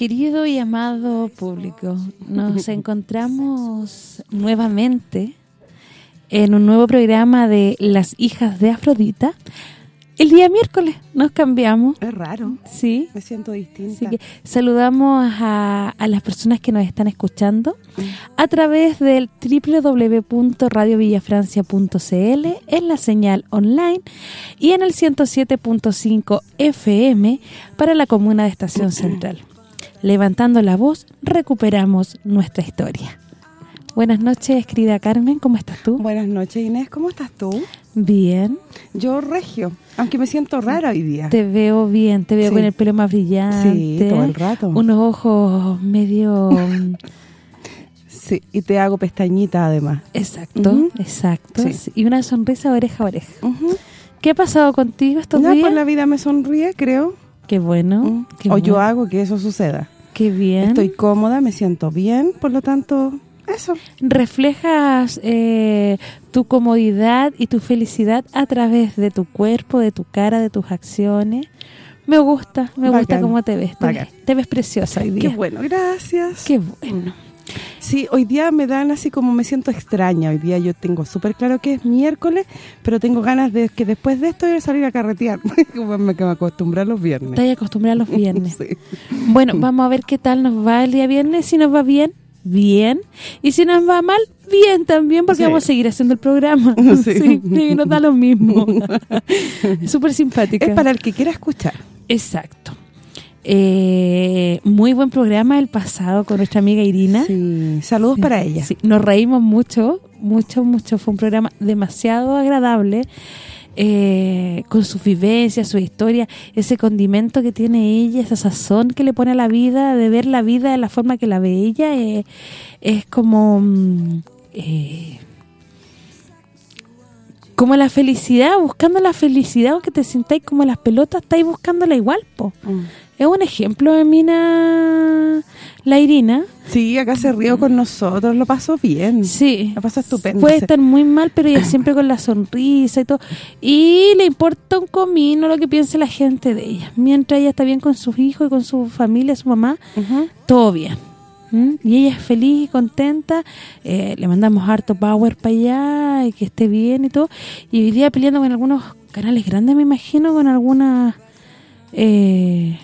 Querido y amado público, nos encontramos nuevamente en un nuevo programa de Las Hijas de Afrodita. El día miércoles nos cambiamos. Es raro. Sí. Me siento distinta. Así que saludamos a, a las personas que nos están escuchando a través del www.radiovillafrancia.cl en la señal online y en el 107.5 FM para la comuna de Estación Central. Levantando la voz, recuperamos nuestra historia. Buenas noches, querida Carmen, ¿cómo estás tú? Buenas noches, Inés, ¿cómo estás tú? Bien. Yo regio, aunque me siento rara hoy día. Te veo bien, te veo Sí. con el pelo más brillante. Sí, todo el rato. Unos ojos medio... Sí, y te hago pestañita además. Exacto, exacto. Sí. Y una sonrisa oreja a oreja. ¿Qué ha pasado contigo estos Ya, días? pues la vida me sonríe, creo. Qué bueno, qué o yo hago que eso suceda. Qué bien. Estoy cómoda, me siento bien, por lo tanto, eso. Reflejas eh, tu comodidad y tu felicidad a través de tu cuerpo, de tu cara, de tus acciones. Me gusta, me gusta cómo te ves. Te, ves. te ves preciosa hoy Qué día. bueno, gracias. Qué bueno. Sí, hoy día me dan así como me siento extraña. Hoy día yo tengo súper claro que es miércoles, pero tengo ganas de que después de esto voy a salir a carretear. como me, que me acostumbré a los viernes. Estás acostumbrada a los viernes. Sí. Bueno, vamos a ver qué tal nos va el día viernes. Si nos va bien, bien. Y si nos va mal, bien también, porque Sí. vamos a seguir haciendo el programa. Sí. Sí, nos da lo mismo. Súper simpática. Es para el que quiera escuchar. Exacto. Eh, muy buen programa el pasado con nuestra amiga Irina. Sí, saludos para ella. Sí, nos reímos mucho, mucho, mucho. Fue un programa demasiado agradable eh, con su vivencia, su historia, ese condimento que tiene ella, esa sazón que le pone a la vida, de ver la vida de la forma que la ve ella, eh, es como... mm, eh, como la felicidad, buscando la felicidad, o que te sintáis como las pelotas, estáis buscándola igual, po. Mm. Es un ejemplo de mina la Irina. Sí, acá se río con nosotros, lo paso bien. Sí. La paso estupendo. Puede estar muy mal, pero ella siempre con la sonrisa y todo. Y le importa un comino lo que piense la gente de ella. Mientras ella está bien con sus hijos y con su familia, su mamá, todo bien. ¿Mm? Y ella es feliz y contenta. Eh, le mandamos harto power para allá y que esté bien y todo. Y hoy día peleando con algunos canales grandes, me imagino, con alguna eh,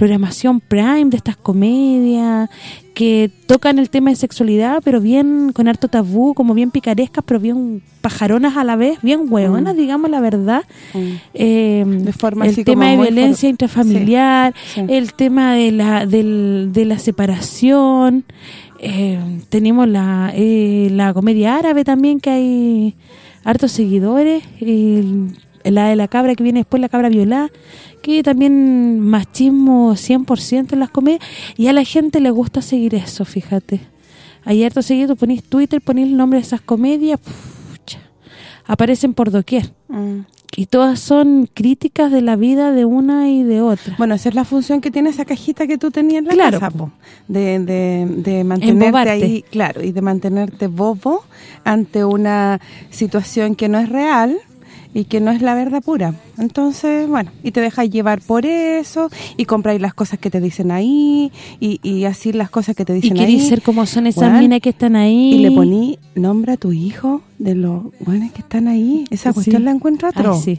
programación prime de estas comedias que tocan el tema de sexualidad, pero bien con harto tabú, como bien picarescas, pero bien pajaronas a la vez, bien hueonas, digamos la verdad. Mm. Eh, De forma el así tema como de violencia for- intrafamiliar, Sí, sí. el tema de la del- de la separación, eh, tenemos la eh, la comedia árabe también que hay hartos seguidores, el- la de la cabra que viene después, la cabra violada, que también machismo 100% en las comedias, y a la gente le gusta seguir eso, fíjate. Hay hartos seguidores, ponís Twitter, ponís el nombre de esas comedias, pucha, aparecen por doquier. Mm. Y todas son críticas de la vida de una y de otra. Bueno, esa es la función que tiene esa cajita que tú tenías en la Claro, casa, po. De, de, de mantenerte Embobarte. ahí, claro, y de mantenerte bobo ante una situación que no es real y que no es la verdad pura. Entonces, bueno, y te dejas llevar por eso, y compráis las cosas que te dicen ahí, y, y así las cosas que te y dicen ahí. ser como son esas minas que están ahí. Y le poní nombre a tu hijo de los buenos que están ahí. Esa Sí. cuestión la encuentro Ay, atroz. sí.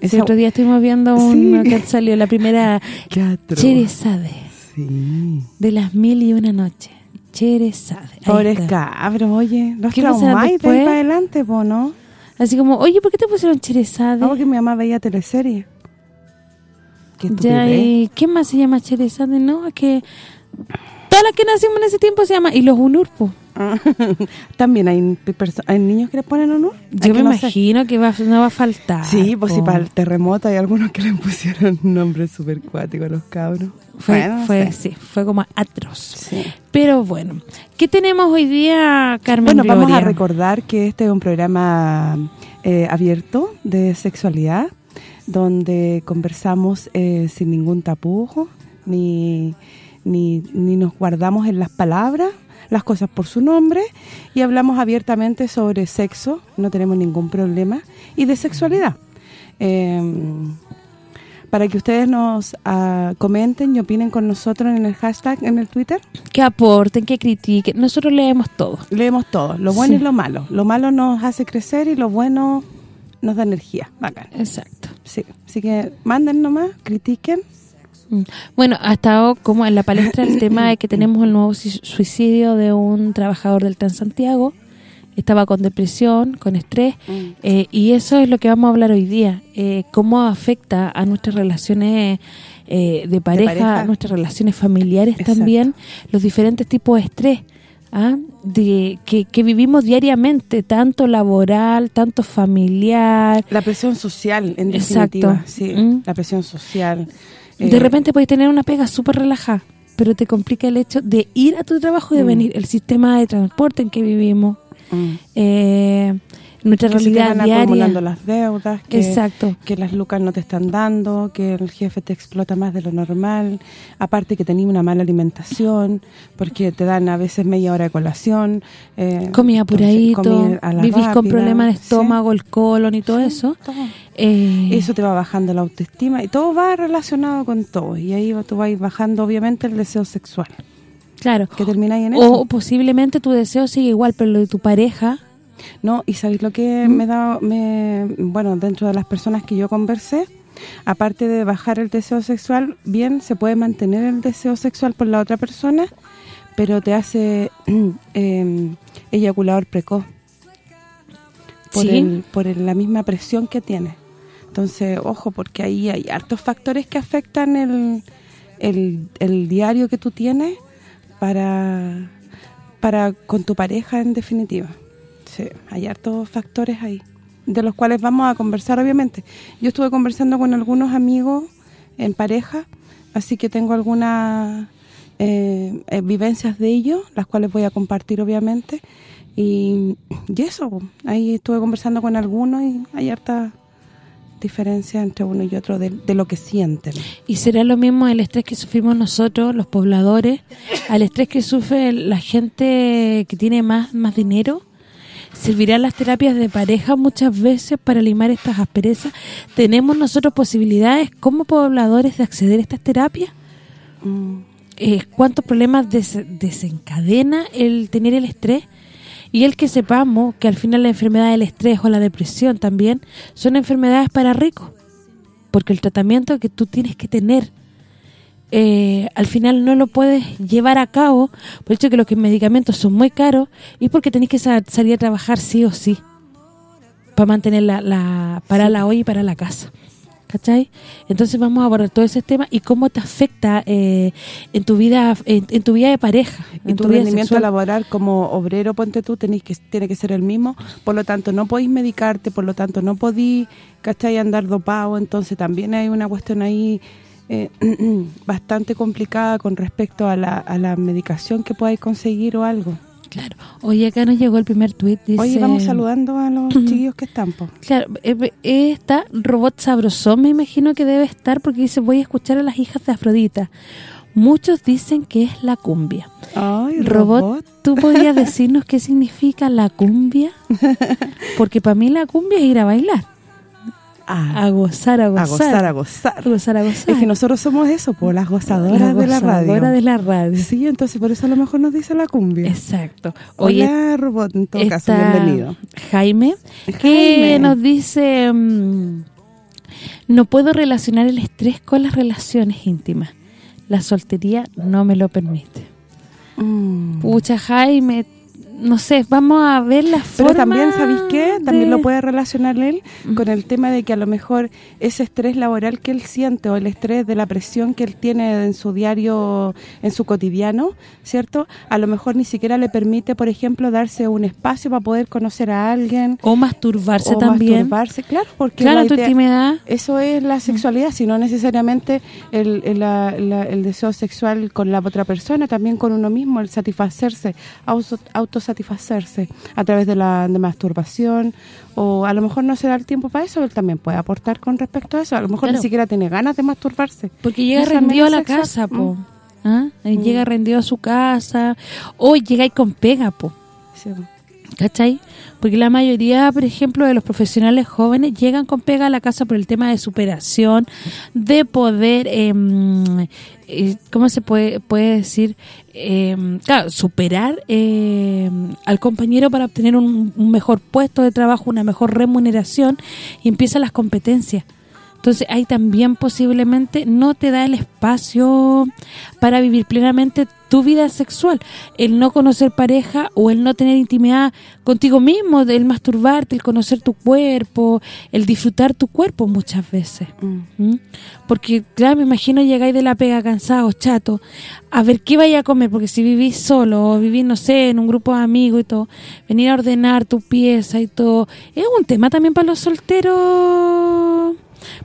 Esa- El otro día estuvimos viendo uno Sí. que salió, la primera. Cheresade, Sí. de las mil y una noches. Cheresade. ahí Pobres cabros, oye, los ¿Qué pasará traumáis de ahí para adelante, po, ¿no? Así como, oye, ¿por qué te pusieron Cheresade? No, porque mi mamá veía teleserie. Qué ya. ¿y qué más se llama Cheresade? No, es que Todas las que nacimos en ese tiempo se llama y los unurpos. También hay, hay niños que le ponen honor. Yo me imagino que va, no va a faltar. Sí, pues si para el terremoto hay algunos que le pusieron nombres súper cuáticos a los cabros. Fue, Bueno, no fue, sé. sí, fue como atroz. Sí. Pero bueno, ¿qué tenemos hoy día, Carmen Bueno, vamos a recordar que este es un programa eh, abierto de sexualidad, donde conversamos eh, sin ningún tapujo, ni, ni, ni nos guardamos en las palabras, las cosas por su nombre, y hablamos abiertamente sobre sexo, no tenemos ningún problema, y de sexualidad. Eh, para que ustedes nos ah, comenten y opinen con nosotros en el hashtag, en el Twitter, Que aporten, que critiquen. Nosotros leemos todo. Leemos todo, lo bueno Sí. y lo malo. Lo malo nos hace crecer y lo bueno nos da energía. Bacán. Exacto. Sí, así que manden nomás, critiquen. Mm. Bueno, ha estado como en la palestra el tema de que tenemos el nuevo suicidio de un trabajador del Transantiago. Estaba con depresión, con estrés, eh, y eso es lo que vamos a hablar hoy día. Eh, cómo afecta a nuestras relaciones eh, de, pareja, pareja. a nuestras relaciones familiares Exacto. también, los diferentes tipos de estrés ¿ah? de que, que vivimos diariamente, tanto laboral, tanto familiar. La presión social, en Exacto. definitiva. Sí, Mm. la presión social. De Eh, repente puedes tener una pega súper relajada, pero te complica el hecho de ir a tu trabajo y de Mm. venir. El sistema de transporte en que vivimos, mm, eh, nuestra que se realidad van acumulando las deudas, que, Exacto. que las lucas no te están dando, que el jefe te explota más de lo normal, aparte que tenías una mala alimentación, porque te dan a veces media hora de colación. Eh, entonces, apuradito, comida a la vivís con problemas de sí. estómago, el colon y todo eso. todo. Eh, Eso te va bajando la autoestima y todo va relacionado con todo. Y ahí tú vas bajando, obviamente, el deseo sexual. claro. Que termináis en eso. O posiblemente tu deseo sigue igual, pero lo de tu pareja, No, y ¿sabéis lo que me da, me, bueno, dentro de las personas que yo conversé, aparte de bajar el deseo sexual, bien, se puede mantener el deseo sexual por la otra persona, pero te hace eh, eyaculador precoz. Por, Sí. el- por el- la misma presión que tiene. Entonces, ojo, porque ahí hay hartos factores que afectan el, el, el diario que tú tienes para, para con tu pareja en definitiva. Sí, hay hartos factores ahí, de los cuales vamos a conversar obviamente. Yo estuve conversando con algunos amigos en pareja, así que tengo algunas eh, eh, vivencias de ellos, las cuales voy a compartir obviamente. Y, eso, ahí estuve conversando con algunos y hay harta diferencia entre uno y otro de, de lo que sienten. Y será lo mismo el estrés que sufrimos nosotros, los pobladores, al estrés que sufre la gente que tiene más más dinero. ¿Servirán las terapias de pareja muchas veces para limar estas asperezas? ¿Tenemos nosotros posibilidades como pobladores de acceder a estas terapias? Mm, Eh, ¿Cuántos problemas des- desencadena el tener el estrés? Y el que sepamos que al final la enfermedad del estrés o la depresión también son enfermedades para ricos. Porque el tratamiento que tú tienes que tener eh, al final no lo puedes llevar a cabo por el hecho de que los medicamentos son muy caros y porque tenés que sa- salir a trabajar sí o sí para mantener la, la para la olla y para la casa. ¿Cachai? Entonces vamos a abordar todo ese tema y cómo te afecta eh, en tu vida en, en tu vida de pareja, Y en tu tu rendimiento sexual. laboral como obrero, ponte tú, tenés que tiene que ser el mismo, por lo tanto no podéis medicarte, por lo tanto no podéis, ¿cachai? Andar dopado, entonces también hay una cuestión ahí eh, bastante complicada con respecto a la, a la medicación que podáis conseguir o algo. Claro. Oye, acá nos llegó el primer tuit, dice... Oye, vamos saludando a los chiquillos que están, po. Claro, eh, eh, está Robot Sabrosón, me imagino que debe estar, porque dice, voy a escuchar a las hijas de Afrodita. Muchos dicen que es la cumbia. Ay, Robot, robot. ¿tú podrías decirnos qué significa la cumbia? Porque para mí la cumbia es ir a bailar, Ah, a gozar, a a gozar. gozar, a A gozar. gozar, a gozar. Es que nosotros somos eso, por las gozadoras de la radio. gozadora de la radio. Sí, entonces por eso a lo mejor nos dice la cumbia. Exacto. Oye, Hola, robot, en todo caso, bienvenido. Jaime, que Jaime. nos dice mm, no puedo relacionar el estrés con las relaciones íntimas. La soltería no me lo permite. Mm. Pucha, Jaime, no sé, vamos a ver las Pero formas también, ¿sabéis qué? También de- lo puede relacionar él con el tema de que a lo mejor ese estrés laboral que él siente o el estrés de la presión que él tiene en su diario, en su cotidiano, ¿cierto? A lo mejor ni siquiera le permite, por ejemplo, darse un espacio para poder conocer a alguien O masturbarse o también. masturbarse, claro, porque Claro, la tu intimidad. eso es la sexualidad, sino necesariamente el, el, la- la- el deseo sexual con la otra persona, también con uno mismo, el satisfacerse, auto- autosatisfacerse a través de la de masturbación o a lo mejor no se da el tiempo para eso, él también puede aportar con respecto a eso, a lo mejor Claro. ni siquiera tiene ganas de masturbarse. Porque llega rendido a la sexual. casa, po. Mm. ¿Ah? Eh, Llega rendido a su casa. O llega ahí con pega, po. Sí. ¿Cachai? Porque la mayoría, por ejemplo, de los profesionales jóvenes llegan con pega a la casa por el tema de superación, de poder, em, eh, ¿cómo se puede decir? Em, claro, superar em, al compañero para obtener un mejor puesto de trabajo, una mejor remuneración y empiezan las competencias. Entonces ahí también posiblemente no te da el espacio para vivir plenamente tu vida sexual. El no conocer pareja o el no tener intimidad contigo mismo, el masturbarte, el conocer tu cuerpo, el disfrutar tu cuerpo muchas veces. Mm. ¿Mm? Porque, claro, me imagino llegáis de la pega cansado, chato, a ver qué vaya a comer, porque si vivís solo o vivís, no sé, en un grupo de amigos y todo, venir a ordenar tu pieza y todo, es un tema también para los solteros.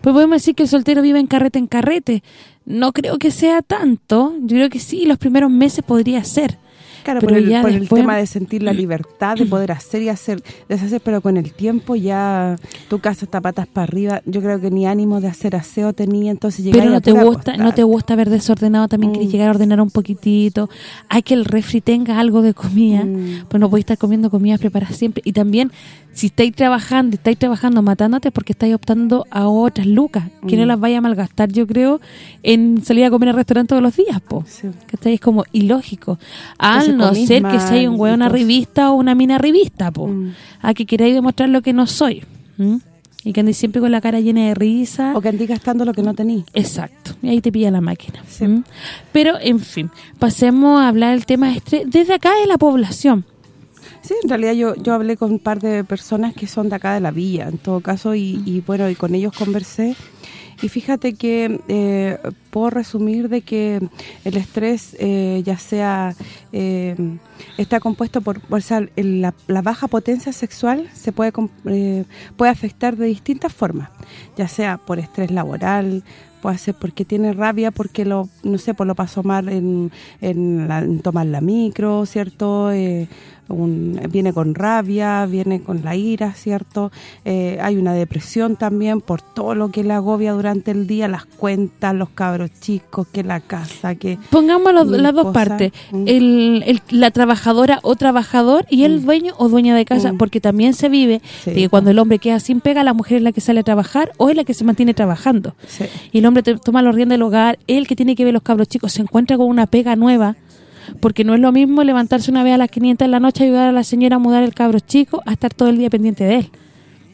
Pues podemos decir que el soltero vive en carrete en carrete. No creo que sea tanto, yo creo que sí, los primeros meses podría ser. Claro, Pero por, el, ya por el después- tema de sentir la libertad de poder hacer y hacer, deshacer, pero con el tiempo ya tu casa está patas para arriba. Yo creo que ni ánimo de hacer aseo tenía, entonces llegar Pero a no te gusta no te gusta ver desordenado, también Mm. llegar a ordenar un poquitito. Hay que el refri tenga algo de comida, Mm. pues no podéis estar comiendo comida preparada siempre. Y también, si estáis trabajando, estáis trabajando matándote porque estáis optando a otras lucas, que no Mm. las vaya a malgastar, yo creo, en salir a comer al restaurante todos los días, po. Sí. Que es como ilógico. Entonces No ser que sea un cosas. revista o una mina revista, po. Mm. A que queráis demostrar lo que no soy. Y que andéis siempre con la cara llena de risa. O que andís gastando lo que no tení. Exacto, y ahí te pilla la máquina. Sí. ¿Mm? Pero, en fin, pasemos a hablar del tema de estrés desde acá de la población. Sí, en realidad yo yo hablé con un par de personas que son de acá de la villa, en todo caso, y, y bueno, y con ellos conversé. Y fíjate que eh, puedo resumir de que el estrés eh, ya sea eh, está compuesto por, o la, la baja potencia sexual se puede eh, puede afectar de distintas formas, ya sea por estrés laboral, puede ser porque tiene rabia, porque lo no sé, pues lo pasó mal en, la- en tomar la micro, ¿cierto? Un- viene con rabia, viene con la ira, ¿cierto? Eh, hay una depresión también por todo lo que le agobia durante el día, las cuentas, los cabros chicos, que la casa, que... Pongamos las dos partes, Mm. el, el- la trabajadora o trabajador y el dueño o dueña de casa, Mm. porque también se vive Sí. de que cuando el hombre queda sin pega, la mujer es la que sale a trabajar o es la que se mantiene trabajando. Sí. Y el hombre te- toma los riendas del hogar, él que tiene que ver los cabros chicos, se encuentra con una pega nueva, porque no es lo mismo levantarse una vez a las 500 de la noche, ayudar a la señora a mudar el cabro chico, a estar todo el día pendiente de él.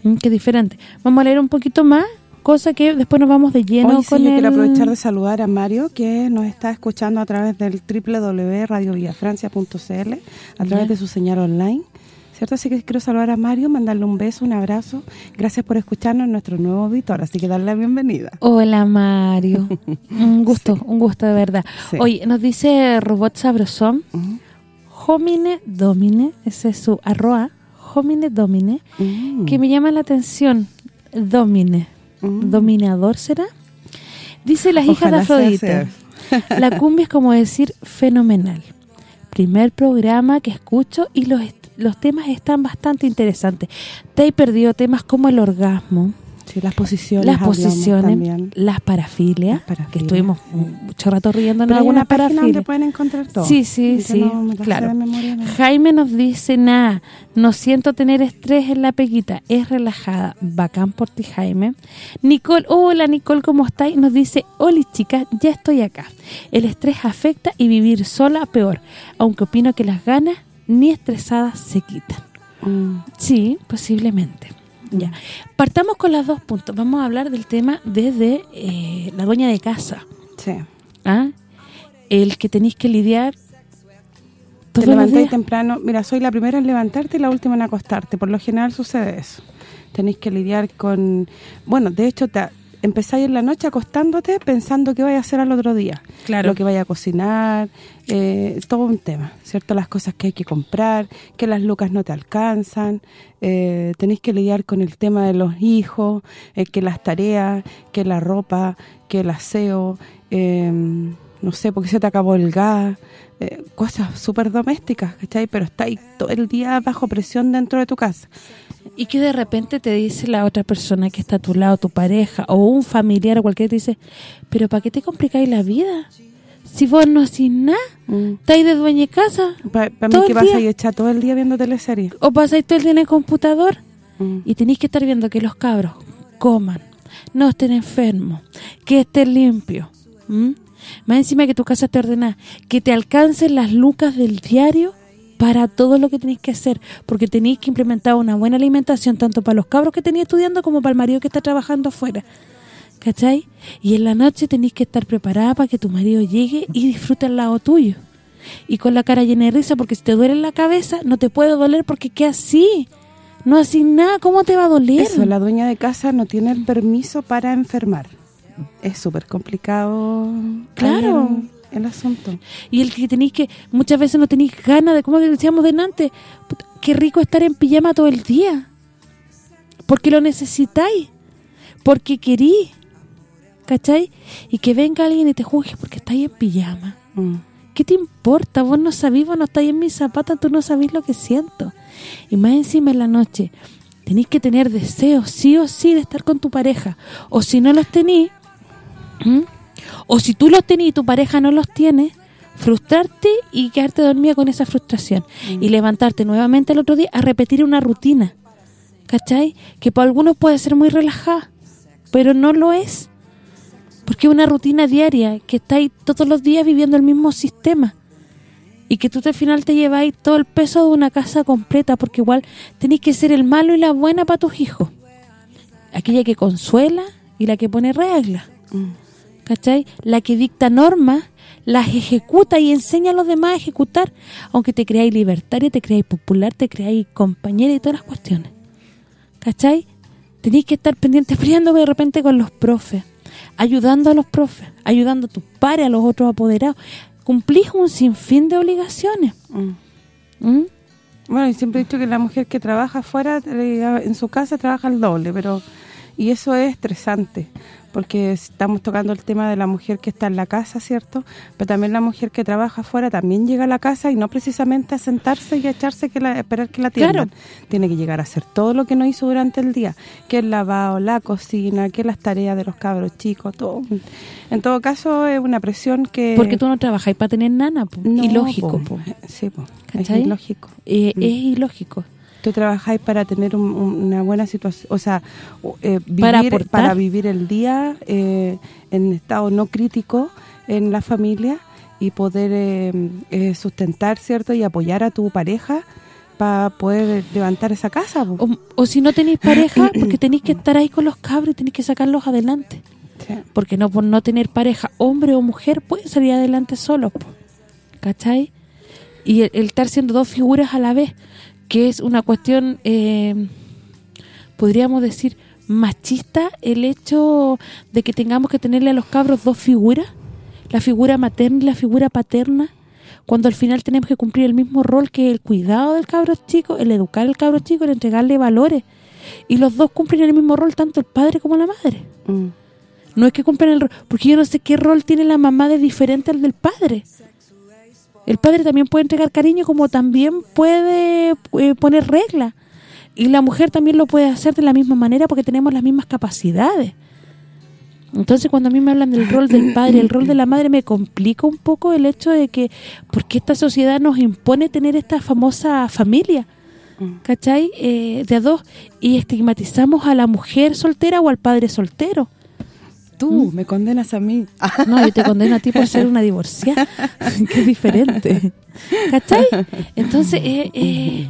Mm, Qué diferente. Vamos a leer un poquito más, cosa que después nos vamos de lleno Hoy sí, con yo el... quiero aprovechar de saludar a Mario, que nos está escuchando a través del www.radiovillafrancia.cl, a través de su señal online. ¿Cierto? Así que quiero saludar a Mario, mandarle un beso, un abrazo. Gracias por escucharnos en nuestro nuevo auditor, así que darle la bienvenida. Hola Mario, un gusto, un gusto de verdad. Sí. Oye, nos dice Robot Sabrosón, Homine Domine, ese es su arroa, Homine Domine, Mm. que me llama la atención, Domine, Mm. dominador será. Dice las hijas de Ojalá Afrodita, la cumbia es como decir fenomenal. Primer programa que escucho y los los temas están bastante interesantes. Te he perdido temas como el orgasmo, Sí, las posiciones las posiciones, las parafilias, que estuvimos mucho rato riendo Pero en hay una algunas página donde pueden encontrar todo. Sí, sí, sí, no claro. de memoria, no. Jaime nos dice, nada, no siento tener estrés en la peguita, es relajada. Bacán por ti, Jaime. Nicole, hola Nicole, ¿cómo estáis? Nos dice, hola chicas, ya estoy acá. El estrés afecta y vivir sola peor, aunque opino que las ganas ni estresadas se quitan. Mm. Sí, posiblemente. Ya. Partamos con los dos puntos. Vamos a hablar del tema desde eh, la dueña de casa. Sí. ¿ah? El que tenéis que lidiar te levantáis temprano. Mira, soy la primera en levantarte y la última en acostarte. Por lo general sucede eso. Tenéis que lidiar con... Bueno, de hecho, te, empezáis en la noche acostándote pensando qué vais a hacer al otro día. Claro. Lo que vaya a cocinar, eh, todo un tema, ¿cierto? Las cosas que hay que comprar, que las lucas no te alcanzan, eh, tenéis que lidiar con el tema de los hijos, eh, que las tareas, que la ropa, que el aseo, eh, no sé, porque se te acabó el gas, eh, cosas súper domésticas, ¿cachai? Pero estáis todo el día bajo presión dentro de tu casa. Y que de repente te dice la otra persona que está a tu lado, tu pareja, o un familiar o cualquiera, te dice, pero ¿para qué te complicáis la vida? Si vos no hacís nada, Mm. estáis de dueña de casa, Para mí que el vas a día. echar todo el día viendo teleseries. o pasáis todo el día en el computador, Mm. y tenéis que estar viendo que los cabros coman, no estén enfermos, que estén limpios. ¿m? Más encima que tu casa esté ordenada, que te alcancen las lucas del diario para todo lo que tenéis que hacer, porque tenéis que implementar una buena alimentación tanto para los cabros que tenéis estudiando como para el marido que está trabajando afuera. ¿Cachai? Y en la noche tenéis que estar preparada para que tu marido llegue y disfrute al lado tuyo. Y con la cara llena de risa, porque si te duele la cabeza, no te puede doler porque qué así. No así nada, ¿cómo te va a doler? Eso, la dueña de casa no tiene el permiso para enfermar. Es súper complicado Claro. el, el asunto. Y el que tenéis que, muchas veces no tenéis ganas de, como decíamos delante, puta, qué rico estar en pijama todo el día. Porque lo necesitáis. Porque querís. ¿Cachai? Y que venga alguien y te juzgue porque estáis en pijama. Mm. ¿Qué te importa? Vos no sabís, vos no estáis en mis zapatos, tú no sabís lo que siento. Y más encima en la noche, tenéis que tener deseos, sí o sí, de estar con tu pareja. O si no los tenís, ¿m? o si tú los tenés y tu pareja no los tiene, frustrarte y quedarte dormida con esa frustración. Y levantarte nuevamente el otro día a repetir una rutina. ¿Cachai? Que para algunos puede ser muy relajada, pero no lo es. Porque es una rutina diaria, que estáis todos los días viviendo el mismo sistema. Y que tú al final te lleváis todo el peso de una casa completa, porque igual tenéis que ser el malo y la buena para tus hijos. Aquella que consuela y la que pone reglas. Mm. ¿Cachai? La que dicta normas, las ejecuta y enseña a los demás a ejecutar, aunque te creáis libertaria, te creáis popular, te creáis compañera y todas las cuestiones. ¿Cachai? Tenéis que estar pendientes peleando de repente con los profes, ayudando a los profes, ayudando a tus pares, a los otros apoderados. Cumplís un sinfín de obligaciones. Mm. ¿Mm? Bueno, y siempre he dicho que la mujer que trabaja afuera, eh, en su casa, trabaja el doble, pero y eso es estresante, porque estamos tocando el tema de la mujer que está en la casa, ¿cierto? Pero también la mujer que trabaja afuera también llega a la casa y no precisamente a sentarse y a echarse que la, esperar que la atiendan. Tiene que llegar a hacer todo lo que no hizo durante el día, que el lavado, la cocina, que las tareas de los cabros chicos, todo. En todo caso, es una presión que... Porque tú no trabajáis para tener nana, po. No, ilógico. po. po. Sí, po. es ilógico. Eh, Mm. Es ilógico. Trabajáis para tener un- un- una buena situación, o sea, eh, vivir, Para para, vivir el día eh, en estado no crítico en la familia y poder eh, eh, sustentar, ¿cierto? Y apoyar a tu pareja para poder levantar esa casa. O, o si no tenéis pareja, porque tenéis que estar ahí con los cabros y tenéis que sacarlos adelante. Sí. Porque no por no tener pareja, hombre o mujer, pueden salir adelante solos, po. ¿cachai? Y el, el estar siendo dos figuras a la vez, que es una cuestión, eh, podríamos decir, machista, el hecho de que tengamos que tenerle a los cabros dos figuras, la figura materna y la figura paterna, cuando al final tenemos que cumplir el mismo rol que el cuidado del cabro chico, el educar al cabro chico, el entregarle valores. Y los dos cumplen el mismo rol, tanto el padre como la madre. Mm. No es que cumplan el rol, porque yo no sé qué rol tiene la mamá de diferente al del padre. El padre también puede entregar cariño como también puede eh, poner reglas. Y la mujer también lo puede hacer de la misma manera porque tenemos las mismas capacidades. Entonces cuando a mí me hablan del rol del padre, el rol de la madre, me complica un poco el hecho de que, porque esta sociedad nos impone tener esta famosa familia. ¿cachai? Eh, de a dos, y estigmatizamos a la mujer soltera o al padre soltero. Tú me condenas a mí. No, yo te condeno a ti por ser una divorciada, es diferente. ¿Cachai? Entonces, eh, eh,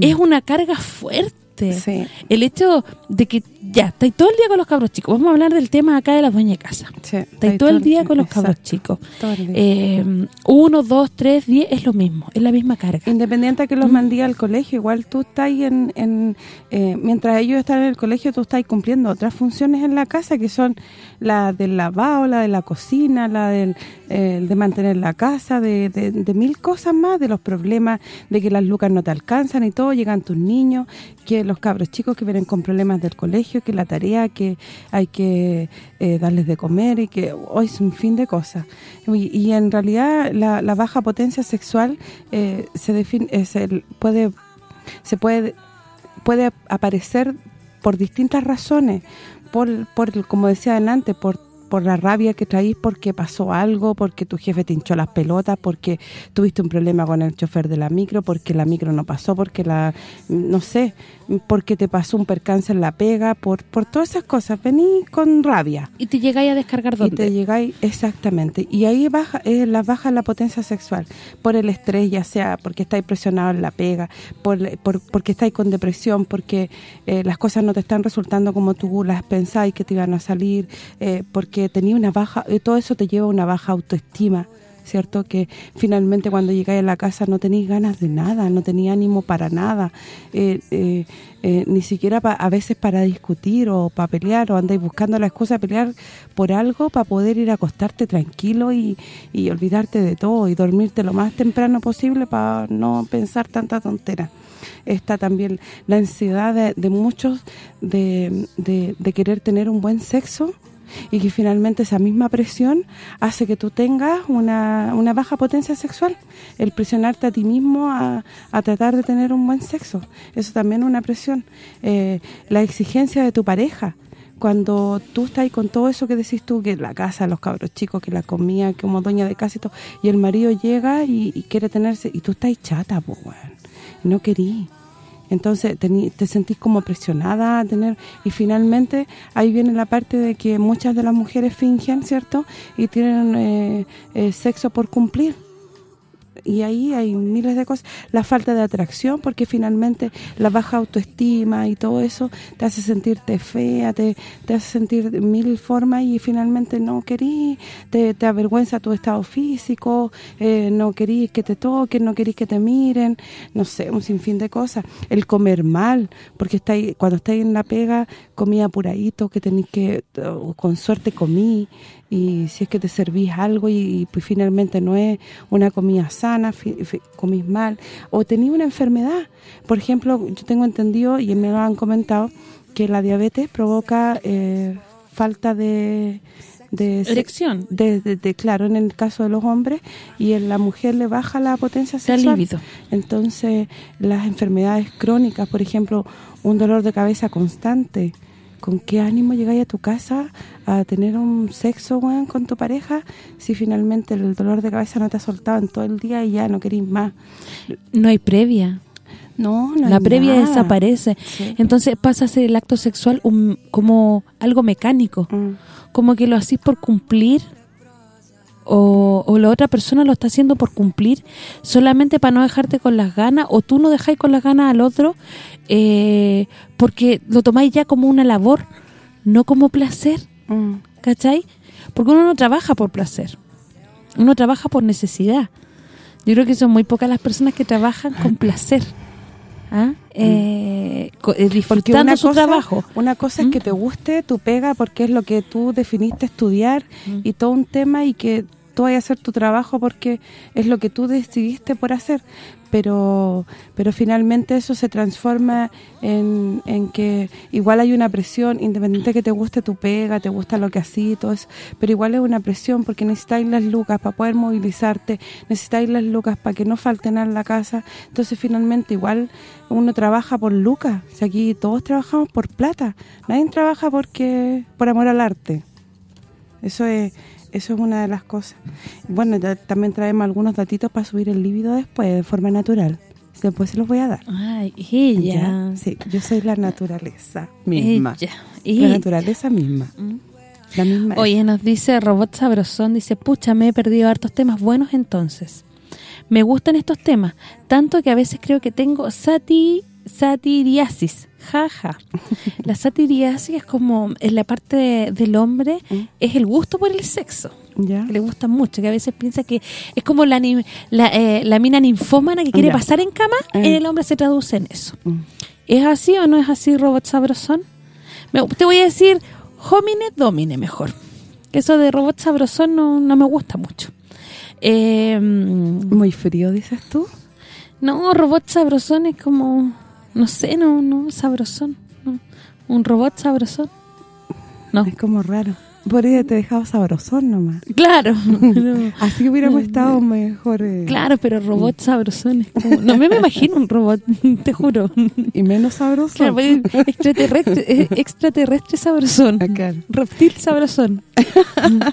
es una carga fuerte. Sí. El hecho de que Ya, estáis todo el día con los cabros chicos. Vamos a hablar del tema acá de las dueñas de casa. Sí, Estáis todo el día con los cabros chicos. Eh, uno, dos, tres, diez, es lo mismo. Es la misma carga. Independiente de que Mm. los mandí al colegio, igual tú estás en, en eh, mientras ellos están en el colegio, tú estás cumpliendo otras funciones en la casa que son la del lavado, la de la cocina, la del eh, de mantener la casa, de, de- de mil cosas más, de los problemas de que las lucas no te alcanzan y todo, llegan tus niños, que los cabros chicos que vienen con problemas del colegio, que la tarea, que hay que eh, darles de comer y que hoy es un fin de cosas. Y, en realidad la, la baja potencia sexual eh, se define es el- puede se puede puede aparecer por distintas razones, por, por como decía adelante, por por la rabia que traís porque pasó algo, porque tu jefe te hinchó las pelotas, porque tuviste un problema con el chofer de la micro, porque la micro no pasó, porque la, no sé, porque te pasó un percance en la pega, por por todas esas cosas, vení con rabia. Y te llegáis a descargar Y dónde. te llegáis, exactamente. Y ahí baja eh, la baja la potencia sexual. Por el estrés, ya sea porque estáis presionados en la pega, por, por- porque estáis con depresión, porque eh, las cosas no te están resultando como tú las pensáis que te iban a salir, eh, porque tenía una baja, eh, todo eso te lleva a una baja autoestima. ¿Cierto? Que finalmente cuando llegáis a la casa no tenéis ganas de nada, no tenéis ánimo para nada, eh, eh, eh, ni siquiera pa- a veces para discutir o para pelear, o andáis buscando la excusa de pelear por algo para poder ir a acostarte tranquilo y, olvidarte de todo y dormirte lo más temprano posible para no pensar tanta tontera. Está también la ansiedad de, muchos de- de querer tener un buen sexo y que finalmente esa misma presión hace que tú tengas una, una baja potencia sexual. El presionarte a ti mismo a, a tratar de tener un buen sexo. Eso también es una presión. Eh, la exigencia de tu pareja. Cuando tú estás ahí con todo eso que decís tú, que la casa, los cabros chicos, que la comida, que como dueña de casa y todo, y el marido llega y, quiere tenerse, y tú estás chata, pues. Y no querís. Entonces tení- te sentís como presionada a tener y finalmente ahí viene la parte de que muchas de las mujeres fingen, ¿cierto? Y tienen eh, eh, sexo por cumplir. Y ahí hay miles de cosas. La falta de atracción, porque finalmente la baja autoestima y todo eso te hace sentirte fea, te, te hace sentir mil formas y finalmente no querís, te, te avergüenza tu estado físico, eh, no querís que te toquen, no querís que te miren, no sé, un sinfín de cosas. El comer mal, porque estáis cuando estáis en la pega, comí apuradito, que tenéis que, o con suerte comí, y si es que te servís algo y, y, pues finalmente no es una comida sana, comís mal, o tenéis una enfermedad. Por ejemplo, yo tengo entendido, y me lo han comentado, que la diabetes provoca eh, falta de... de Erección. de, de- de- claro, en el caso de los hombres, y en la mujer le baja la potencia sexual. Entonces, las enfermedades crónicas, por ejemplo, un dolor de cabeza constante, ¿con qué ánimo llegáis a tu casa a tener un sexo, weón, con tu pareja si finalmente el dolor de cabeza no te ha soltado en todo el día y ya no queréis más? No hay previa. No, no la previa nada. desaparece. Sí. Entonces pasa a ser el acto sexual un- como algo mecánico. Mm. Como que lo hacís por cumplir o, o la otra persona lo está haciendo por cumplir solamente para no dejarte con las ganas o tú no dejáis con las ganas al otro eh, porque lo tomáis ya como una labor, no como placer. Mm. ¿cachai? Porque uno no trabaja por placer, uno trabaja por necesidad. Yo creo que son muy pocas las personas que trabajan con placer, ¿ah? Eh, co- eh, Porque disfrutando una su cosa, trabajo. una cosa ¿Mm? es que te guste tu pega porque es lo que tú definiste estudiar Mm. y todo un tema y que tú vayas a hacer tu trabajo porque es lo que tú decidiste por hacer. Pero pero finalmente eso se transforma en, en que igual hay una presión, independiente que te guste tu pega, te gusta lo que así, todo pero igual es una presión porque necesitáis las lucas para poder movilizarte, necesitáis las lucas para que no falten a la casa, entonces finalmente igual uno trabaja por lucas, o sea, aquí todos trabajamos por plata, nadie trabaja porque por amor al arte. Eso es eso es una de las cosas. Bueno, ya también traemos algunos datitos para subir el líbido después, de forma natural. Después se los voy a dar. Ay, ella. ¿Ya? Sí, yo soy la naturaleza misma. Ella. La ella. naturaleza misma. La misma es. Oye, nos dice Robot Sabrosón, dice, pucha, me he perdido hartos temas buenos entonces. Me gustan estos temas, tanto que a veces creo que tengo sati satiriasis. Jaja. La satiriasis es como, en la parte de- del hombre, ¿Mm? es el gusto por el sexo. ¿Ya? que le gusta mucho, que a veces piensa que es como la la, eh, la mina ninfómana que quiere Ya. pasar en cama, Eh. en el hombre se traduce en eso. Mm. ¿Es así o no es así, robot sabrosón? Me- te voy a decir homine domine mejor. Eso de robot sabrosón no, no me gusta mucho. Eh, Muy frío, dices tú. no, robot sabrosón es como, no sé, no, no, sabrosón. no. Un robot sabrosón. No, Es como raro. Por ahí te he dejado sabrosón nomás. claro. no. Así hubiéramos estado mejor eh, Claro, pero robot sabrosón es como... No me, me imagino un robot, te juro. y menos sabroso. Claro, pues, extraterrestre, eh, extraterrestre sabrosón. Ah, claro. Reptil sabrosón.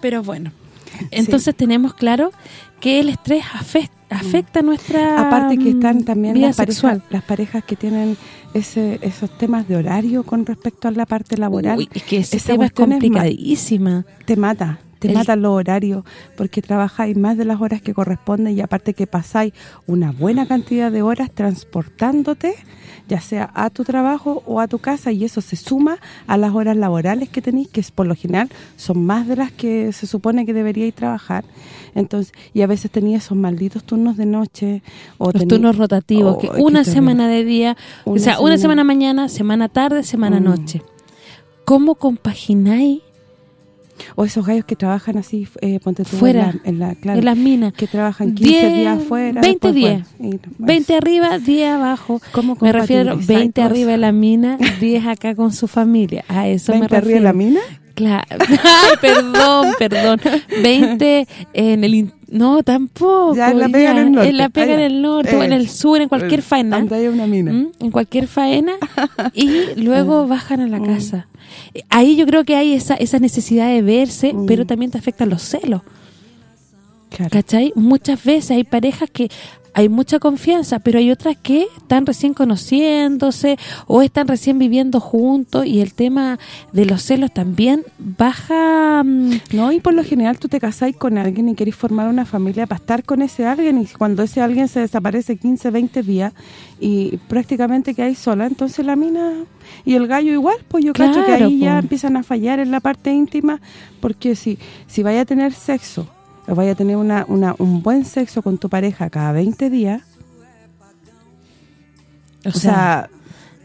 Pero bueno, entonces tenemos claro que el estrés afecta, afecta nuestra Aparte que están mm, también vida las parejas, sexual. las parejas que tienen ese esos temas de horario con respecto a la parte laboral. Uy, es que ese tema es complicadísima. te mata, te El- matan los horarios porque trabajáis más de las horas que corresponden y aparte que pasáis una buena cantidad de horas transportándote ya sea a tu trabajo o a tu casa y eso se suma a las horas laborales que tenéis que es por lo general son más de las que se supone que deberíais trabajar entonces y a veces tenías esos malditos turnos de noche o Los tení- turnos rotativos, Oh, que una terrible. semana de día, o Una sea, una semana- semana mañana, semana tarde, semana Mm. noche. ¿Cómo compagináis o esos gallos que trabajan así eh, ponte tú Fuera, en la, en la- claro, en las minas? que trabajan 15 10, días afuera 20 después días. Y- 20 arriba, 10 abajo. ¿Cómo Me refiero compatibilizar 20 todo arriba de la mina, 10 acá con su familia. A eso me 20 refiero. arriba de la mina Claro. Ay, perdón, perdón. 20 en el... No, tampoco. Ya, en la pega en el norte. En la pega Ah, en el norte o en Eh, el sur, en cualquier faena. Hay una mina. ¿Mm? en cualquier faena y luego bajan a la casa. Eh, Ahí yo creo que hay esa esa necesidad de verse, pero también te afectan los celos. Claro. ¿Cachai? Muchas veces hay parejas que hay mucha confianza, pero hay otras que están recién conociéndose o están recién viviendo juntos y el tema de los celos también baja... mm, No, y por lo general tú te casáis con alguien y querés formar una familia para estar con ese alguien y cuando ese alguien se desaparece 15, 20 días y prácticamente quedáis sola, entonces la mina y el gallo igual, pues yo cacho que Claro, ahí ya empiezan a fallar en la parte íntima porque si si vaya a tener sexo o vaya a tener una, una un buen sexo con tu pareja cada 20 días, o, o, sea, sea,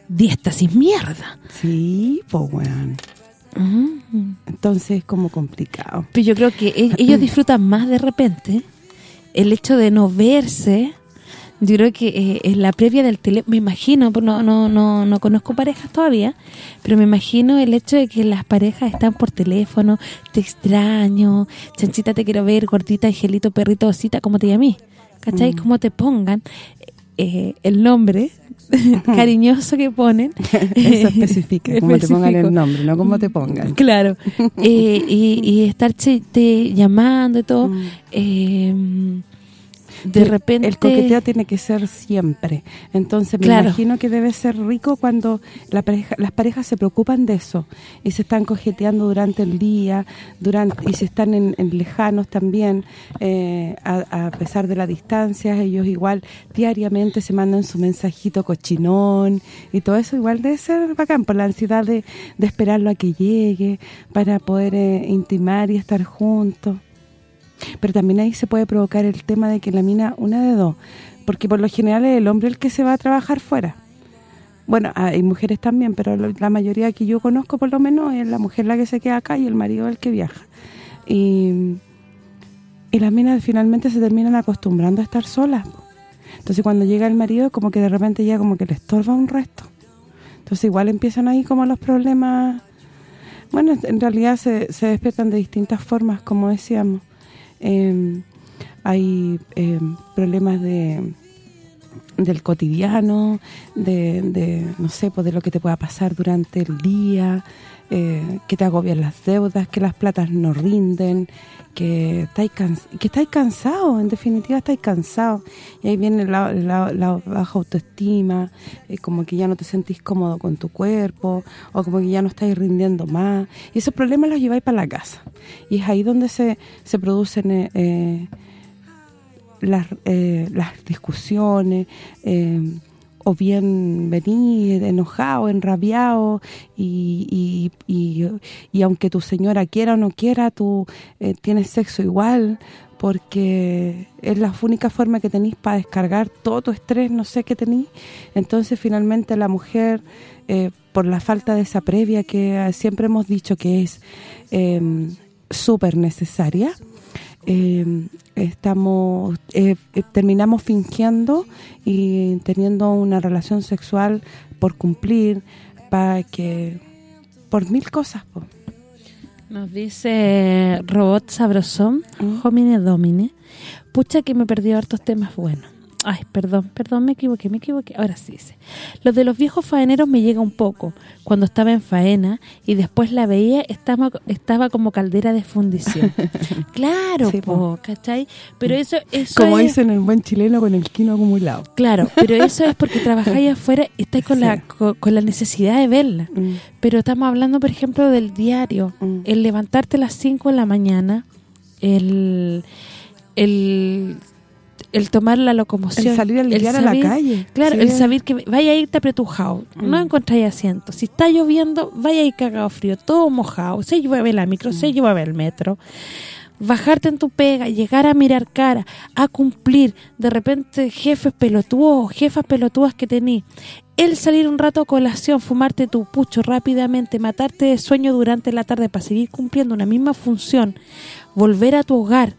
diestra sin mierda. sí, pues. Mm. Entonces es como complicado. Pero yo creo que e- ellos disfrutan más de repente el hecho de no verse. Yo creo que eh, en la previa del teléfono, me imagino, no, no, no, no conozco parejas todavía, pero me imagino el hecho de que las parejas están por teléfono, te extraño, chanchita te quiero ver, gordita, angelito, perrito, osita, como te llamé, ¿cachai? Mm. Como te pongan eh, el nombre cariñoso que ponen. Eso especifica, como te pongan el nombre, no como te pongan. Claro. Eh, y, y estar te llamando y todo. Mm. De repente... El coqueteo tiene que ser siempre. Entonces me Claro. imagino que debe ser rico cuando la pareja, las parejas se preocupan de eso y se están coqueteando durante el día durante y se están en, en lejanos también, eh, a, a pesar de la distancia, ellos igual diariamente se mandan su mensajito cochinón y todo eso igual debe ser bacán por la ansiedad de, de esperarlo a que llegue para poder eh, intimar y estar juntos. Pero también ahí se puede provocar el tema de que la mina, una de dos, porque por lo general es el hombre el que se va a trabajar fuera. Bueno, hay mujeres también, pero la mayoría que yo conozco por lo menos es la mujer la que se queda acá y el marido el que viaja. Y, las minas finalmente se terminan acostumbrando a estar solas. Entonces cuando llega el marido como que de repente ya como que le estorba un resto. Entonces igual empiezan ahí como los problemas... Bueno, en realidad se, se despiertan de distintas formas, como decíamos. Eh, hay eh, problemas de del cotidiano, de, de, no sé, pues de lo que te pueda pasar durante el día, eh, que te agobian las deudas, que las platas no rinden, que estáis que estáis cansados, en definitiva estáis cansados. Y ahí viene la, baja autoestima, eh, como que ya no te sentís cómodo con tu cuerpo, o como que ya no estáis rindiendo más. Y esos problemas los lleváis para la casa. Y es ahí donde se, se producen... eh, eh, las, eh, las discusiones o bien venís enojado, enrabiado y, y, y, y aunque tu señora quiera o no quiera, tú eh, tienes sexo igual porque es la única forma que tenéis para descargar todo tu estrés, no sé qué tenéis. Entonces, finalmente, la mujer, eh, por la falta de esa previa que siempre hemos dicho que es eh, súper necesaria, eh, estamos eh, eh, terminamos fingiendo y teniendo una relación sexual por cumplir, para que por mil cosas, po. Nos dice Robot Sabrosón, Mm. Homine Domine. Pucha que me perdió hartos temas buenos. Ay, perdón, perdón, me equivoqué, me equivoqué. Ahora sí dice. Los de los viejos faeneros me llega un poco. Cuando estaba en faena y después la veía, estaba estaba como caldera de fundición. claro, Sí, po, po. ¿cachai? Pero eso, eso Como es... dicen el buen chileno con el quino acumulado. Claro, pero eso es porque trabajáis afuera y estáis con, Sí. la, con, con la necesidad de verla. Mm. Pero estamos hablando, por ejemplo, del diario. Mm. El levantarte a las 5 de la mañana, el, el, el tomar la locomoción. El salir a lidiar a la calle. Claro, Sí. el saber que vaya a irte apretujado. No Mm. encontráis asiento. Si está lloviendo, vaya a ir cagado frío, todo mojado. Se llueve la micro, Mm. se llueve el metro. Bajarte en tu pega, llegar a mirar cara, a cumplir, de repente jefes pelotudos, jefas pelotudas que tení. El salir un rato a colación, fumarte tu pucho rápidamente, matarte de sueño durante la tarde para seguir cumpliendo una misma función, volver a tu hogar,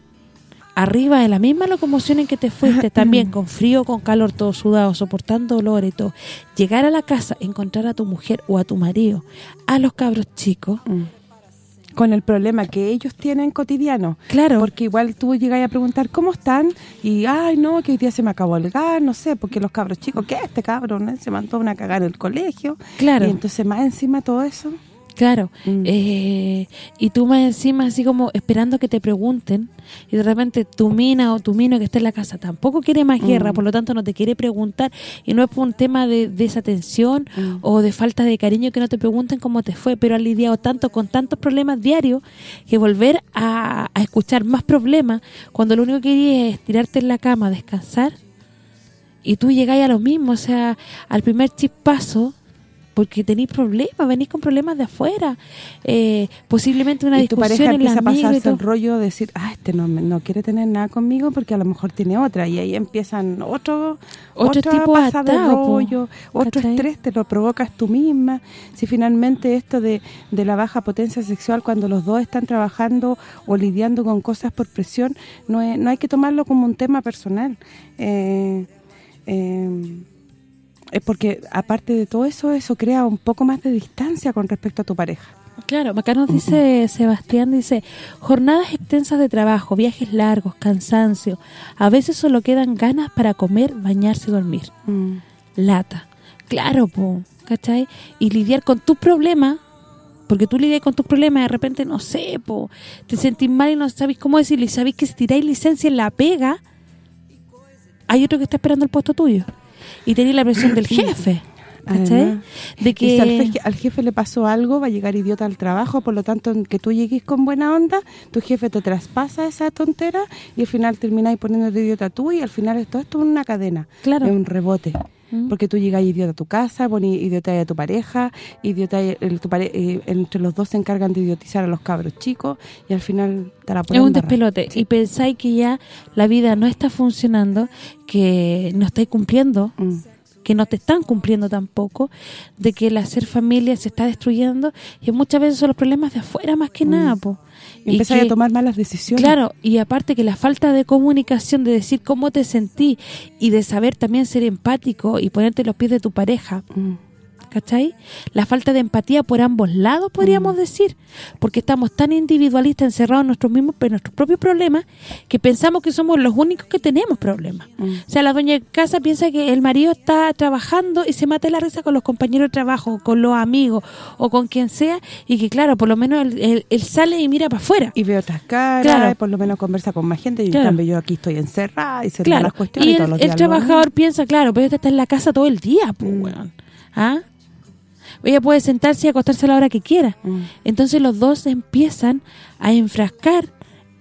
arriba de la misma locomoción en que te fuiste, también con frío, con calor, todo sudado, soportando dolor y todo. Llegar a la casa, encontrar a tu mujer o a tu marido, a los cabros chicos, Mm. Con el problema que ellos tienen cotidiano. claro, Porque igual tú llegas a preguntar cómo están y, ay, no, que hoy día se me acabó el gas, no sé, porque los cabros chicos, ¿qué este cabrón? eh? Se mandó una cagada en el colegio. claro. Y entonces más encima todo eso. Claro, Mm. eh, y tú más encima así como esperando que te pregunten y de repente tu mina o tu mino que está en la casa tampoco quiere más guerra, Mm. por lo tanto no te quiere preguntar y no es por un tema de desatención Mm. o de falta de cariño que no te pregunten cómo te fue, pero has lidiado tanto con tantos problemas diarios que volver a, a escuchar más problemas cuando lo único que querías es tirarte en la cama, descansar y tú llegáis a lo mismo, o sea, al primer chispazo porque tenéis problemas, venís con problemas de afuera, eh, posiblemente una y tu discusión pareja en la empieza a pasarse el rollo de decir, ah, este no, no quiere tener nada conmigo porque a lo mejor tiene otra. Y ahí empiezan otro, Otro otra tipo de rollo, otro ¿cachai? estrés te lo provocas tú misma. Si finalmente esto de, de la baja potencia sexual, cuando los dos están trabajando o lidiando con cosas por presión, no, es- no hay que tomarlo como un tema personal. Eh, eh, es porque aparte de todo eso, eso crea un poco más de distancia con respecto a tu pareja. Claro, acá nos dice Sebastián, dice, jornadas extensas de trabajo, viajes largos, cansancio, a veces solo quedan ganas para comer, bañarse y dormir. Mm. Lata. Claro, po, ¿cachai? Y lidiar con tus problemas, porque tú lidias con tus problemas de repente, no sé, po, te sentís mal y no sabéis cómo decirlo, y sabéis que si tiráis licencia en la pega, hay otro que está esperando el puesto tuyo. Y tenéis la presión del jefe, De Y si al, que... jefe, al jefe le pasó algo, va a llegar idiota al trabajo, por lo tanto, que tú llegues con buena onda, tu jefe te traspasa esa tontera y al final termináis poniéndote idiota tú y al final esto, esto es una cadena, Claro. es un rebote. Mm. Porque tú llegas idiota a tu casa, pones idiota a tu pareja, idiota el, tu pare- eh, entre los dos se encargan de idiotizar a los cabros chicos y al final te la Es ponen un barra. despelote. Y pensáis que ya la vida no está funcionando, que no estáis cumpliendo, Mm. Que no te están cumpliendo tampoco, de que el hacer familia se está destruyendo, y muchas veces son los problemas de afuera más que nada, po. Y empezáis que- a tomar malas decisiones. Claro, y aparte que la falta de comunicación, de decir cómo te sentí y de saber también ser empático y ponerte los pies de tu pareja, Mm. ¿Cachai? La falta de empatía por ambos lados, Mm. podríamos decir, porque estamos tan individualistas, encerrados en nuestros mismos en nuestros propios problemas, que pensamos que somos los únicos que tenemos problemas. Mm. O sea, la doña de casa piensa que el marido está trabajando y se mata la risa con los compañeros de trabajo, con los amigos o con quien sea, y que claro, por lo menos él, él- él sale y mira para afuera. y veo otras caras, Claro. por lo menos conversa con más gente y Claro. en cambio yo aquí estoy encerrada y se Claro, las cuestiones y y todos el, los el días lo hago. trabajador piensa, claro, pero esta está en la casa todo el día, pues, Mm. weón. ¿Ah? Ella puede sentarse y acostarse a la hora que quiera. Mm. Entonces los dos empiezan a enfrascar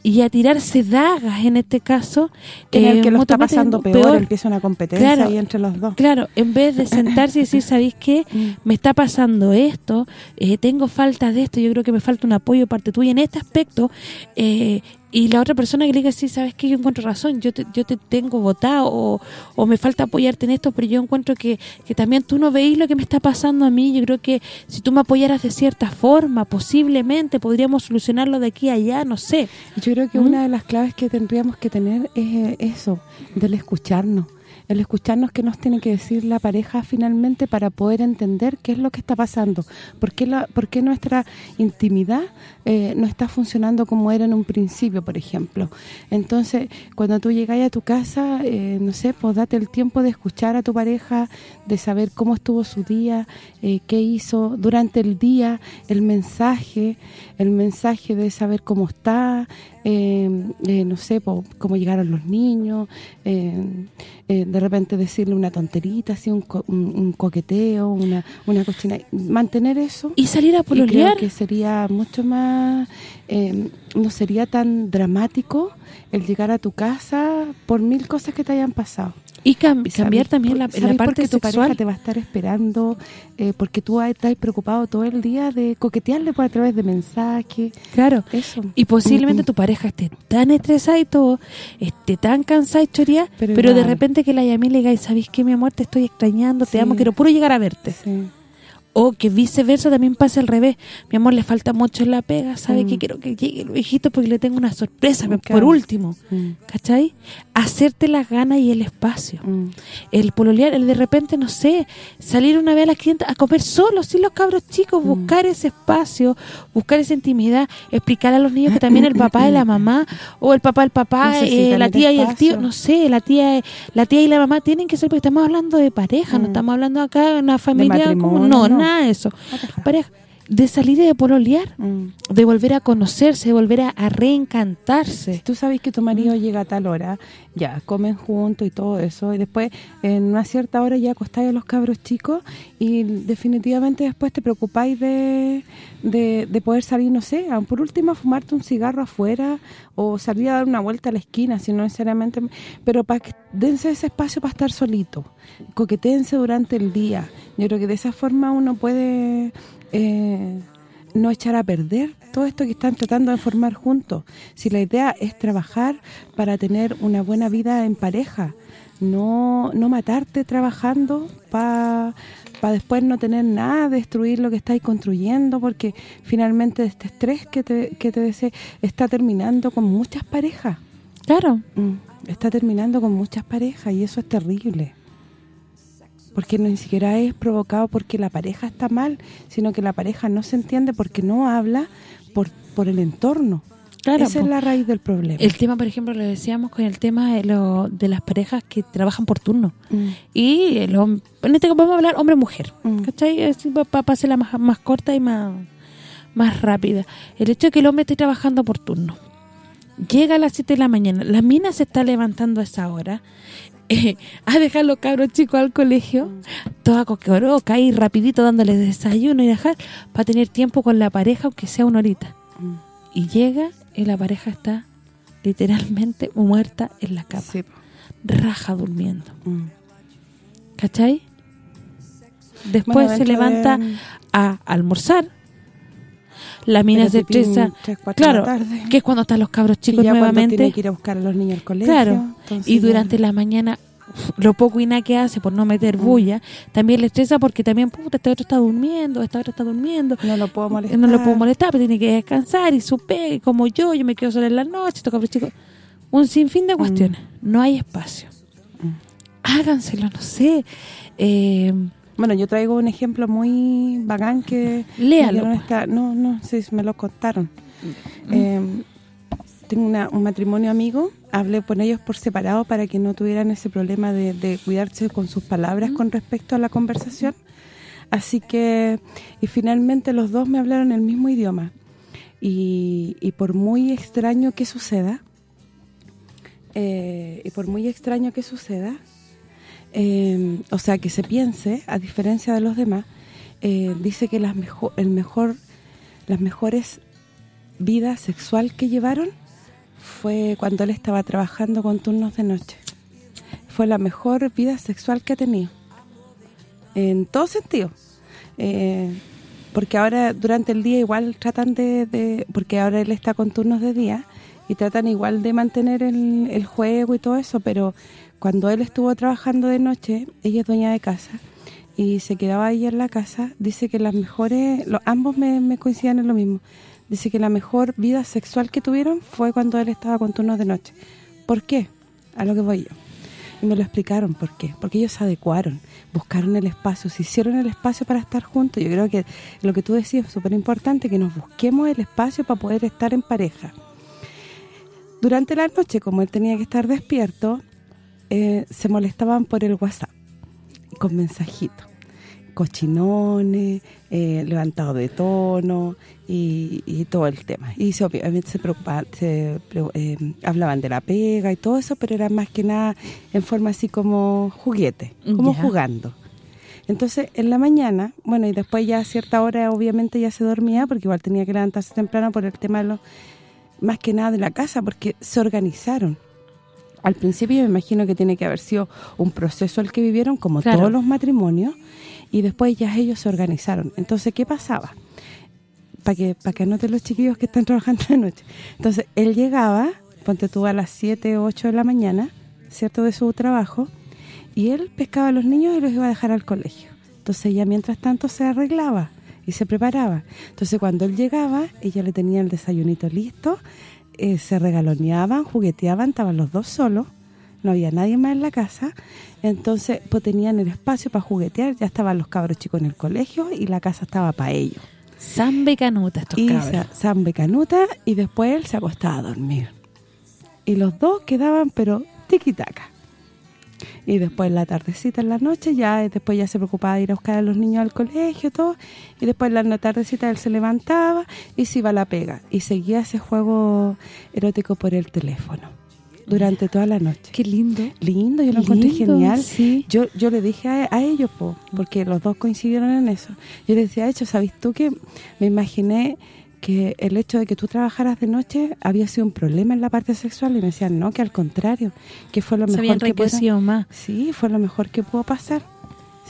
y a tirarse dagas en este caso en el que lo está pasando peor, empieza una competencia Claro. ahí entre los dos. Claro, en vez de sentarse y decir, ¿sabéis qué? Mm. Me está pasando esto, eh, tengo falta de esto, yo creo que me falta un apoyo de parte tuya en este aspecto, eh, y la otra persona que le diga, sí, ¿sabes qué? Yo encuentro razón, yo te, yo te tengo votado o, o me falta apoyarte en esto, pero yo encuentro que, que también tú no veís lo que me está pasando a mí, yo creo que si tú me apoyaras de cierta forma, posiblemente podríamos solucionarlo de aquí a allá, no sé. Yo creo que ¿Mm? una de las claves que tendríamos que tener es eh, eso, del escucharnos. El escucharnos que nos tiene que decir la pareja finalmente para poder entender qué es lo que está pasando. ¿Por qué, por qué nuestra intimidad eh, no está funcionando como era en un principio, por ejemplo? Entonces, cuando tú llegáis a tu casa, eh, no sé, pues date el tiempo de escuchar a tu pareja, de saber cómo estuvo su día, eh, qué hizo durante el día, el mensaje, el mensaje de saber cómo está, eh, eh, no sé, po, cómo llegaron los niños, eh, eh, de repente decirle una tonterita, así un, co- un- un coqueteo, una, una cochina. Mantener eso Y salir a y creo pololear. que sería mucho más, eh, no sería tan dramático el llegar a tu casa por mil cosas que te hayan pasado. Y cam- Y cambiar también la, parte qué tu pareja te va a estar esperando, eh, porque tú estás preocupado todo el día de coquetearle por a través de mensajes, Claro. eso. Y posiblemente tu pareja esté tan estresada y todo, esté tan cansada y choría, Pero pero, de repente que la llame y le diga, ¿sabes qué, mi amor? Te estoy extrañando, te amo, quiero puro llegar a verte. Sí. O que viceversa también pase al revés. Mi amor, le falta mucho en la pega, ¿sabe Mm. que quiero que llegue el viejito porque le tengo una sorpresa, por último? Mm, ¿Cachai? Hacerte las ganas y el espacio. mm. El pololear, el de repente, no sé, salir una vez a las 500 a comer solo, sin los cabros chicos, Mm. buscar ese espacio, buscar esa intimidad, explicar a los niños que también el papá y la mamá, o el papá el papá, eh, la tía y el tío, no sé, la tía la tía y la mamá tienen que ser, porque estamos hablando de pareja, no Mm. estamos hablando acá de una familia, como, no, no. nada de eso. Pareja. De salir y de pololear, Mm. de volver a conocerse, de volver a, a reencantarse. Tú sabes que tu marido Mm. llega a tal hora, ya, comen juntos y todo eso, y después en una cierta hora ya acostáis a los cabros chicos y definitivamente después te preocupáis de, de, de poder salir, no sé, por último a fumarte un cigarro afuera o salir a dar una vuelta a la esquina, si no necesariamente, pero para que dense ese espacio para estar solito, coquetense durante el día. Yo creo que de esa forma uno puede... eh, no echar a perder todo esto que están tratando de formar juntos. Si la idea es trabajar para tener una buena vida en pareja, no no matarte trabajando para después no tener nada, destruir lo que estáis construyendo, porque finalmente este estrés que te, que te desee está terminando con muchas parejas. Claro, Mm, Está terminando con muchas parejas y eso es terrible. Porque ni siquiera es provocado porque la pareja está mal, sino que la pareja no se entiende porque no habla por, por el entorno. claro. Esa es la raíz del problema. El tema, por ejemplo, lo decíamos con el tema de, lo, de las parejas que trabajan por turno. Mm, Y el hom- en este caso vamos a hablar hombre-mujer, Mm. ¿cachai? Para hacerla más, más corta y más, más rápida. El hecho de que el hombre esté trabajando por turno. Llega a las 7 de la mañana, la mina se está levantando a esa hora, eh, a dejar los cabros chicos al colegio, toda coqueroca y rapidito dándoles desayuno y dejar, para tener tiempo con la pareja, aunque sea una horita. mm. Y llega y la pareja está literalmente muerta en la cama, Sí. raja durmiendo. Mm. ¿Cachai? Después Bueno, se levanta de- a almorzar. La mina Pero se pipí, estresa. tres, cuatro de la Claro, tarde. que es cuando están los cabros chicos ya nuevamente. tiene que ir a buscar a los niños al colegio. Claro, y ya- durante la mañana lo poco y nada que hace por no meter Mm. bulla, también le estresa porque también, puta, este otro está durmiendo, esta otra está durmiendo. No lo puedo molestar. No lo puedo molestar, pero tiene que descansar y su pega, y como yo, yo me quedo sola en la noche, estos cabros chicos. Un sinfín de cuestiones. No hay espacio. Mm. Háganselo, no sé. Eh, Bueno, yo traigo un ejemplo muy bacán que... Léalo, me pues. esta- no, no, sí, me lo contaron. Eh, tengo una- un matrimonio amigo, hablé con ellos por separado para que no tuvieran ese problema de, de cuidarse con sus palabras con respecto a la conversación. Así que, y finalmente los dos me hablaron el mismo idioma. Y, y por muy extraño que suceda, eh, y por muy extraño que suceda, eh, o sea, que se piense, a diferencia de los demás, eh, dice que las mejor, el mejor las mejores vidas sexual que llevaron fue cuando él estaba trabajando con turnos de noche. Fue la mejor vida sexual que he tenido. En todo sentido. Eh, porque ahora durante el día igual tratan de, Porque ahora él está con turnos de día y tratan igual de mantener el juego y todo eso, pero cuando él estuvo trabajando de noche, ella es dueña de casa y se quedaba ahí en la casa, dice que las mejores, los, ambos me, me en lo mismo, dice que la mejor vida sexual que tuvieron fue cuando él estaba con turnos de noche. ¿Por qué? A lo que voy yo. Y me lo explicaron por qué. Porque ellos se adecuaron, buscaron el espacio, se hicieron el espacio para estar juntos. Yo creo que lo que tú decías es súper importante, que nos busquemos el espacio para poder estar en pareja. Durante la noche, como él tenía que estar despierto, eh, se molestaban por el WhatsApp, con mensajitos cochinones, eh, levantado de tono y, todo el tema. Y se, obviamente se preocupaban, se, eh, hablaban de la pega y todo eso, pero era más que nada en forma así como juguete, como jugando. Entonces, en la mañana, bueno, y después ya a cierta hora obviamente ya se dormía, porque igual tenía que levantarse temprano por el tema de los, más que nada de la casa, porque se organizaron. Al principio me imagino que tiene que haber sido un proceso el que vivieron, como todos los matrimonios, y después ya ellos se organizaron. Entonces, ¿qué pasaba? Para que para que anoten los chiquillos que están trabajando de noche. Entonces, él llegaba, ponte tú a las 7 o 8 de la mañana, ¿cierto?, de su trabajo, y él pescaba a los niños y los iba a dejar al colegio. Entonces, ella mientras tanto se arreglaba y se preparaba. Entonces, cuando él llegaba, ella le tenía el desayunito listo, eh, se regaloneaban, jugueteaban, estaban los dos solos, no había nadie más en la casa, entonces pues tenían el espacio para juguetear, ya estaban los cabros chicos en el colegio y la casa estaba para ellos. San Becanuta estos y cabros. San Becanuta y después él se acostaba a dormir. Y los dos quedaban pero tiquitaca. Y después en la tardecita, en la noche, ya después ya se preocupaba de ir a buscar a los niños al colegio, todo. Y después en la tardecita él se levantaba y se iba a la pega. Y seguía ese juego erótico por el teléfono durante toda la noche. Qué lindo. Lindo, yo lo encontré genial. Yo yo le dije a, ellos, porque los dos coincidieron en eso. Yo les decía, hecho, ¿sabes tú que me imaginé que el hecho de que tú trabajaras de noche había sido un problema en la parte sexual y me decían, no, que al contrario, que fue lo mejor que pudo más. Sí, fue lo mejor que pudo pasar.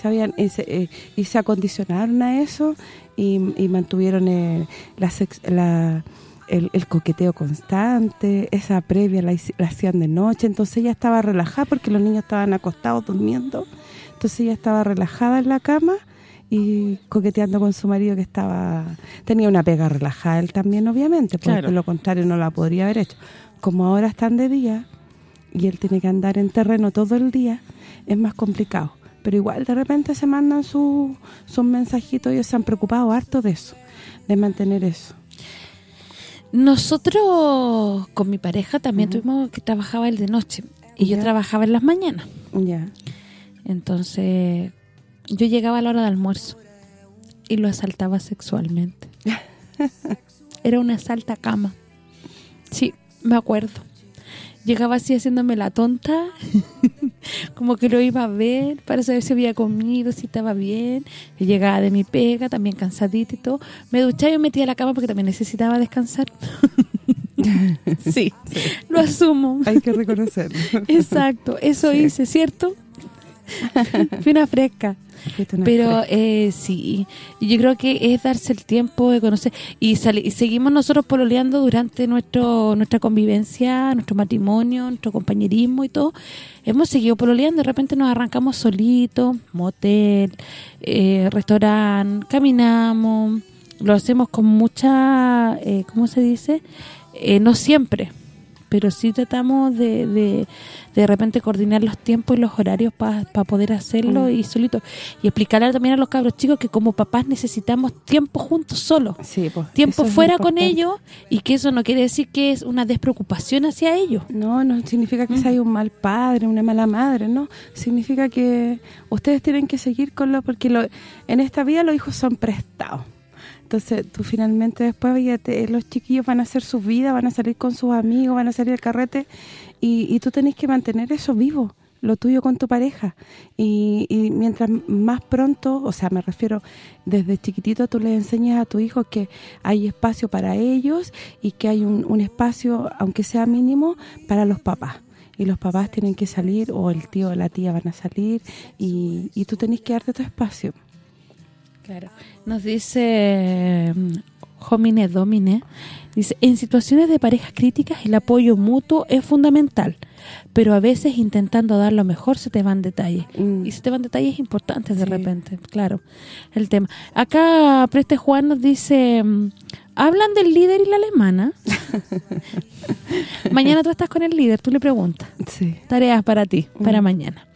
Se habían y se, eh, y se acondicionaron a eso y, mantuvieron eh, la, la el, coqueteo constante, esa previa la, hacían de noche, entonces ella estaba relajada porque los niños estaban acostados durmiendo, entonces ella estaba relajada en la cama y coqueteando con su marido que estaba tenía una pega relajada él también obviamente, porque por lo contrario no la podría haber hecho. Como ahora están de día y él tiene que andar en terreno todo el día, es más complicado. Pero igual de repente se mandan sus mensajitos y ellos se han preocupado harto de eso, de mantener eso. Nosotros con mi pareja también tuvimos que trabajaba él de noche y yo trabajaba en las mañanas. Ya. Entonces, yo llegaba a la hora de almuerzo y lo asaltaba sexualmente. Era una asalta cama. Sí, me acuerdo llegaba así haciéndome la tonta, como que lo iba a ver para saber si había comido, si estaba bien. Y llegaba de mi pega, también cansadita y todo. Me duchaba y me metía a la cama porque también necesitaba descansar. sí, lo asumo. Hay que reconocerlo. Exacto, eso hice, ¿cierto? Fui una fresca. Pero eh, sí, yo creo que es darse el tiempo de conocer. Y, seguimos nosotros pololeando durante nuestro nuestra convivencia, nuestro matrimonio, nuestro compañerismo y todo. Hemos seguido pololeando, de repente nos arrancamos solitos, motel, eh, restaurante, caminamos. Lo hacemos con mucha, eh, ¿cómo se dice? Eh, no siempre, pero sí tratamos de de repente coordinar los tiempos y los horarios para poder hacerlo mm. y solito. Y explicarle también a los cabros chicos que como papás necesitamos tiempo juntos solos. Sí, pues, tiempo fuera con ellos y que eso no quiere decir que es una despreocupación hacia ellos. No, no significa que mm. sea un mal padre, una mala madre, no. Significa que ustedes tienen que seguir con lo... Porque lo, en esta vida los hijos son prestados. Entonces, tú finalmente después los chiquillos van a hacer su vida, van a salir con sus amigos, van a salir al carrete y, tú tenés que mantener eso vivo. lo tuyo con tu pareja. Y, y, mientras más pronto, o sea, me refiero, desde chiquitito tú le enseñas a tu hijo que hay espacio para ellos y que hay un, un espacio, aunque sea mínimo, para los papás y los papás tienen que salir o el tío o la tía van a salir y, y tú tenés que darte tu espacio. Claro. Nos dice Homine Domine, dice, en situaciones de parejas críticas el apoyo mutuo es fundamental, pero a veces intentando dar lo mejor se te van detalles. Mm. Y se te van detalles importantes de Sí. repente, claro, el tema. Acá Preste Juan nos dice, mm, ¿hablan del líder y la alemana? mañana tú estás con el líder, tú le preguntas. Sí. Tareas para ti, para Mm. mañana.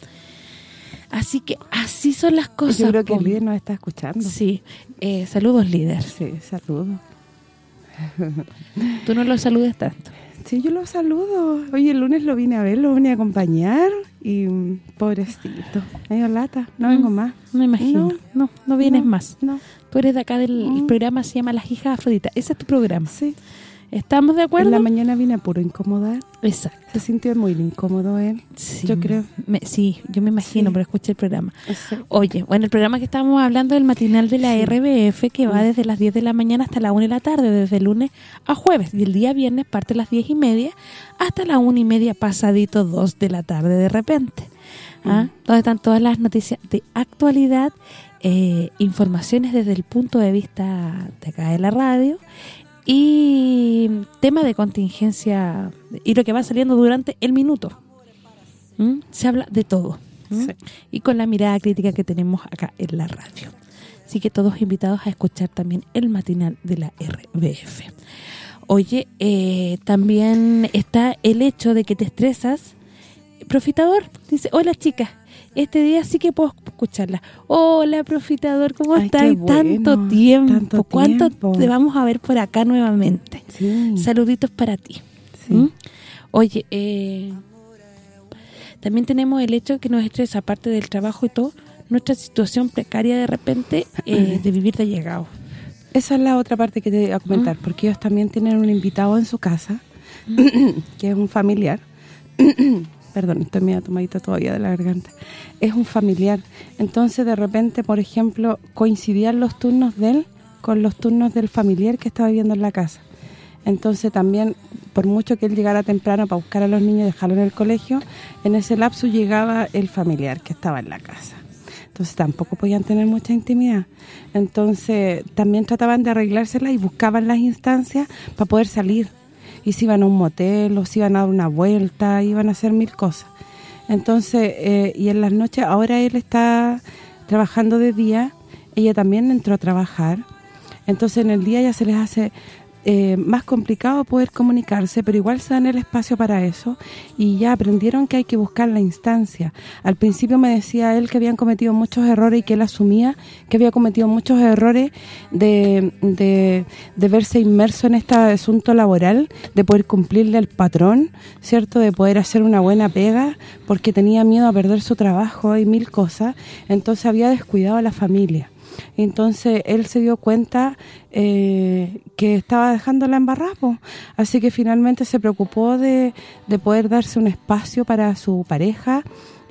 Así que así son las cosas. Yo creo que el líder nos está escuchando. Sí, eh, saludos líder. Sí, saludo. Tú no lo saludes tanto. Sí, yo lo saludo. Oye, el lunes lo vine a ver, lo vine a acompañar y mm, pobrecito, medio lata, no vengo más. Me imagino. No, no, vienes no, más. No, Tú eres de acá del Mm. el programa, se llama Las Hijas Afrodita. Ese es tu programa. sí. ¿Estamos de acuerdo? En la mañana vine a puro incomodar. Exacto. Se sintió muy incómodo él. Sí, Yo creo. me- sí, yo me imagino, Sí. pero escuché el programa. Sí. Oye, bueno, el programa que estábamos hablando del matinal de la Sí. RBF, que va Mm. desde las 10 de la mañana hasta la 1 de la tarde, desde lunes a jueves. Y el día viernes parte a las 10 y media hasta la 1 y media pasadito 2 de la tarde de repente. ¿Ah? Donde están todas las noticias de actualidad, eh, informaciones desde el punto de vista de acá de la radio y tema de contingencia y lo que va saliendo durante el minuto. ¿Mm? Se habla de todo. ¿Mm? Sí. Y con la mirada crítica que tenemos acá en la radio. Así que todos invitados a escuchar también el matinal de la RBF. Oye, eh, también está el hecho de que te estresas. Profitador dice, hola chicas, este día sí que puedo escucharla. Hola, Profitador, ¿cómo Ay, estás? qué tanto bueno, tiempo. tanto ¿Cuánto tiempo. te vamos a ver por acá nuevamente? Sí. Saluditos para ti. Sí. ¿Mm? Oye, eh, también tenemos el hecho que nos estresa, aparte del trabajo y todo, nuestra situación precaria de repente eh, de vivir de llegado. Esa es la otra parte que te iba a Mm. comentar, porque ellos también tienen un invitado en su casa, que es un familiar. Perdón, estoy medio tomadita todavía de la garganta. Es un familiar. Entonces, de repente, por ejemplo, coincidían los turnos de él con los turnos del familiar que estaba viviendo en la casa. Entonces, también, por mucho que él llegara temprano para buscar a los niños y dejarlos en el colegio, en ese lapso llegaba el familiar que estaba en la casa. Entonces tampoco podían tener mucha intimidad. Entonces también trataban de arreglársela y buscaban las instancias para poder salir. Y se iban a un motel o se iban a dar una vuelta, iban a hacer mil cosas. Entonces, eh, y en las noches, ahora él está trabajando de día, ella también entró a trabajar. Entonces en el día ya se les hace eh, más complicado poder comunicarse, pero igual se dan el espacio para eso y ya aprendieron que hay que buscar la instancia. Al principio me decía él que habían cometido muchos errores y que él asumía que había cometido muchos errores de, de, de verse inmerso en este asunto laboral, de poder cumplirle al patrón, ¿cierto? De poder hacer una buena pega, porque tenía miedo a perder su trabajo y mil cosas, entonces había descuidado a la familia. Entonces él se dio cuenta eh, que estaba dejando la embarrada, po. así que finalmente se preocupó de, de poder darse un espacio para su pareja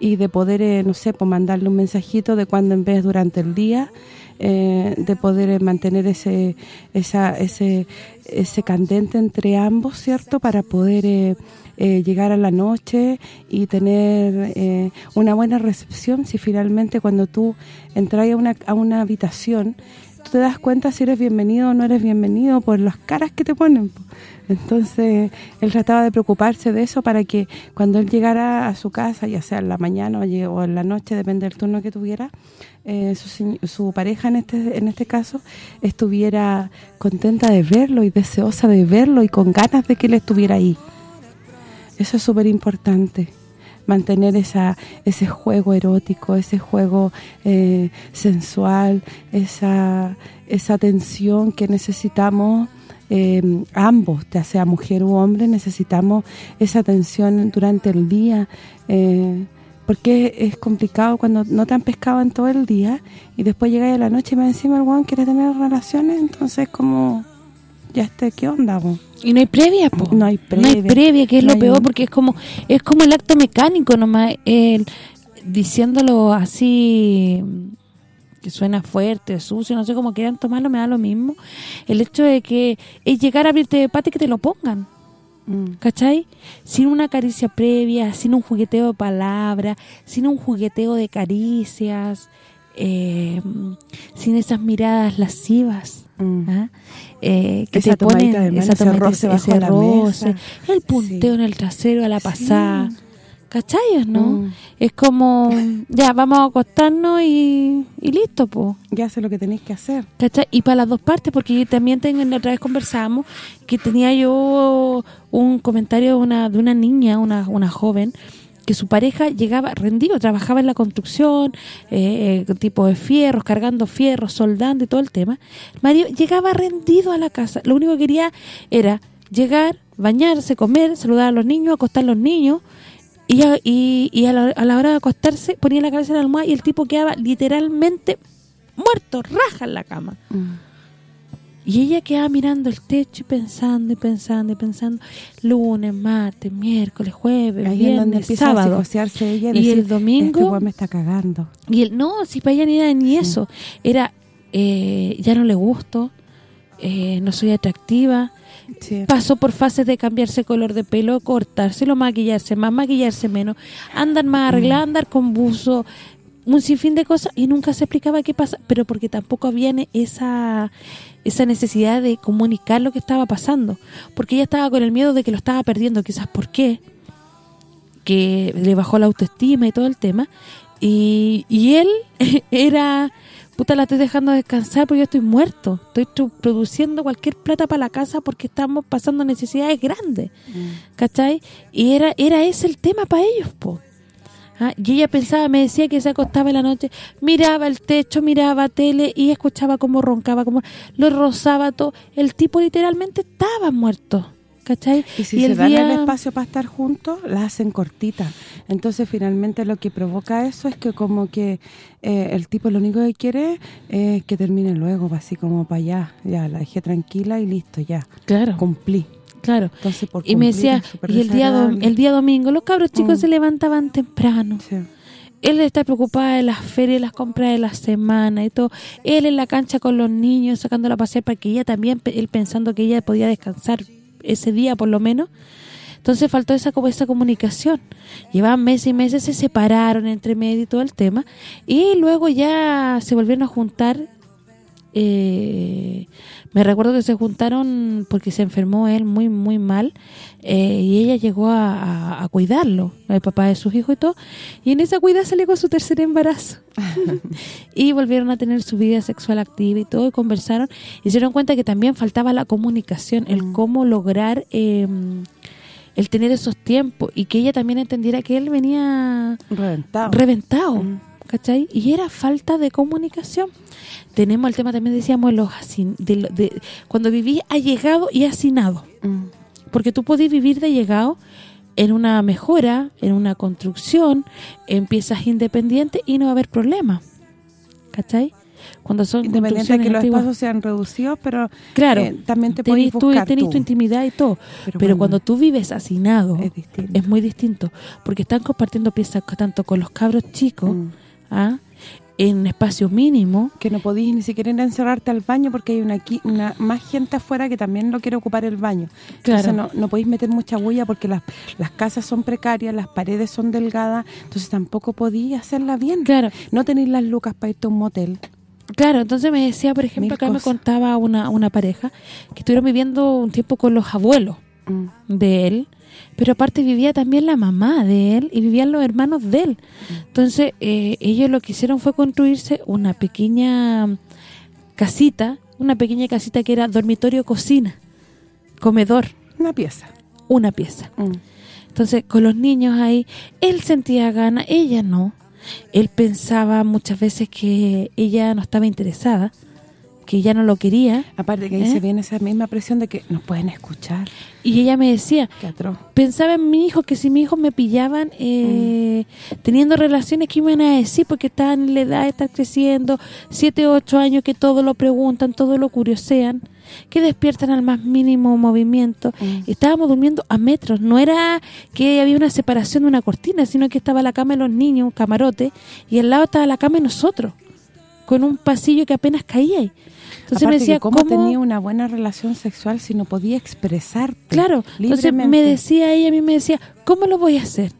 y de poder, eh, no sé, pues mandarle un mensajito de cuando en vez durante el día, eh, de poder eh, mantener ese esa ese ese candente entre ambos, ¿cierto? Para poder eh, llegar a la noche y tener eh, una buena recepción si finalmente cuando tú entras a una, a una habitación tú te das cuenta si eres bienvenido o no eres bienvenido por las caras que te ponen. po. Entonces, él trataba de preocuparse de eso para que cuando él llegara a su casa, ya sea en la mañana o en la noche, depende del turno que tuviera, eh, su, su pareja en este en este caso estuviera contenta de verlo y deseosa de verlo y con ganas de que él estuviera ahí. Eso es súper importante mantener esa ese juego erótico, ese juego eh, sensual, esa esa tensión que necesitamos eh, ambos, ya sea mujer u hombre, necesitamos esa tensión durante el día, eh, porque es complicado cuando no te han pescado en todo el día y después llegas a la noche y me encima el guan quiere tener relaciones, entonces como ya este, ¿qué onda? po? Y no hay previa, po. No hay No hay previa. previa, que es No lo peor, un- porque es como es como el acto mecánico nomás, el, diciéndolo así que suena fuerte, sucio, no sé cómo quieran tomarlo, me da lo mismo. El hecho de que es llegar a abrirte de pata y que te lo pongan. Mm. ¿Cachai? Sin una caricia previa, sin un jugueteo de palabras, sin un jugueteo de caricias, eh, sin esas miradas lascivas, Mm. ¿ah? Eh, que Esa te ponen tomadita de mano, esa ese roce bajo ese la roce, mesa. el punteo Sí. en el trasero a la pasada, Sí. ¿cachai? ¿no? Mm. Es como, ya, vamos a acostarnos y, y listo, pues. Ya sé lo que tenéis que hacer. ¿Cachai? Y para las dos partes, porque yo también tengo, otra vez conversamos que tenía yo un comentario de una, de una niña, una, una joven, que su pareja llegaba rendido, trabajaba en la construcción, eh, eh, tipo de fierros, cargando fierros, soldando y todo el tema. Mario llegaba rendido a la casa, lo único que quería era llegar, bañarse, comer, saludar a los niños, acostar a los niños, y a, y, y a, la, a la hora de acostarse ponía la cabeza en la almohada y el tipo quedaba literalmente muerto, raja en la cama. Y ella quedaba mirando el techo y pensando y pensando y pensando. Lunes, martes, miércoles, jueves, Ahí viernes, a sábado. ella Y el decir, domingo- Este me está cagando. Y él, no, si para ella ni era ni eso. Era, eh, ya no le gusto, eh, no soy atractiva. Sí. Pasó por fases de cambiarse color de pelo, cortárselo, maquillarse más, maquillarse menos, andar más arreglada, andar con buzo, un sinfín de cosas y nunca se explicaba qué pasa, pero porque tampoco había esa esa necesidad de comunicar lo que estaba pasando, porque ella estaba con el miedo de que lo estaba perdiendo, quizás por qué, que le bajó la autoestima y todo el tema, y, y él era, puta, la estoy dejando descansar porque yo estoy muerto, estoy produciendo cualquier plata para la casa porque estamos pasando necesidades grandes, ¿cachai? Y era era ese el tema para ellos, po. Ah, y ella pensaba, me decía que se acostaba en la noche, miraba el techo, miraba tele y escuchaba cómo roncaba, cómo lo rozaba todo. El tipo literalmente estaba muerto, ¿cachai? Y si el se dan el espacio para estar juntos, la hacen cortita. Entonces, finalmente, lo que provoca eso es que como que eh, el tipo lo único que quiere es que termine luego, así como para allá. Ya, la dejé tranquila y listo, ya. Claro, Cumplí. Claro. Entonces, por Y me decía, y el día dom- el día domingo, los cabros chicos Mm. se levantaban temprano. Sí. Él está preocupada de las ferias, las compras de la semana y todo. Él en la cancha con los niños, sacándola a pasear para que ella también, él pensando que ella podía descansar ese día por lo menos. Entonces faltó esa esa comunicación. Llevaban meses y meses, se separaron entre medio y todo el tema. Y luego ya se volvieron a juntar. Eh, me recuerdo que se juntaron porque se enfermó él muy, muy mal. eh, y ella llegó a, a- a cuidarlo, el papá de sus hijos y todo. Y en esa cuida salió con su tercer embarazo. y volvieron a tener su vida sexual activa y todo, y conversaron. Y se dieron cuenta que también faltaba la comunicación, el cómo lograr... eh, el tener esos tiempos y que ella también entendiera que él venía Reventado. reventado, Mm. ¿Cachai? Y era falta de comunicación. Tenemos el tema también, decíamos, los hasin- de, de- cuando vivís allegado y hacinado. Mm. Porque tú podés vivir de allegado en una mejora, en una construcción, empiezas independiente y no va a haber problema. ¿Cachai? Cuando son Independiente de que los antiguas. espacios sean reducidos, pero Claro, eh, también te tenés tú, tenés tú. tu intimidad y todo. Pero Pero, bueno, cuando tú vives hacinado, es muy distinto. Porque están compartiendo piezas tanto con los cabros chicos, Mm. ¿Ah? en espacio mínimo, que no podís ni siquiera ir a encerrarte al baño porque hay una, aquí- una más gente afuera que también lo quiere ocupar el baño. Claro. Entonces no, no podéis meter mucha huella porque las, las casas son precarias, las paredes son delgadas, entonces tampoco podís hacerla bien. Claro. No tenéis las lucas para irte a un motel. Claro, entonces me decía, por ejemplo, Mil acá me contaba una, una pareja que estuvieron viviendo un tiempo con los abuelos Mm. de él, pero aparte vivía también la mamá de él y vivían los hermanos de él. Entonces, eh, ellos lo que hicieron fue construirse una pequeña casita, una pequeña casita que era dormitorio, cocina, comedor, Una pieza. una pieza. Mm. Entonces, con los niños ahí, él sentía ganas, ella no. Él pensaba muchas veces que ella no estaba interesada, que ella no lo quería. Aparte que ahí ¿Eh? se viene esa misma presión de que nos pueden escuchar. Y ella me decía, Qué pensaba en mi hijo, que si mi hijo me pillaban eh, teniendo relaciones, que iban a decir? Porque estaban en la edad de estar creciendo, siete, ocho años, que todo lo preguntan, todo lo curiosean. que despiertan al más mínimo movimiento. Mm. Estábamos durmiendo a metros, no era que había una separación de una cortina, sino que estaba la cama de los niños, un camarote, y al lado estaba la cama de nosotros, con un pasillo que apenas caía ahí. Entonces Aparte me decía, que ¿cómo, ¿cómo? tenía una buena relación sexual si no podía expresarte Claro, entonces me libremente? decía ella, a mí me decía, ¿cómo lo voy a hacer?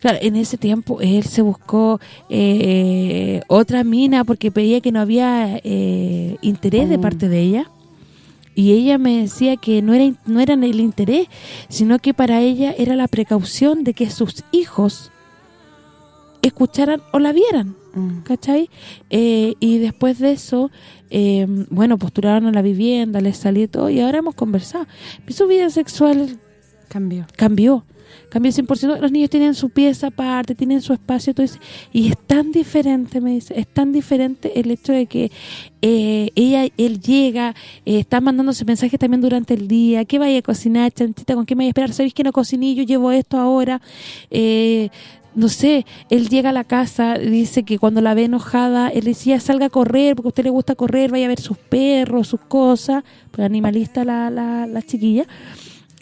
Claro, en ese tiempo él se buscó eh, otra mina porque veía que no había eh, interés de Mm. parte de ella. Y ella me decía que no era no era el interés, sino que para ella era la precaución de que sus hijos escucharan o la vieran. Mm. ¿cachai? Eh, y después de eso, eh, bueno, postularon a la vivienda, les salió todo y ahora hemos conversado. Su vida sexual Cambió. cambió, cambió 100%. Los niños tienen su pieza aparte, tienen su espacio, todo eso. Y es tan diferente, me dice, es tan diferente el hecho de que eh, ella él llega, eh, está mandándose mensajes también durante el día, ¿qué vaya a cocinar, chantita? ¿Con qué me vaya a esperar? ¿Sabéis que no cociné? Yo llevo esto ahora. Eh, no sé, él llega a la casa, dice que cuando la ve enojada, él decía, salga a correr, porque a usted le gusta correr, vaya a ver sus perros, sus cosas, pues animalista la, la, la chiquilla.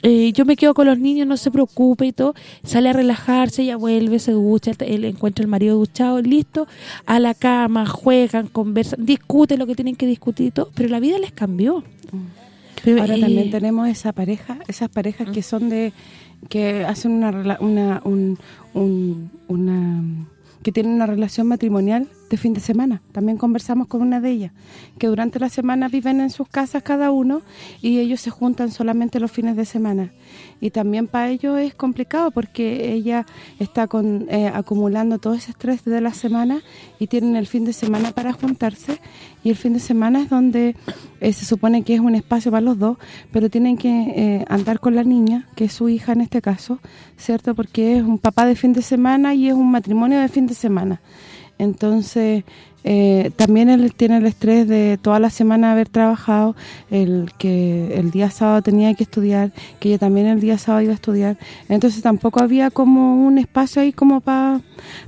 Eh, yo me quedo con los niños, no se preocupe y todo. Sale a relajarse, ella vuelve, se ducha, él encuentra al marido duchado, listo, a la cama, juegan, conversan, discuten lo que tienen que discutir y todo, pero la vida les cambió. Pero, Ahora eh, también tenemos esa pareja, esas parejas que son de que hacen una una un- un- una que tienen una relación matrimonial de fin de semana. También conversamos con una de ellas, que durante la semana viven en sus casas cada uno y ellos se juntan solamente los fines de semana. Y también para ellos es complicado porque ella está con eh, acumulando todo ese estrés de la semana y tienen el fin de semana para juntarse y el fin de semana es donde eh, se supone que es un espacio para los dos, pero tienen que eh, andar con la niña, que es su hija en este caso, ¿cierto? Porque es un papá de fin de semana y es un matrimonio de fin de semana. Entonces, eh, también él tiene el estrés de toda la semana haber trabajado, el que el día sábado tenía que estudiar, que ella también el día sábado iba a estudiar. Entonces tampoco había como un espacio ahí como para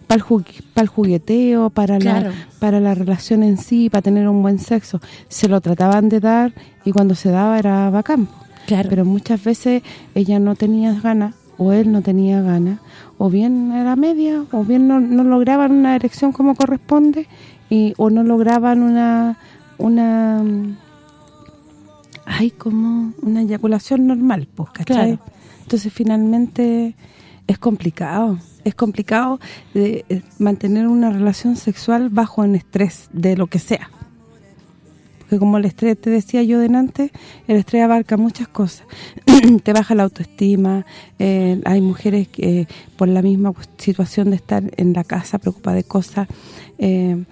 para el, el jugueteo, para Claro. la para la relación en sí, para tener un buen sexo. Se lo trataban de dar y cuando se daba era bacán. Claro. Pero muchas veces ella no tenía ganas o él no tenía ganas, o bien era media, o bien no, no lograban una erección como corresponde y o no lograban una una mm, ay, como una eyaculación normal, pues, ¿cachai? Claro. Entonces finalmente es complicado, es complicado de, eh, mantener una relación sexual bajo un estrés de lo que sea. Porque como el estrés, te decía yo delante, el estrés abarca muchas cosas. te baja la autoestima, eh, hay mujeres que eh, por la misma situación de estar en la casa preocupada de cosas eh,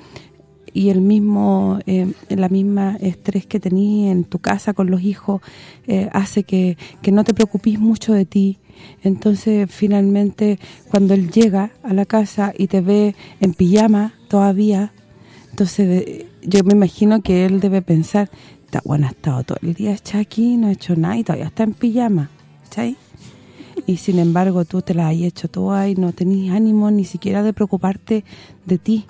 y el mismo eh, la misma estrés que tenías en tu casa con los hijos eh, hace que, que no te preocupes mucho de ti. Entonces, finalmente, cuando él llega a la casa y te ve en pijama todavía, entonces de- yo me imagino que él debe pensar, está bueno, ha estado todo el día hecha aquí, no ha hecho nada y todavía está en pijama, ¿cachai? Y sin embargo tú te la has hecho toda y no tenías ánimo ni siquiera de preocuparte de ti.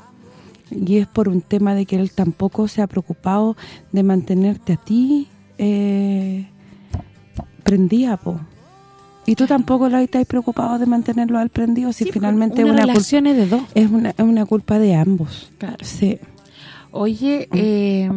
Y es por un tema de que él tampoco se ha preocupado de mantenerte a ti eh, prendida, po. Y tú tampoco lo estás preocupado de mantenerlo al prendido si Sí, finalmente una una es de dos. es una es una culpa de ambos. Claro. Sí. Oye, eh,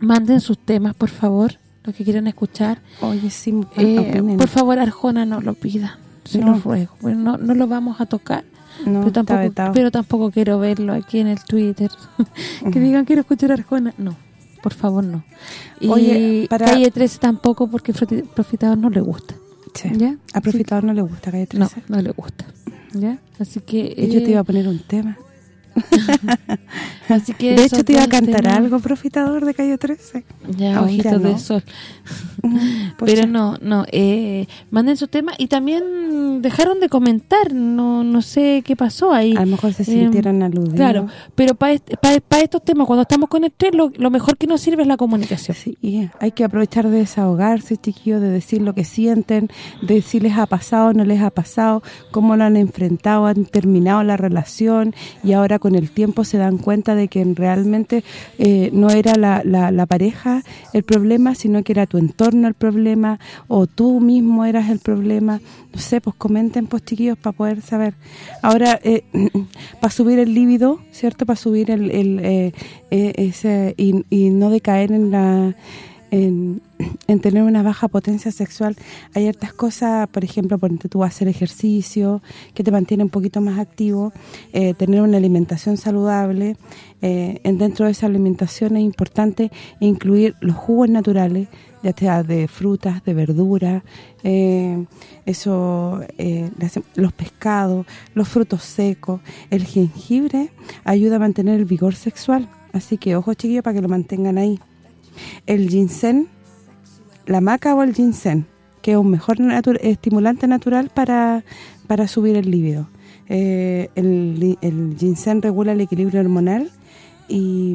manden sus temas, por favor, los que quieran escuchar. Oye, sí, Eh, por favor, Arjona, no lo pida. Se No. lo ruego. Bueno, no, no lo vamos a tocar. No, pero tampoco pero tampoco quiero verlo aquí en el Twitter. que digan, quiero escuchar a Arjona. No, por favor, no. Y Oye, para- Calle 13 tampoco, porque Profitador no le gusta. Sí. ¿Ya? A Profitador no le gusta Calle No, 13. no le gusta. ¿Ya? Así que... Y yo te eh, iba a poner un tema. así que De hecho, te iba a cantar temas- algo, Profitador, de Calle 13. Ya, ojitos de sol. Pucha. Pero no, no, eh, manden su tema y también dejaron de comentar, no no sé qué pasó ahí. A lo mejor se Eh, sintieron aludidos. Claro, pero para estos temas, cuando estamos con estrés, lo, lo mejor que nos sirve es la comunicación. Sí, hay que aprovechar de desahogarse, chiquillos, de decir lo que sienten, de si les ha pasado no les ha pasado, cómo lo han enfrentado, han terminado la relación y ahora con el tiempo se dan cuenta de que realmente eh, no era la, la, pareja el problema, sino que era tu entorno el problema o tú mismo eras el problema. No sé, pues comenten, pues chiquillos, para poder saber. Ahora, eh, para subir el líbido, ¿cierto? Para subir el, el eh, ese y, y no decaer en la en, tener una baja potencia sexual. Hay otras cosas, por ejemplo, por tú hacer ejercicio, que te mantiene un poquito más activo, eh, tener una alimentación saludable. Eh, dentro de esa alimentación es importante incluir los jugos naturales, ya sea de frutas, de verduras, eh, eso los pescados, los frutos secos. El jengibre ayuda a mantener el vigor sexual, así que ojo chiquillos para que lo mantengan ahí el ginseng, la maca o el ginseng, que es un mejor estimulante natural para, para subir el líbido. Eh, el, ginseng regula el equilibrio hormonal y,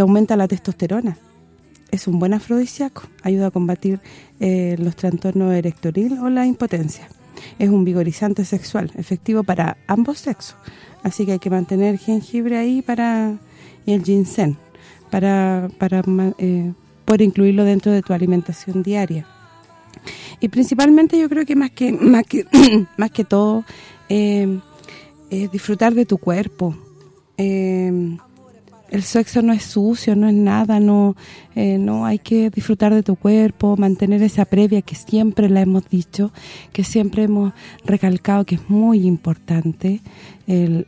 aumenta la testosterona. Es un buen afrodisíaco, ayuda a combatir eh, los trastornos erectoril o la impotencia. Es un vigorizante sexual, efectivo para ambos sexos. Así que hay que mantener jengibre ahí para y el ginseng para, para eh, poder incluirlo dentro de tu alimentación diaria. Y principalmente yo creo que más que más que más que todo eh, disfrutar de tu cuerpo. Eh, el sexo no es sucio, no es nada, no eh, no hay que disfrutar de tu cuerpo, mantener esa previa que siempre la hemos dicho, que siempre hemos recalcado que es muy importante,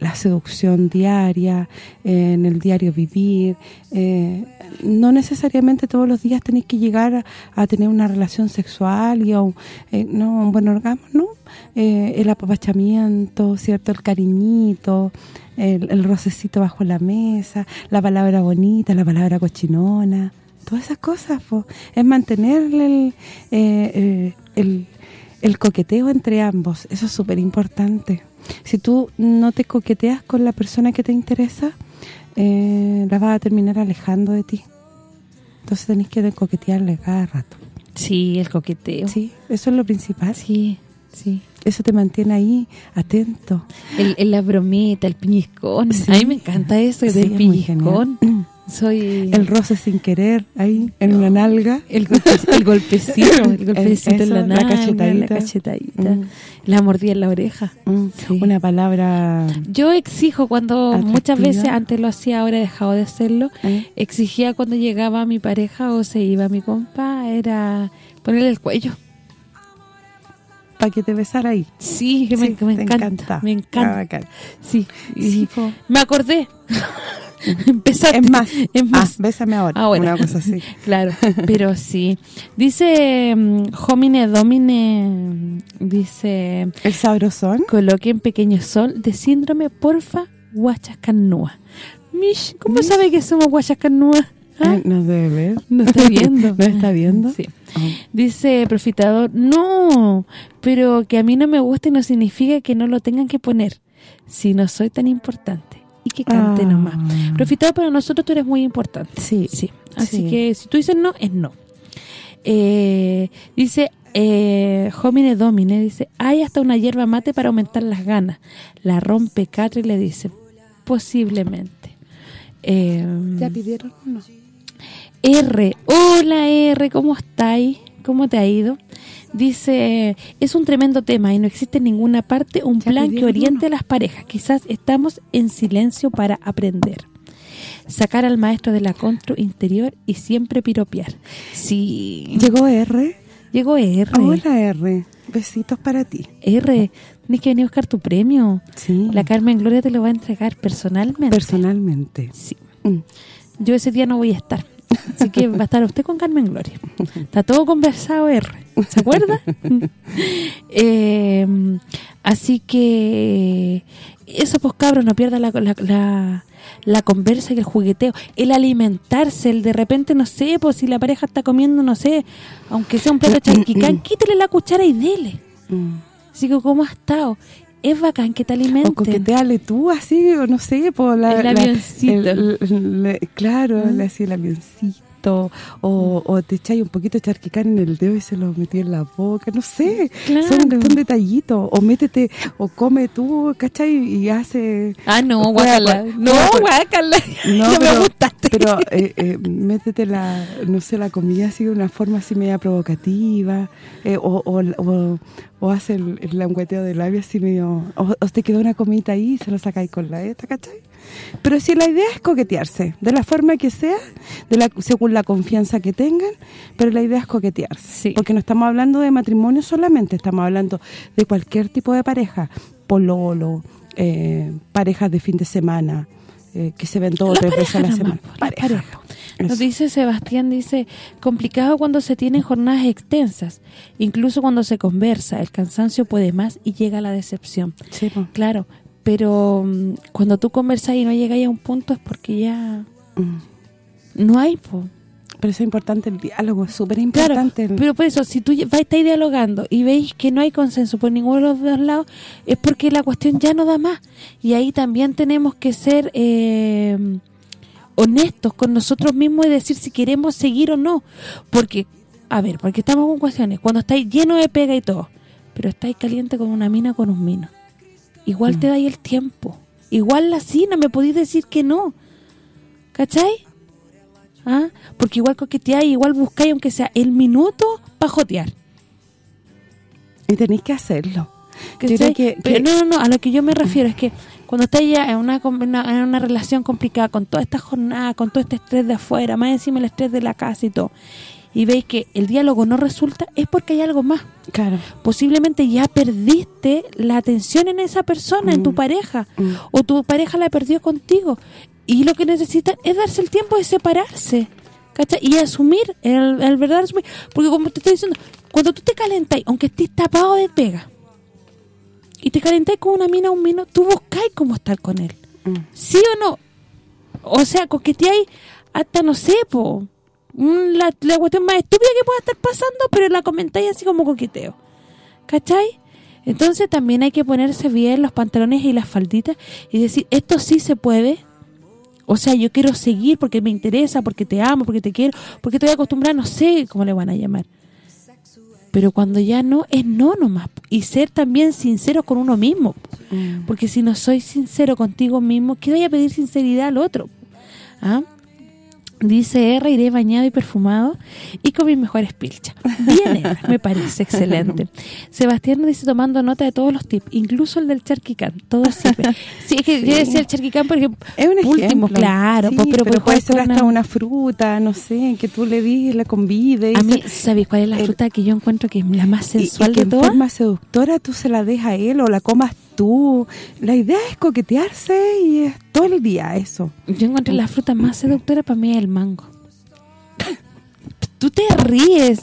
la seducción diaria, en el diario vivir, eh, no necesariamente todos los días tenéis que llegar a, tener una relación sexual y un, eh, no, un buen orgasmo, ¿no? el apapachamiento, ¿cierto? El cariñito, el, rocecito bajo la mesa, la palabra bonita, la palabra cochinona, todas esas cosas, es mantenerle el, eh, eh, el, coqueteo entre ambos, eso es súper importante. Si tú no te coqueteas con la persona que te interesa, eh, la vas a terminar alejando de ti. Entonces tenés que coquetearle cada rato. Sí, el coqueteo. Sí, eso es lo principal. Sí, sí eso te mantiene ahí atento. El, la bromita, el piñiscón. a mí me encanta eso del piñiscón. Soy el roce sin querer ahí en una nalga, el, el golpecito, el golpecito en la nalga, la cachetadita, la, cachetadita, mm. la mordida en la oreja. Mm. Una palabra Yo exijo cuando muchas veces antes lo hacía, ahora he dejado de hacerlo, ¿Eh? exigía cuando llegaba mi pareja o se iba mi compa, era ponerle el cuello para que te besara ahí. Sí, que me, encanta, Me encanta. Sí, me acordé. Empezaste. Es más, es más. Ah, bésame ahora. Ah, una cosa así. claro, pero sí. Dice um, Homine Domine, dice... ¿El sabrosón? Coloque en pequeño sol de síndrome porfa guachascanúa. Mish, ¿cómo sabe que somos guachascanúa? ¿Ah? No debe ver. No está viendo. ¿No está viendo? Sí. Oh. Dice Profitador, no, pero que a mí no me guste no significa que no lo tengan que poner, si no soy tan importante. Y que cante ah. nomás. Profitador, para nosotros tú eres muy importante. Sí. sí. Así que si tú dices no, es no. Eh, dice eh, Homine Domine, dice, hay hasta una hierba mate para aumentar las ganas. La rompe Catre le dice, posiblemente. Eh, ¿Ya pidieron no? R. Hola R, ¿cómo estáis? ¿Cómo te ha ido? Dice, es un tremendo tema y no existe en ninguna parte un plan que oriente a las parejas. Quizás estamos en silencio para aprender. Sacar al maestro de la contro interior y siempre piropear. Sí. ¿Llegó R? Llegó R. Hola R. Besitos para ti. R, tienes que venir a buscar tu premio. Sí. La Carmen Gloria te lo va a entregar personalmente. Personalmente. Sí. Mm. Yo ese día no voy a estar. Así que va a estar usted con Carmen Gloria. Está todo conversado, R. ¿Se acuerda? Eh, así que eso, pues cabros, no pierda la, la, la, conversa y el jugueteo. El alimentarse, el de repente, no sé, pues si la pareja está comiendo, no sé, aunque sea un plato chanquicán, quítele la cuchara y dele. Mm. Así que, ¿cómo ha estado? Es bacán que te alimenten. O coqueteale tú así, no sé, por la... El avioncito. claro, mm. así el avioncito. O, o te echáis un poquito de charquicán en el dedo y se lo metí en la boca, no sé, Claro. son, son detallitos, o métete, o come tú, ¿cachai? Y hace... Ah, no, guácala. No, guácala. No, No, me pero, gustaste. pero eh, eh, métete la, no sé, la comida así de una forma así media provocativa, eh, o, o, o, o hace el, el lengüeteo de labios así medio, o, o te queda una comita ahí y se lo sacáis con la esta, ¿cachai? Pero si la idea es coquetearse, de la forma que sea, de la según la confianza que tengan, pero la idea es coquetearse. Sí. Porque no estamos hablando de matrimonio solamente, estamos hablando de cualquier tipo de pareja, pololo, eh, parejas de fin de semana, eh, que se ven dos o tres veces a la semana. nomás, Pareja. parejas. Nos dice Sebastián, dice, complicado cuando se tienen jornadas extensas, incluso cuando se conversa, el cansancio puede más y llega la decepción. Sí, po. Claro, pero mm, cuando tú conversas y no llegáis a un punto es porque ya Mm. no hay, po. Pero eso es importante el diálogo, es súper importante. pero por eso, si tú ya- estáis dialogando y veis que no hay consenso por ninguno de los dos lados, es porque la cuestión ya no da más. Y ahí también tenemos que ser eh, honestos con nosotros mismos y decir si queremos seguir o no. Porque, a ver, porque estamos con cuestiones. Cuando estáis lleno de pega y todo, pero estáis caliente con una mina con un mino. Igual te dais el tiempo. Igual la no me podéis decir que no. ¿Cachai? ¿Ah? Porque igual coqueteáis, igual buscáis, aunque sea el minuto, para jotear. Y tenéis que hacerlo. Yo ¿cachai? creo que- Pero que- no, no, no, a lo que yo me refiero es que cuando estás ya en una, una- en una relación complicada, con toda esta jornada, con todo este estrés de afuera, más encima el estrés de la casa y todo, y veis que el diálogo no resulta, es porque hay algo más. Claro. Posiblemente ya perdiste la atención en esa persona, en tu Mm. pareja, Mm. o tu pareja la perdió contigo. Y lo que necesitan es darse el tiempo de separarse, ¿cachai? Y asumir, el, el verdad asumir. Porque como te estoy diciendo, cuando tú te calentáis, aunque estés tapado de pega, y te calentáis con una mina un minuto, tú buscáis cómo estar con él. Mm. ¿Sí o no? O sea, coqueteáis hasta, no sé, po, la, la cuestión más estúpida que pueda estar pasando, pero la comentáis así como coqueteo. ¿Cachai? Entonces también hay que ponerse bien los pantalones y las falditas y decir, esto sí se puede. O sea, yo quiero seguir porque me interesa, porque te amo, porque te quiero, porque estoy acostumbrada, no sé cómo le van a llamar. Pero cuando ya no, es no nomás. Y ser también sincero con uno mismo. Mm. Porque si no soy sincero contigo mismo, ¿qué voy a pedir sinceridad al otro? ¿Ah? Dice R, iré bañado y perfumado y con mis mejores pilchas. Bien, R, me parece excelente. Sebastián dice tomando nota de todos los tips, incluso el del charquicán, todo sirve. Sí, es que yo Sí. decía el charquicán porque Es un último, ejemplo. claro, Sí, pues, pero, pero, puede ser hasta con una fruta, no sé, que tú le dis, le convides. A mí, ¿sabéis cuál es la el- fruta que yo encuentro que es la más y- sensual y que de en todas? forma seductora tú se la des a él o la comas tú. La idea es coquetearse y es todo el día eso. Yo encontré la fruta más seductora para mí el mango. Tú te ríes.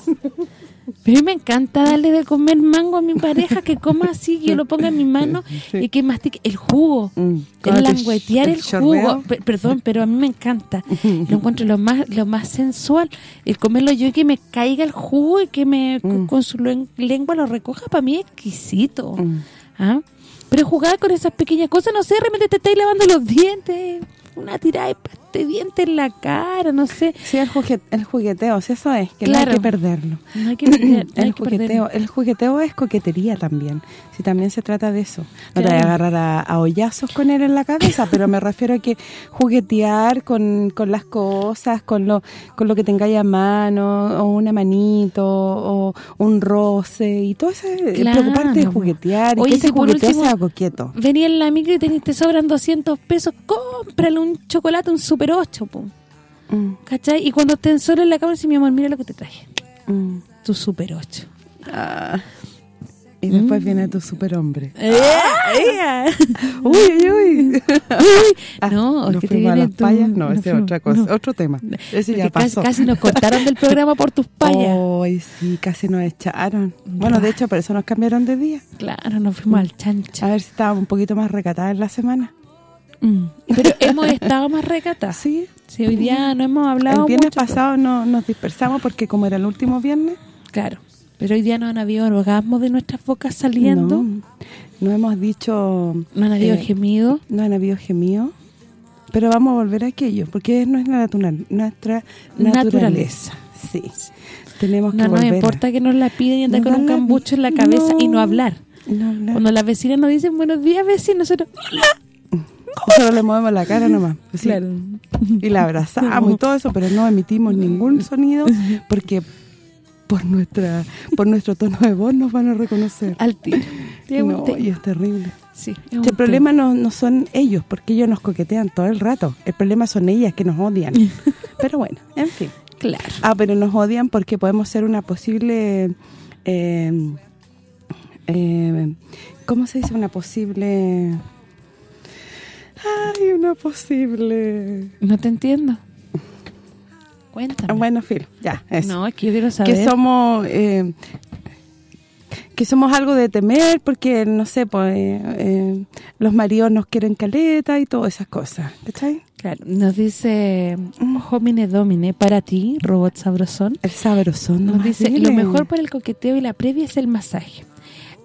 Pero a mí me encanta darle de comer mango a mi pareja, que coma así, que yo lo ponga en mi mano y que mastique el jugo. Mm, El languetear el jugo. Pe- perdón, pero a mí me encanta. Lo encuentro lo más lo más sensual. El comerlo yo y que me caiga el jugo y que me Mm. con su lengua lo recoja, para mí es exquisito. Mm. ¿Ah? Pero jugar con esas pequeñas cosas, no sé, de repente te estáis lavando los dientes, una tirada de pasta de dientes en la cara, no sé. Sí, el, jugue- el jugueteo, si eso es, que no hay que perderlo. No hay que perder, no hay el que perderlo. jugueteo, el jugueteo es coquetería también. Si también se trata de eso. No te Claro. voy a agarrar a, a hoyazos con él en la cabeza, pero me refiero a que juguetear con, con las cosas, con lo con lo que tengáis a mano, o una manito, o un roce, y todo eso, Claro. preocuparte de juguetear, y Oye, que ese si jugueteo último- sea coqueto. Venía en la micro y te, te sobran 200 pesos, un chocolate, un Super 8, pum. Mm, ¿Cachai? Y cuando estén solo en la cama, dice, mi amor, mira lo que te traje. mm. Tu Super 8. Ah. Y después Mm. viene tu superhombre. ¡Ea! Uy, uy, uy. Ah, no, ¿nos que te a las payas? No, ese es otra cosa, no. otro tema. Ese ya Porque casi, nos cortaron del programa por tus payas. Ay, sí, casi nos echaron. Bueno, de hecho, por eso nos cambiaron de día. Claro, nos fuimos al chancho. A ver si estábamos un poquito más recatadas en la semana. Mm. Pero hemos estado más recatadas. Sí. Sí, hoy día no hemos hablado El viernes mucho, pues. pasado no, nos dispersamos porque como era el último viernes, Claro. Pero hoy día no han habido orgasmos de nuestras bocas saliendo. no, no hemos dicho... No han habido eh, gemidos. No han habido gemidos. pero vamos a volver a aquello, porque es nuestra, natural, nuestra Naturaleza. naturaleza. Sí. Tenemos que No nos importa que nos la piden y andar No con un cambucho en la cabeza y no hablar. no hablar. Cuando las vecinas nos dicen buenos días, vecinos, nosotros... Solo le movemos la cara nomás. así. Claro. Y la abrazamos y todo eso, pero no emitimos ningún sonido porque por nuestra por nuestro tono de voz nos van a reconocer. Al tiro. No, y es terrible. Sí, es el problema no, no son ellos, porque ellos nos coquetean todo el rato. El problema son ellas que nos odian. pero bueno, en fin. Claro. Ah, pero nos odian porque podemos ser una posible... eh, eh, ¿Cómo se dice? Una posible... Ay, una posible... No te entiendo. Cuéntame. Bueno, Phil, ya, eso. no, es que yo quiero saber. que somos... eh, que somos algo de temer porque, no sé, pues eh, eh, los maridos nos quieren caleta y todas esas cosas, ¿cachai? Claro, nos dice Mm. Homine Domine, para ti, robot sabrosón, El sabrosón. nos dice, dile. lo mejor para el coqueteo y la previa es el masaje.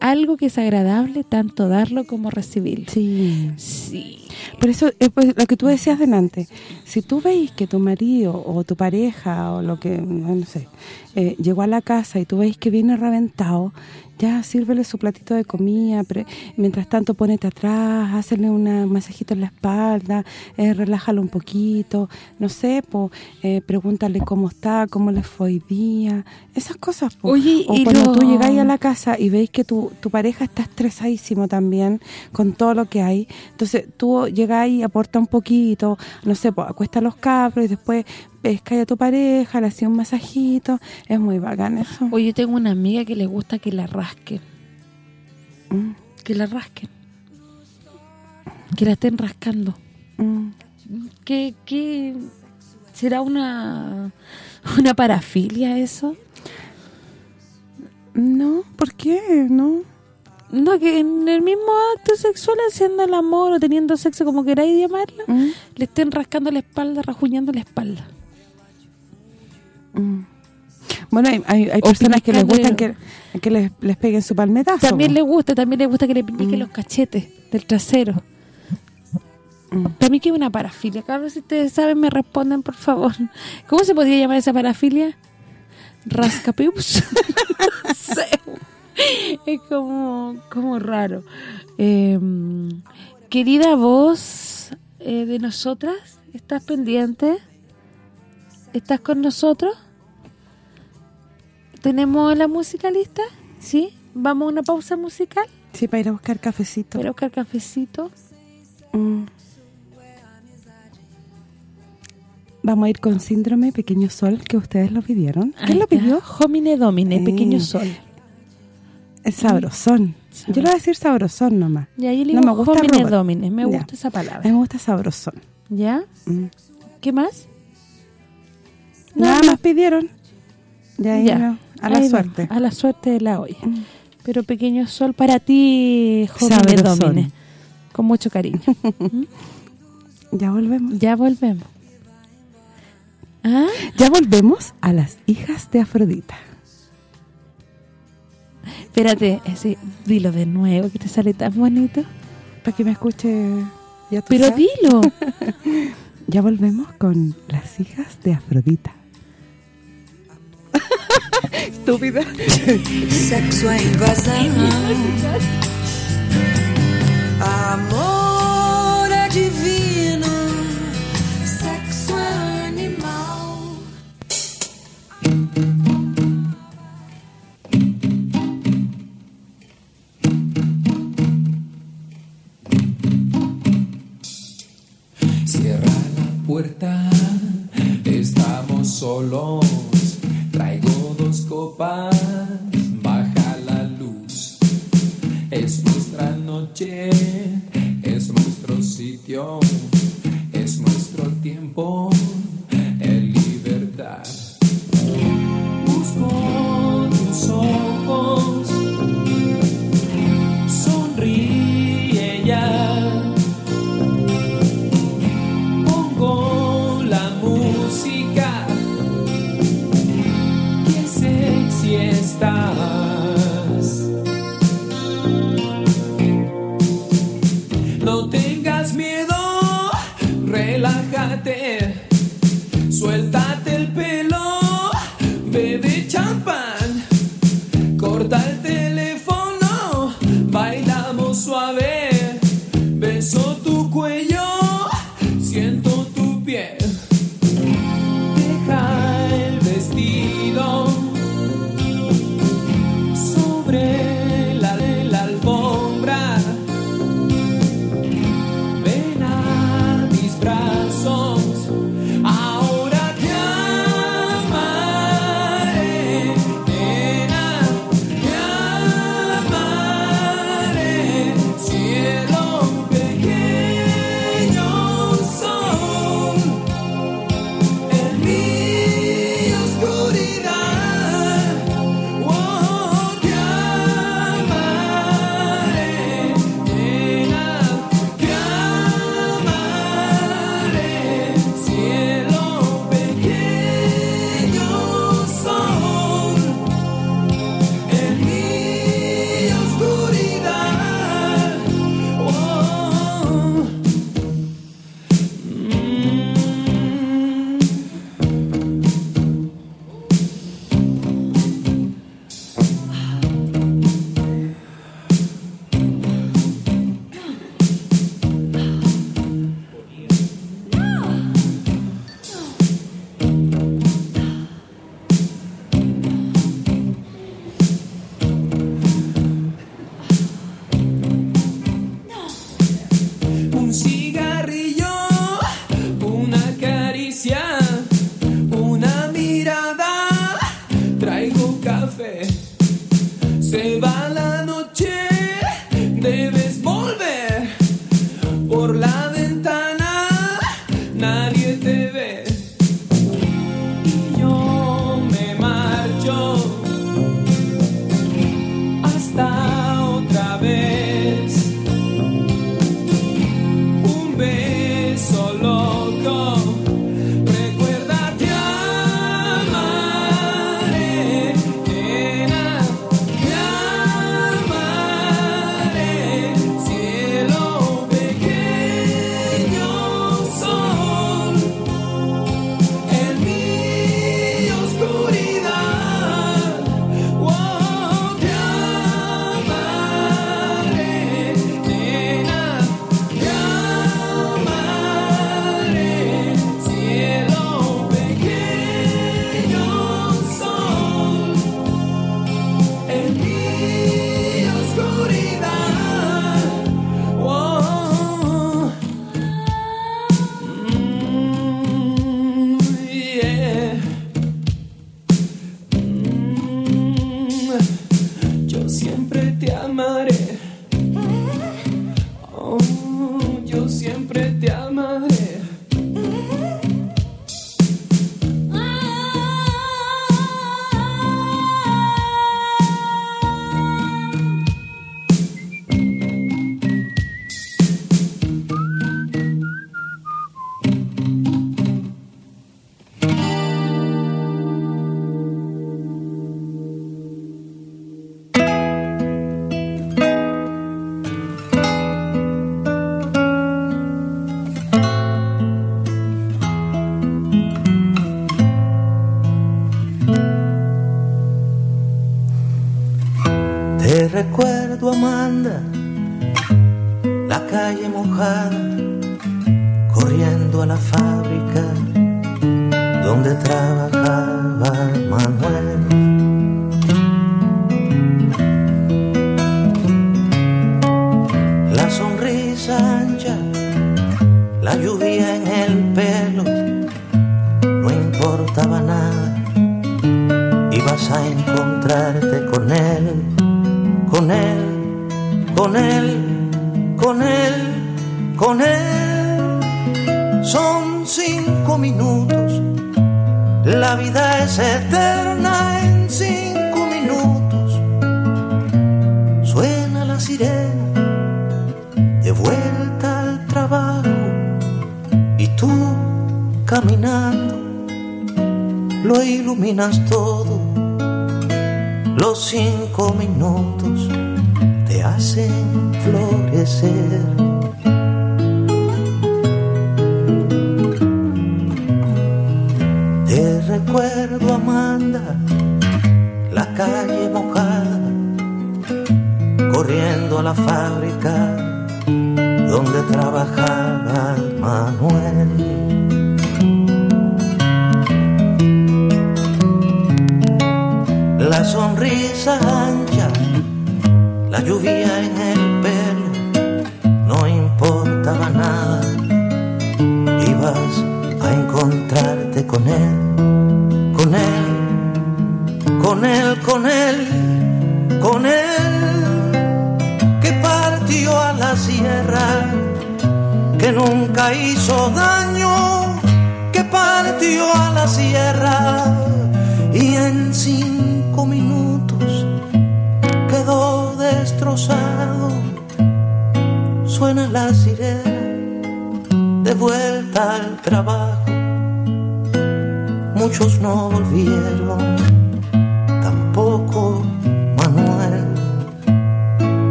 Algo que es agradable, tanto darlo como recibirlo. Sí. Sí. Por eso, eh, pues, lo que tú decías delante, si tú veis que tu marido o tu pareja o lo que, no sé, eh, llegó a la casa y tú veis que viene reventado, ya sírvele su platito de comida, pre- mientras tanto ponete atrás, hazle una masajito en la espalda, eh, relájalo un poquito, no sé, po, eh, pregúntale cómo está, cómo le fue hoy día, esas cosas. po. Oye, o y cuando lo- tú llegáis a la casa y veis que tu, tu pareja está estresadísimo también con todo lo que hay, entonces tú llegáis y aporta un poquito, no sé, pues acuesta a los cabros y después pesca a tu pareja, le hacía un masajito, es muy bacán eso. Oye, yo tengo una amiga que le gusta que la rasquen. Mm, Que la rasquen. Que la estén rascando. mm. ¿Qué, qué será una una parafilia eso? No, ¿por qué? No. No, que en el mismo acto sexual, haciendo el amor o teniendo sexo, como queráis llamarlo, Mm, le estén rascando la espalda, rajuñando la espalda. Mm. Bueno, hay, hay, personas que les gustan que, que les, les peguen su palmetazo. También po. le gusta, también le gusta que le pique Mm. los cachetes del trasero. Mm. Para mí que es una parafilia. Cabros, si ustedes saben, me responden, por favor. ¿Cómo se podría llamar esa parafilia? Rascapius. Es como, como raro. Eh, querida voz eh, de nosotras, ¿estás pendiente? ¿Estás con nosotros? ¿Tenemos la música lista? ¿Sí? ¿Vamos a una pausa musical? Sí, para ir a buscar cafecito. Voy a buscar cafecito. Mm. Vamos a ir con Síndrome Pequeño Sol, que ustedes lo pidieron. ¿Quién lo pidió? Homine Domine, Pequeño. Sol. El sabrosón. Yo le voy a decir sabrosón nomás. Y ahí le No me gusta Homine. Domine. Me Ya. gusta esa palabra. me gusta sabrosón. ¿Ya? Mm. ¿Qué más? Nada no. más pidieron. De ahí Ya. no, a la Ahí suerte. A la suerte de la olla. Mm. Pero Pequeño Sol para ti, Sabrosón. Domine. Con mucho cariño. Ya volvemos. ya volvemos. ¿Ah? Ya volvemos a las hijas de Afrodita. Espérate, ese, dilo de nuevo, que te sale tan bonito. Para que me escuche ya tú Pero sabes. dilo. Ya volvemos con las hijas de Afrodita. Estúpida. Sexo é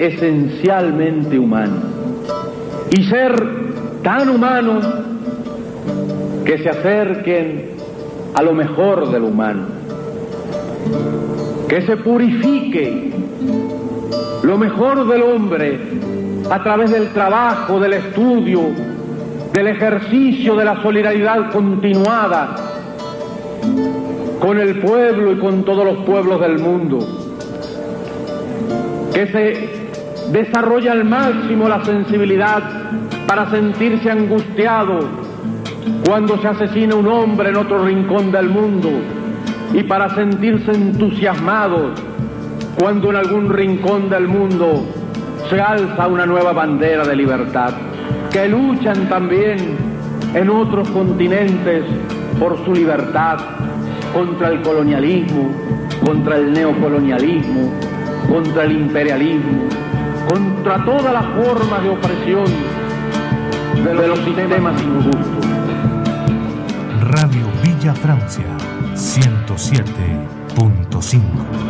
esencialmente humano. Y ser tan humano que se acerquen a lo mejor del humano, que se purifique lo mejor del hombre a través del trabajo, del estudio, del ejercicio de la solidaridad continuada con el pueblo y con todos los pueblos del mundo, que se desarrolla al máximo la sensibilidad para sentirse angustiado cuando se asesina un hombre en otro rincón del mundo y para sentirse entusiasmados cuando en algún rincón del mundo se alza una nueva bandera de libertad, que luchan también en otros continentes por su libertad contra el colonialismo, contra el neocolonialismo, contra el imperialismo, contra todas las formas de opresión de los sistemas injustos. Radio Villa Francia 107.5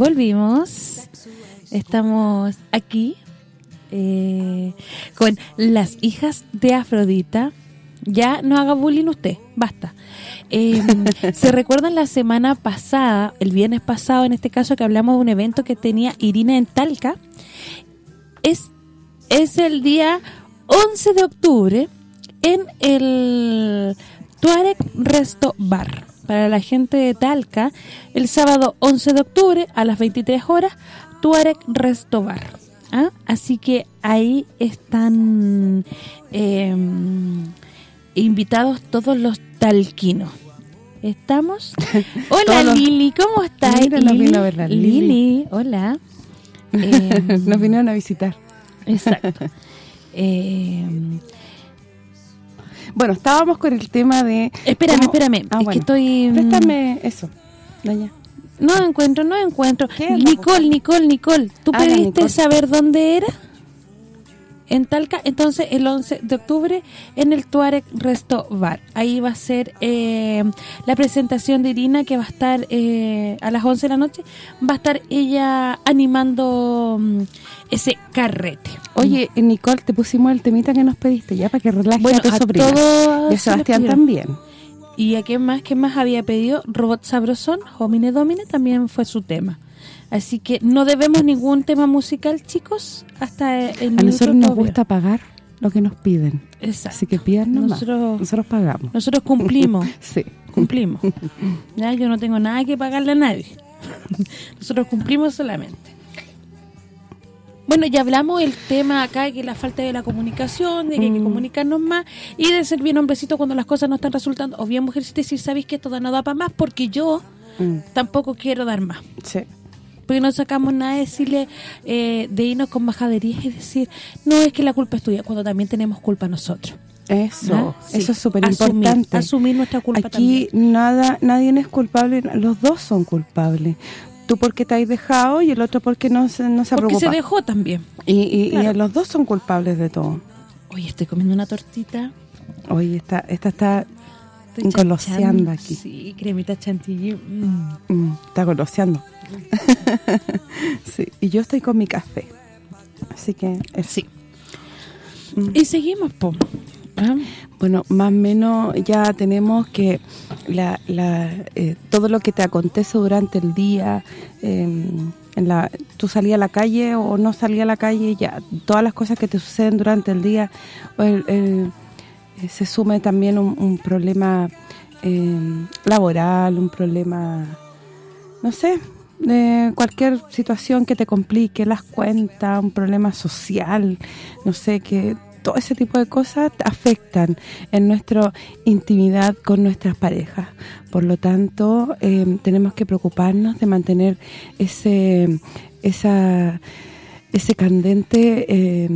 Volvimos. Estamos aquí eh, con las hijas de Afrodita. Ya no haga bullying usted, basta. Eh, ¿Se recuerdan la semana pasada, el viernes pasado en este caso, que hablamos de un evento que tenía Irina en Talca? Es, es el día 11 de octubre en el Tuareg Resto Bar. Para la gente de Talca, el sábado 11 de octubre a las 23 horas, Tuareg Resto Bar. ¿Ah? Así que ahí están eh, invitados todos los talquinos. ¿Estamos? Hola Todos Lili, ¿cómo estás? Mira, vino a Lili. Lili, hola. Eh, Nos vinieron a visitar. Exacto. Eh, Bueno, estábamos con el tema de... espérame, cómo- espérame. Ah, es bueno. que estoy... mm, Préstame eso, Daña. No encuentro, no encuentro. ¿Qué es, Nicole, Nicole, Nicole, ¿tú Ah, pediste Nicole. saber dónde era? En Talca, entonces el 11 de octubre en el Tuareg Resto Bar. Ahí va a ser eh, la presentación de Irina que va a estar eh, a las 11 de la noche. Va a estar ella animando mm, ese carrete. Oye, eh, Nicole, te pusimos el temita que nos pediste ya para que relajes Bueno, a tu sobrina. Y a se Sebastián también. ¿Y a qué más? ¿Qué más había pedido? Robot Sabrosón, Homine Domine, también fue su tema. Así que no debemos ningún tema musical, chicos, hasta el A nosotros nos gusta pagar lo que nos piden. Exacto. Así que pidan nomás. Nosotros- Nosotros pagamos. Nosotros cumplimos, Sí. cumplimos. ya Yo no tengo nada que pagarle a nadie. Nosotros cumplimos solamente. Bueno, ya hablamos el tema acá, que la falta de la comunicación, de que hay que Mm. comunicarnos más y de ser bien hombrecito cuando las cosas no están resultando. O bien mujercita decir, ¿sabéis que esto no da para más? Porque yo Mm, tampoco quiero dar más. sí. Porque no sacamos nada de decirle, eh, de irnos con majaderías y decir, no es que la culpa es tuya, cuando también tenemos culpa nosotros. Eso. Sí. eso es súper Asumir, importante. Asumir nuestra culpa Aquí también. nada, nadie es culpable, los dos son culpables. Tú porque te has dejado y el otro porque no se, no se Porque preocupa. se dejó también. Y, y- los dos son culpables de todo. Oye, estoy comiendo una tortita. Oye, esta, esta está, Estoy Goloseando aquí. Sí, cremita chantilly. mm. mm, está goloseando. sí, y yo estoy con mi café. Así que, eso. Sí. Mm. Y seguimos, po. ¿Ah? Bueno, más o menos ya tenemos que la, la, eh, todo lo que te acontece durante el día, eh, en la, tú salías a la calle o no salías a la calle, ya todas las cosas que te suceden durante el día, eh, se sume también un, un problema eh, laboral, un problema, no sé, de cualquier situación que te complique, las cuentas, un problema social, no sé, que todo ese tipo de cosas afectan en nuestra intimidad con nuestras parejas. Por lo tanto, eh, tenemos que preocuparnos de mantener ese esa ese candente eh,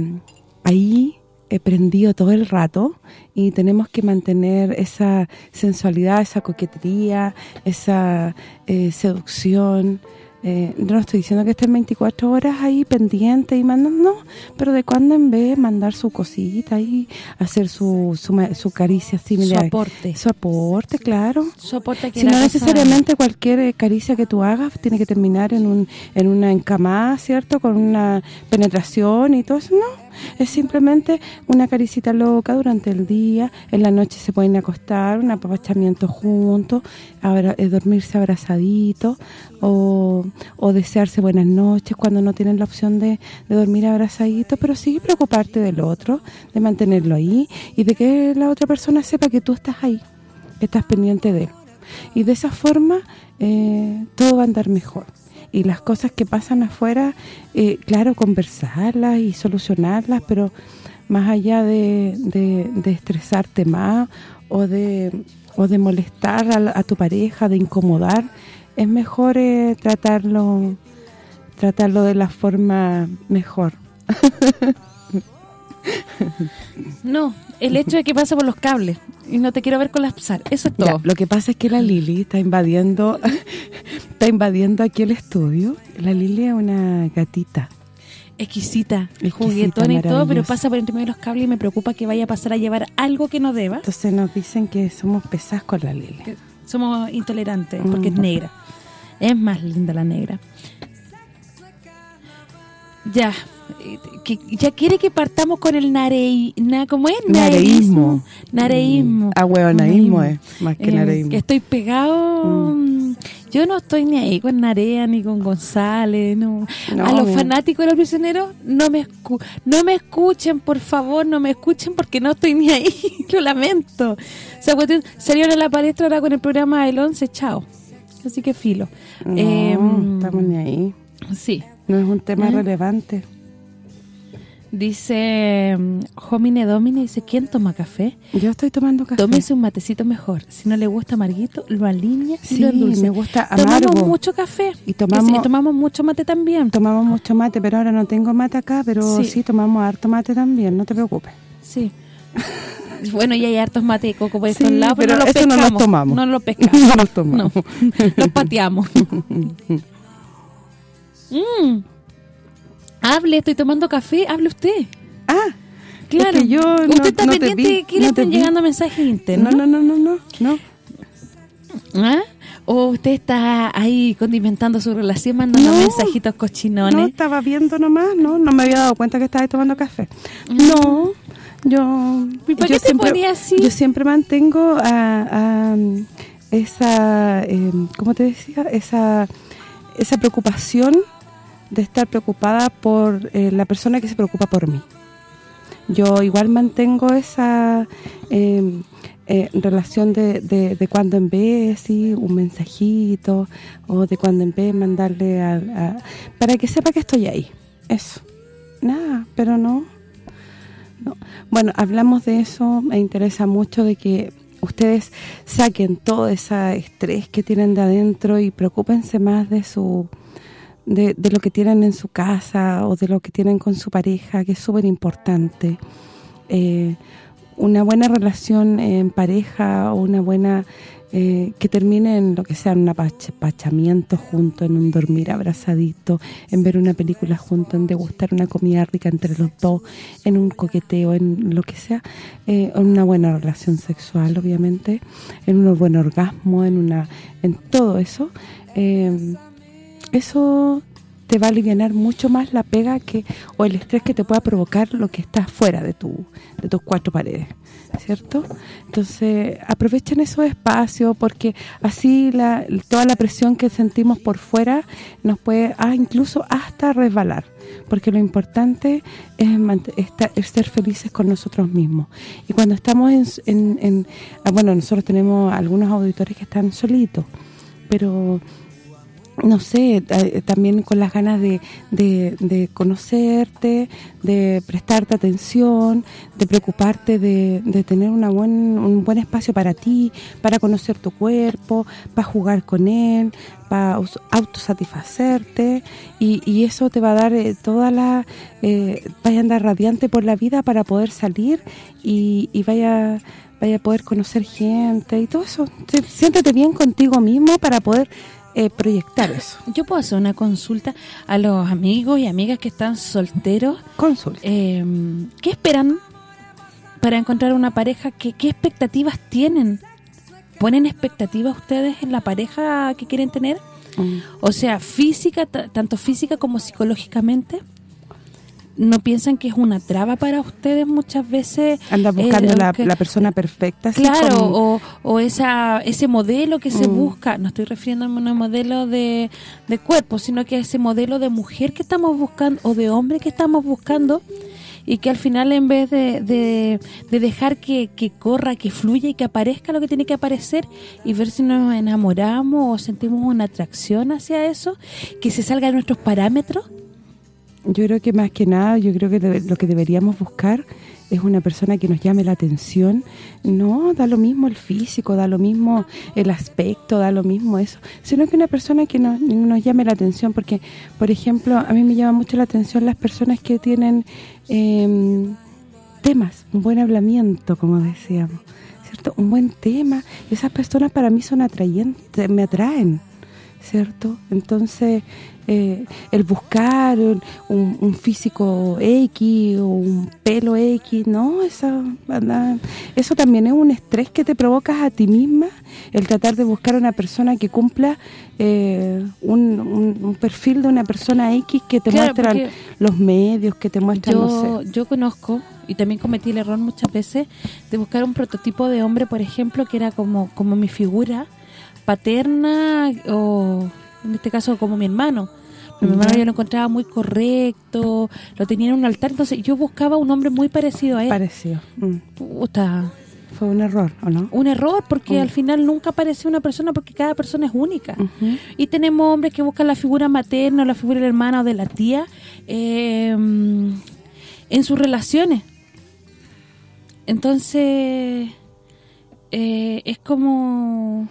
ahí eh, prendido todo el rato y tenemos que mantener esa sensualidad, esa coquetería, esa eh, seducción. Eh, no estoy diciendo que estén 24 horas ahí pendiente y mandando, no, pero de cuando en vez mandar su cosita y hacer su, su, su caricia así, Su aporte. Su aporte, claro. Su aporte que Si no necesariamente cualquier eh, caricia que tú hagas tiene que terminar en un en una encamada, ¿cierto? Con una penetración y todo eso, no. Es simplemente una caricita loca durante el día, en la noche se pueden acostar, un apapachamiento juntos, abra- eh, dormirse abrazaditos o, o desearse buenas noches cuando no tienen la opción de, de dormir abrazaditos, pero sí preocuparte del otro, de mantenerlo ahí y de que la otra persona sepa que tú estás ahí, estás pendiente de él. Y de esa forma eh, todo va a andar mejor. Y las cosas que pasan afuera, eh, claro, conversarlas y solucionarlas, pero más allá de, de- estresarte más o de, o de molestar a tu pareja, de incomodar, es mejor eh, tratarlo tratarlo de la forma mejor. No, el hecho de que pase por los cables y no te quiero ver colapsar. Eso es Ya, todo. lo que pasa es que la Lili está invadiendo está invadiendo aquí el estudio. La Lili es una gatita. Exquisita, Exquisita, juguetona y todo, pero pasa por entre medio de los cables y me preocupa que vaya a pasar a llevar algo que no deba. Entonces nos dicen que somos pesadas con la Lili. Que Somos intolerantes porque es negra. Es más linda la negra. Ya. Que- ya quiere que partamos con el narei... Na, ¿Cómo es? Nareísmo. Nareísmo. Ah, hueonaísmo es, más que Eh, nareísmo. que estoy pegado... mm, Yo no estoy ni ahí con Narea ni con González. No. No. A los fanáticos de los prisioneros, no me escu no me escuchen, por favor, no me escuchen porque no estoy ni ahí. Lo lamento. O sea, salieron a la palestra ahora con el programa del 11, chao. Así que filo. No, Em, estamos ni ahí. Sí. No es un tema ¿Eh? relevante. Dice Homine Domine, dice, ¿quién toma café? Yo estoy tomando café. Tómese un matecito mejor. Si no le gusta amarguito, lo alinea y Sí, lo endulce. me gusta Tomamos amargo. mucho café. Y tomamos- tomamos mucho mate también. Tomamos mucho mate, pero ahora no tengo mate acá, pero Sí. sí, tomamos harto mate también, no te preocupes. Sí. bueno, y hay hartos mate de coco por estos Sí, lados, pero, pero no los eso no los pescamos. tomamos. No los pescamos. No los tomamos. No, los pateamos. Mm. Hable, estoy tomando café, hable usted. Ah, Claro. es que yo no, usted está no te pendiente vi, de que le no te están llegando mensajes internos. No, no, no, no, no. ¿Ah? ¿O usted está ahí condimentando su relación, mandando No. mensajitos cochinones? No, estaba viendo nomás, no, no me había dado cuenta que estaba tomando café. No, yo... ¿Y por yo qué te ponía así? Yo siempre mantengo a, a, esa, eh, ¿cómo te decía? Esa, esa preocupación de estar preocupada por eh, la persona que se preocupa por mí. Yo igual mantengo esa eh, eh, relación de, de, cuando en vez, sí, un mensajito, o de cuando en vez mandarle a, para que sepa que estoy ahí. Eso. Nada, pero no. no. Bueno, hablamos de eso, me interesa mucho de que ustedes saquen todo ese estrés que tienen de adentro y preocúpense más de su de, de lo que tienen en su casa o de lo que tienen con su pareja, que es súper importante. Eh, una buena relación en pareja o una buena... eh, que termine en lo que sea, en un apachamiento junto, en un dormir abrazadito, en ver una película junto, en degustar una comida rica entre los dos, en un coqueteo, en lo que sea, eh, en una buena relación sexual, obviamente, en un buen orgasmo, en una en todo eso. eh, eso te va a aliviar mucho más la pega que o el estrés que te pueda provocar lo que está fuera de tu de tus cuatro paredes, ¿cierto? Entonces, aprovechen esos espacios porque así la, toda la presión que sentimos por fuera nos puede ah, incluso hasta resbalar, porque lo importante es, estar- es ser felices con nosotros mismos. Y cuando estamos en, en- en- ah, bueno, nosotros tenemos algunos auditores que están solitos, pero no sé, eh, también con las ganas de, de, conocerte, de prestarte atención, de preocuparte de, tener una buen, un buen espacio para ti, para conocer tu cuerpo, para jugar con él, para autosatisfacerte y, y eso te va a dar eh, toda la... Eh, vaya a andar radiante por la vida para poder salir y, y vaya vaya a poder conocer gente y todo eso. Siéntete bien contigo mismo para poder eh, proyectar eso. Yo puedo hacer una consulta a los amigos y amigas que están solteros. Consulta. Eh, ¿Qué esperan para encontrar una pareja? ¿Qué, ¿Qué expectativas tienen? ¿Ponen expectativas ustedes en la pareja que quieren tener? Mm. O sea, física, ta- tanto física como psicológicamente. ¿No piensan que es una traba para ustedes muchas veces? Anda buscando eh, la, que- la persona perfecta. Claro, o, o esa ese modelo que se Mm. busca, no estoy refiriéndome a un modelo de, de cuerpo, sino que a ese modelo de mujer que estamos buscando, o de hombre que estamos buscando, y que al final en vez de, de, de dejar que, que corra, que fluya y que aparezca lo que tiene que aparecer, y ver si nos enamoramos o sentimos una atracción hacia eso, que se salga de nuestros parámetros, Yo creo que más que nada, yo creo que lo que deberíamos buscar es una persona que nos llame la atención. No, da lo mismo el físico, da lo mismo el aspecto, da lo mismo eso. Sino que una persona que nos, nos llame la atención. Porque, por ejemplo, a mí me llama mucho la atención las personas que tienen eh, temas, un buen hablamiento, como decíamos. ¿Cierto? Un buen tema. Esas personas para mí son atrayentes, me atraen. ¿Cierto? Entonces, eh, el buscar un, un- físico X o un pelo X, no, esa, anda- eso también es un estrés que te provocas a ti misma, el tratar de buscar una persona que cumpla eh, un, un- un perfil de una persona X que te Claro, muestran los medios, que te muestran, no yo, sé. yo conozco y también cometí el error muchas veces de buscar un prototipo de hombre, por ejemplo, que era como como mi figura paterna o en este caso como mi hermano. Mi hermano yo lo encontraba muy correcto, lo tenía en un altar, entonces yo buscaba un hombre muy parecido a él. Parecido. Mm. Puta, Fue un error, ¿o no? un error porque Mm. al final nunca aparece una persona porque cada persona es única. Y tenemos hombres que buscan la figura materna o la figura de la hermana o de la tía eh, en sus relaciones. Entonces, eh, es como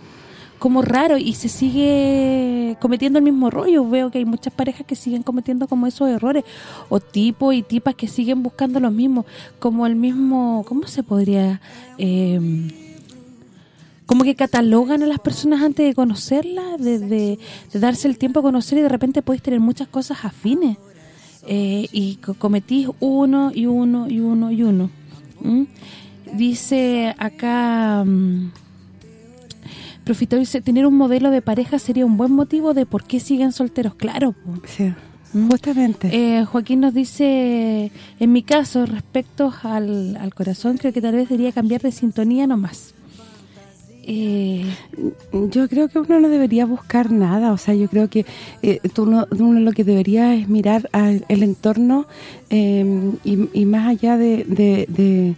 como raro y se sigue cometiendo el mismo rollo. Veo que hay muchas parejas que siguen cometiendo como esos errores o tipos y tipas que siguen buscando lo mismo, como el mismo, ¿cómo se podría...? Eh, como que catalogan a las personas antes de conocerlas, de, darse el tiempo a conocer y de repente podéis tener muchas cosas afines. Eh, y co- cometís uno y uno y uno y uno. Dice acá... mm, Profito dice, tener un modelo de pareja sería un buen motivo de por qué siguen solteros. Claro, po. Sí, ¿Mm? justamente. Eh, Joaquín nos dice, en mi caso, respecto al, al corazón, creo que tal vez debería cambiar de sintonía nomás. Eh, Yo creo que uno no debería buscar nada, o sea, yo creo que eh, tú no- uno lo que debería es mirar al el entorno eh, y, y más allá de, de, de,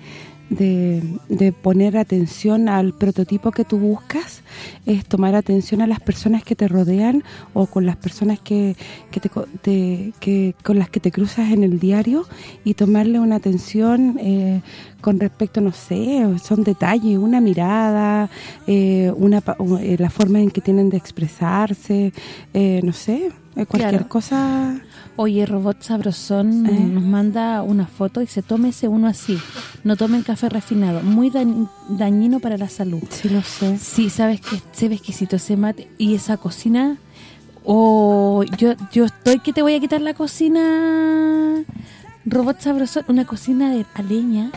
de- de poner atención al prototipo que tú buscas, es tomar atención a las personas que te rodean o con las personas que, que, te, te- que con las que te cruzas en el diario y tomarle una atención eh, con respecto, no sé, son detalles, una mirada, eh, una eh, la forma en que tienen de expresarse, eh, no sé, eh, cualquier Claro. cosa. Oye, Robot Sabrosón Eh. nos manda una foto y dice, tómese uno así, no tomen café refinado, muy dañ- dañino para la salud. Sí, lo sé. Sí, sabes que se ve exquisito ese mate y esa cocina o yo yo estoy que te voy a quitar la cocina Robot Sabrosón, una cocina de a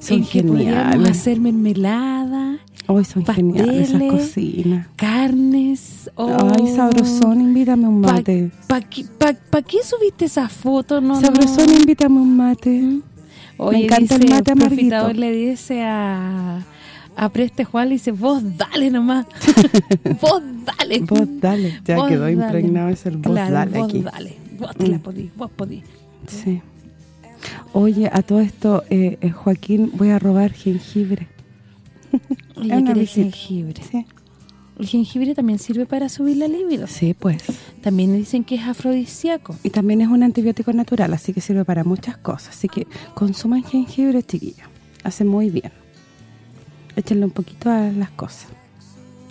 Son geniales. hacer mermelada, Hoy son geniales esas pasteles, cocinas. carnes. Ay, sabrosón, invítame un ¿Para mate. qué subiste esa foto? No, sabrosón, no. invítame un mate. Oye, Me encanta el dice, mate amarguito. Le dice a, a Preste Juan, le dice, vos dale nomás, vos dale. Vos dale, ya Vos quedó dale. impregnado ese el vos Claro, dale vos aquí. dale, vos te la Mm. podís, vos podís. Sí. Oye, a todo esto, eh, eh, Joaquín, voy a robar jengibre. Ella quiere jengibre. Sí. El jengibre también sirve para subir la libido. Sí, pues. También dicen que es afrodisíaco. Y también es un antibiótico natural, así que sirve para muchas cosas. Así que consuman jengibre, chiquillos. Hace muy bien. Échenle un poquito a las cosas.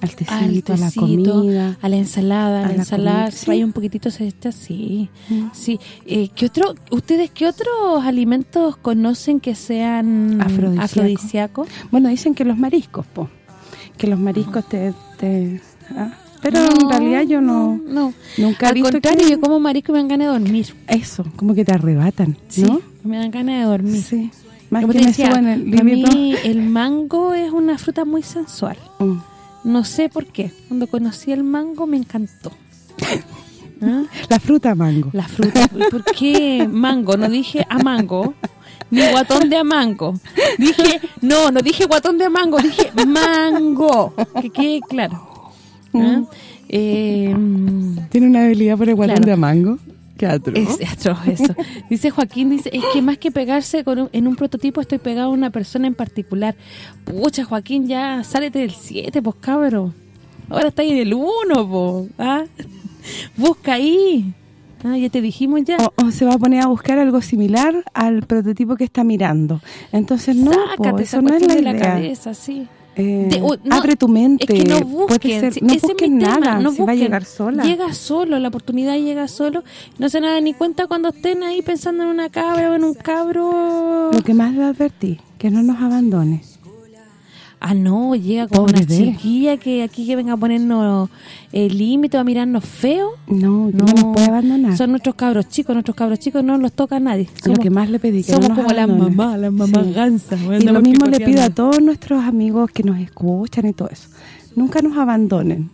Al tecito, a la comida. a la ensalada, a la la ensalada, sí. hay un poquitito se echa, sí. Mm. Sí, eh, ¿qué otro, ustedes qué otros alimentos conocen que sean Afrodisíaco. afrodisíacos? Bueno, dicen que los mariscos, po. Que los mariscos te... te- ah, Pero No, en realidad yo no... no. Nunca he Al visto contrario, que- yo como marisco y me dan ganas de dormir. Eso, como que te arrebatan, Sí, ¿no? me dan ganas de dormir. Sí. Más Como que me decía, suban el mí el mango es una fruta muy sensual. Mm. No sé por qué. Cuando conocí el mango me encantó. ¿Ah? La fruta mango. La fruta. ¿Por qué mango? No dije a mango, ni guatón de a mango. Dije, no, no dije guatón de a mango, dije mango. Que quede claro. ¿Ah? Eh, Tiene una habilidad por el guatón Claro. de mango. Qué atroz. es atroz eso. Dice Joaquín, dice, es que más que pegarse con un- en un prototipo, estoy pegado a una persona en particular. Pucha, Joaquín, ya sálete del 7, pues cabro. Ahora está en el 1, pues. ¿ah? Busca ahí. Ah, ya te dijimos ya. O, o se va a poner a buscar algo similar al prototipo que está mirando. Entonces, no, po, Sácate esa eso no es la de idea. la cabeza, sí. Eh, De- u- no, abre tu mente. Es que no busquen. ser- no ese es tema, nada, no si va a busquen. llegar sola. Llega solo, la oportunidad llega solo. No se nada ni cuenta cuando estén ahí pensando en una cabra o en un cabro. Lo que más le advertí, que no nos abandone. Ah, no, llega como Pobre una de él. chiquilla que aquí que venga a ponernos el límite o a mirarnos feo. No, no, nos puede abandonar. Son nuestros cabros chicos, nuestros cabros chicos no los toca a nadie. Lo que más le pedí, que somos no como las mamás, las mamás Sí. gansas. Y lo mismo le pido a todos nuestros amigos que nos escuchan y todo eso. Nunca nos abandonen.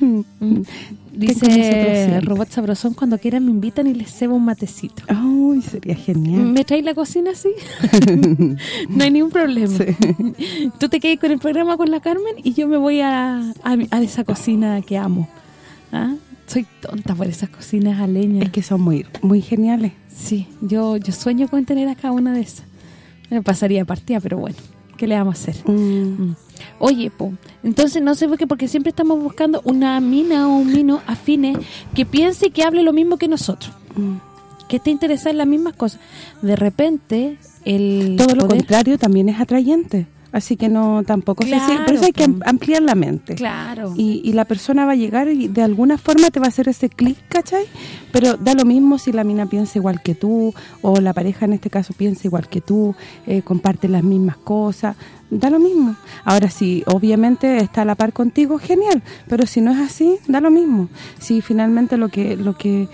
Mm. Dice siempre. Robot Sabrosón, cuando quieran me invitan y les cebo un matecito. Ay, sería genial. ¿Me traes la cocina así? no hay ningún problema. Tú te quedas con el programa con la Carmen y yo me voy a, a, a esa cocina que amo. ¿Ah? Soy tonta por esas cocinas a leña. Es que son muy muy geniales. Sí, yo yo sueño con tener acá una de esas. Me pasaría partida, pero bueno, ¿qué le vamos a hacer? Mm. Oye, po, entonces no sé por qué, porque siempre estamos buscando una mina o un mino afines que piense y que hable lo mismo que nosotros. Que esté interesada en las mismas cosas. De repente, el Todo lo contrario también es atrayente. Así que no tampoco sé si- Claro, por eso hay que ampliar la mente. Claro. Y, y la persona va a llegar y de alguna forma te va a hacer ese clic, ¿cachai? Pero da lo mismo si la mina piensa igual que tú o la pareja en este caso piensa igual que tú, eh, comparte las mismas cosas, da lo mismo. Ahora si obviamente está a la par contigo, genial, pero si no es así, da lo mismo. Si finalmente lo que lo que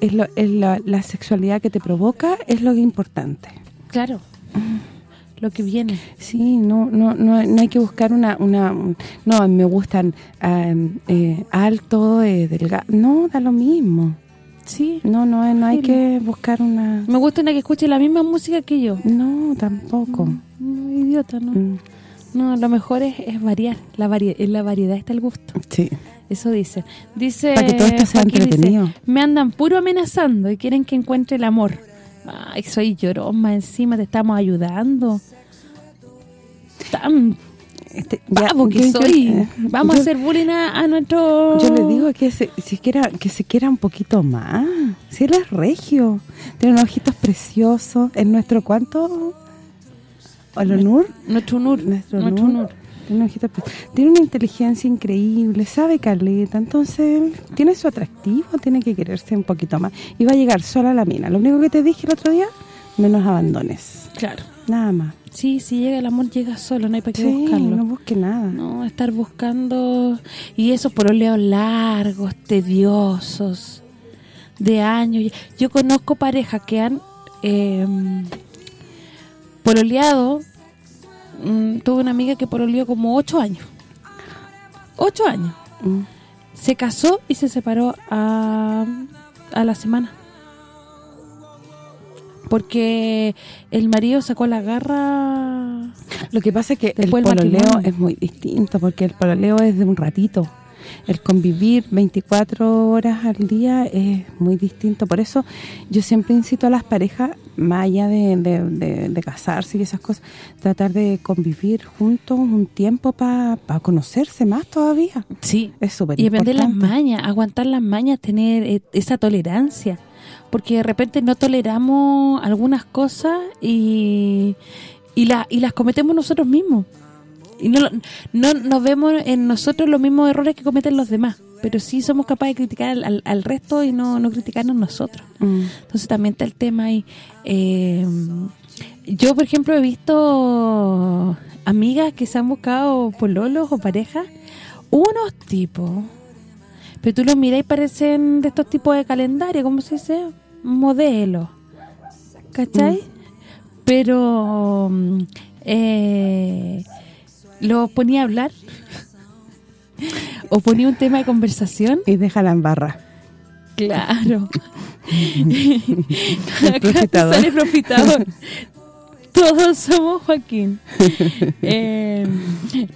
es, lo- es la, la sexualidad que te provoca es lo importante. Claro. Lo que viene. Sí, no no no, no hay que buscar una una un- no, me gustan eh, alto, eh, delgado, no, da lo mismo. Sí. No, no, no hay Sí, que buscar una Me gusta una que escuche la misma música que yo. No, tampoco. No, idiota, ¿no? Mm, No, lo mejor es, es variar. La vari en la variedad está el gusto. Sí. Eso dice. Dice Para que todo esto sea Joaquín, dice, entretenido. me andan puro amenazando y quieren que encuentre el amor. Ay, soy llorón más encima, te estamos ayudando. Tan Este, que soy. eh, Vamos yo- a hacer bullying a, a nuestro... Yo le digo que se, si quiera, que se quiera un poquito más. Si él es regio, tiene unos ojitos preciosos. ¿En nuestro cuánto? ¿Olonur? Nuestro Nur. Nuestro, Nuestro Nur. Nur. Tiene, unos ojitos pre- tiene una inteligencia increíble, sabe caleta, entonces tiene su atractivo, tiene que quererse un poquito más. Y va a llegar sola a la mina. Lo único que te dije el otro día, no nos abandones. Claro. Nada más. Sí, si llega el amor, llega solo, no hay para qué Sí, buscarlo. no busque nada. No, estar buscando... Y esos poroleos largos, tediosos, de años. Yo conozco parejas que han eh, pololeado... mm, tuve una amiga que pololeó como ocho años. Ocho años. Mm. Se casó y se separó a, a la semana. Porque el marido sacó la garra... Lo que pasa es que el pololeo es muy distinto, porque el pololeo es de un ratito. El convivir 24 horas al día es muy distinto. Por eso yo siempre incito a las parejas, más allá de, de- de- de casarse y esas cosas, tratar de convivir juntos un tiempo para conocerse más todavía. Sí. Es súper Y aprender las importante. mañas, aguantar las mañas, tener eh, esa tolerancia. Porque de repente no toleramos algunas cosas y, y, la, y las cometemos nosotros mismos. Y no, no nos vemos en nosotros los mismos errores que cometen los demás. Pero sí somos capaces de criticar al, al- al resto y no, no criticarnos nosotros. Mm. Entonces también está el tema ahí. Eh, yo, por ejemplo, he visto amigas que se han buscado pololos o parejas, unos tipos, pero tú los miras y parecen de estos tipos de calendario, ¿cómo se dice? Modelos, ¿cachai? Pero mm, eh, los ponía a hablar o ponía un tema de conversación Y déjala en barra. Claro. El profitador. sale profitador. Todos somos Joaquín. Eh,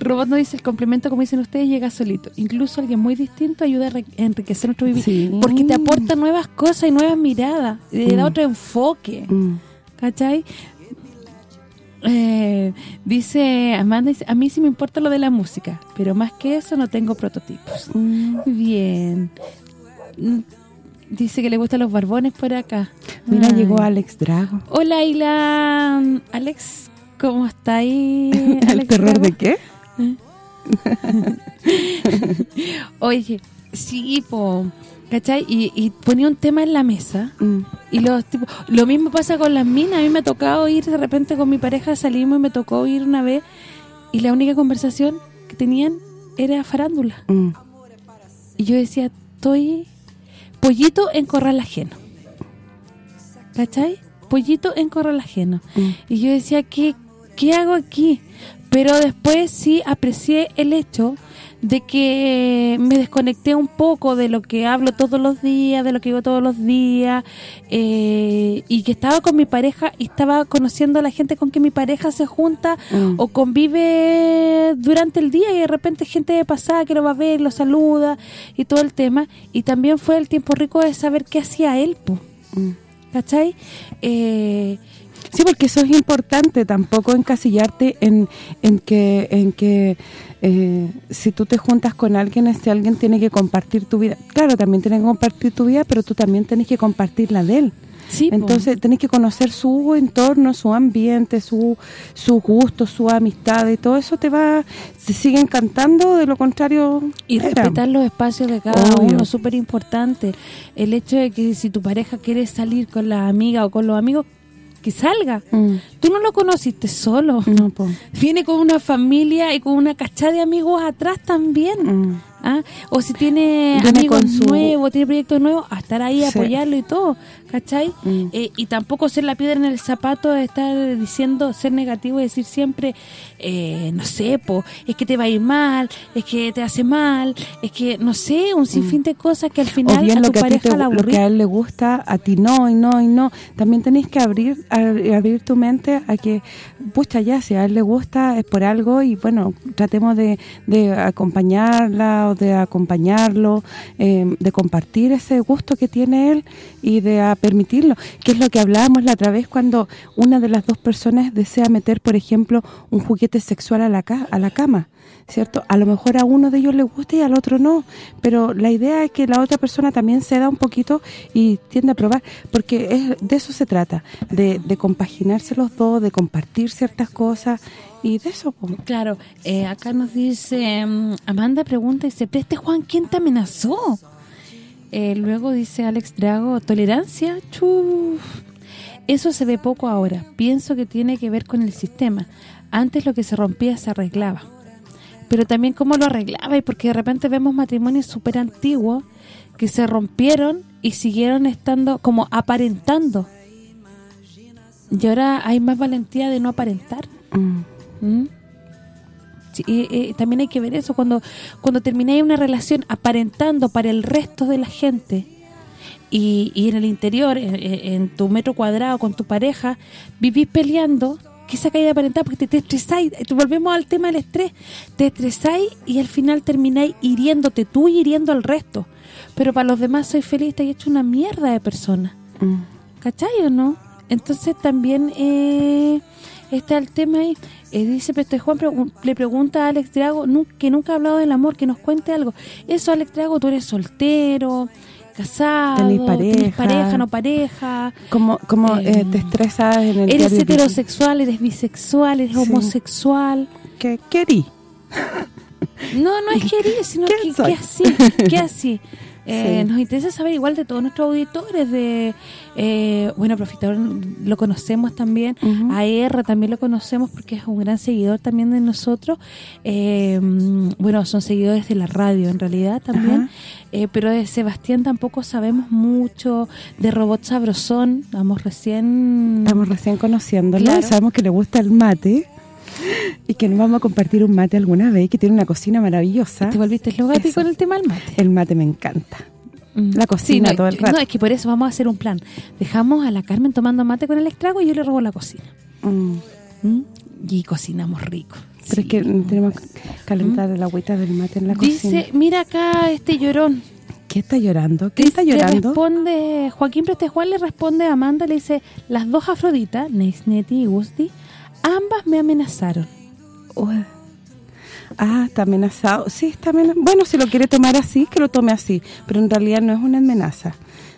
Robot nos dice, el complemento, como dicen ustedes, llega solito. Incluso alguien muy distinto ayuda a enriquecer nuestro vivir. Sí. Porque te aporta nuevas cosas y nuevas miradas. Le da Mm. otro enfoque. Mm. ¿Cachai? Eh, dice Amanda, dice, a mí sí me importa lo de la música, pero más que eso no tengo prototipos. Mm. Bien. Dice que le gustan los barbones por acá. Mira, Ay. llegó Alex Drago. Hola, Ila. Alex, ¿cómo está ahí? ¿El Alex terror Drago? de qué? Oye, sí, po, ¿cachai? Y, y ponía un tema en la mesa Mm. y los tipos... Lo mismo pasa con las minas. A mí me ha tocado ir de repente con mi pareja, salimos y me tocó ir una vez y la única conversación que tenían era farándula. Mm. Y yo decía, estoy pollito en corral ajeno. ¿Cachai? Pollito en corral ajeno. Mm. Y yo decía, ¿qué, ¿qué hago aquí? Pero después sí aprecié el hecho de que me desconecté un poco de lo que hablo todos los días, de lo que digo todos los días, eh, y que estaba con mi pareja y estaba conociendo a la gente con que mi pareja se junta Mm. o convive durante el día y de repente gente de pasada que lo va a ver, lo saluda y todo el tema. Y también fue el tiempo rico de saber qué hacía él, po. Mm. ¿cachai? Eh, Sí, porque eso es importante, tampoco encasillarte en, en que en que eh, si tú te juntas con alguien, este alguien tiene que compartir tu vida. Claro, también tiene que compartir tu vida, pero tú también tienes que compartir la de él. sí, po. Entonces, tenés que conocer su entorno, su ambiente, su sus gustos, su amistad y todo eso te va se sigue encantando, de lo contrario... Y era. respetar los espacios de cada Obvio. uno, súper importante. El hecho de que si tu pareja quiere salir con la amiga o con los amigos, que salga. Mm, Tú no lo conociste solo. no, po. Viene con una familia y con una cachada de amigos atrás también. Mm. ¿Ah? O si tiene amigos su- nuevos, tiene proyectos nuevos, a estar ahí, a Sí. apoyarlo y todo, ¿cachai? Mm. Eh, y tampoco ser la piedra en el zapato de estar diciendo, ser negativo y decir siempre, eh, no sé, po, es que te va a ir mal, es que te hace mal, es que, no sé, un sinfín de cosas que al o final bien a lo tu que a ti pareja te, la lo que a él le gusta, a ti no, y no, y no. También tenés que abrir abrir tu mente a que, pucha, ya, si a él le gusta es por algo y bueno, tratemos de, de acompañarla o de acompañarlo, eh, de compartir ese gusto que tiene él y de a permitirlo. Que es lo que hablábamos la otra vez cuando una de las dos personas desea meter, por ejemplo, un juguete sexual a la, ca a la cama. ¿Cierto? A lo mejor a uno de ellos le gusta y al otro no, pero la idea es que la otra persona también ceda un poquito y tiende a probar, porque es de eso se trata, de, de compaginarse los dos, de compartir ciertas cosas y de eso. Claro, eh, acá nos dice, mm, Amanda pregunta, dice, "Pero este Juan, ¿quién te amenazó? Eh, luego dice Alex Drago, ¿tolerancia? Chuf. Eso se ve poco ahora. Pienso que tiene que ver con el sistema. Antes lo que se rompía se arreglaba. Pero también cómo lo arreglaba y porque de repente vemos matrimonios súper antiguos que se rompieron y siguieron estando como aparentando. Y ahora hay más valentía de no aparentar. Mm. ¿Mm? Sí, eh, también hay que ver eso cuando cuando termináis una relación aparentando para el resto de la gente y, y en el interior en, en- en tu metro cuadrado con tu pareja vivís peleando esa caída de aparentar porque te, te estresáis te volvemos al tema del estrés te estresáis y al final termináis hiriéndote tú y hiriendo al resto pero para los demás soy feliz te he hecho una mierda de persona Mm. ¿Cachai o no? Entonces también eh, está el tema ahí. Eh, dice Peste Juan, pregun- le pregunta a Alex Drago, que nunca ha hablado del amor, que nos cuente algo. Eso, Alex Drago, tú eres soltero, casado, Tenés pareja. pareja, no pareja, Como, como Eh, eh, te estresas en el eres heterosexual, eres bisexual, eres Sí. homosexual. ¿Qué querí? No, no es querer, sino ¿Qué que, que así, que así. Eh, Sí. Nos interesa saber igual de todos nuestros auditores, de eh, bueno, Profitador lo conocemos también, Ujú. AR también lo conocemos porque es un gran seguidor también de nosotros. Eh, bueno, son seguidores de la radio en realidad también. Eh, pero de Sebastián tampoco sabemos mucho, de Robot Sabrosón, vamos recién... Estamos recién conociéndolo, Claro. sabemos que le gusta el mate y que nos vamos a compartir un mate alguna vez, que tiene una cocina maravillosa. Te volviste eslogático Eso. con el tema del mate. El mate me encanta. Mm. La cocina no, todo el rato. No, es que por eso vamos a hacer un plan. Dejamos a la Carmen tomando mate con el extrago y yo le robo la cocina. Mm. ¿Mm? Y cocinamos rico. Pero es que tenemos que calentar el agüita del mate en la Dice, cocina. mira acá este llorón. ¿Qué está llorando? ¿Qué está llorando? responde, Joaquín Preste Juan le responde a Amanda, le dice, las dos Afroditas, Nexneti y Gusti, ambas me amenazaron. Uy. Ah, está amenazado. Sí, está amenazado. Bueno, si lo quiere tomar así, que lo tome así. Pero en realidad no es una amenaza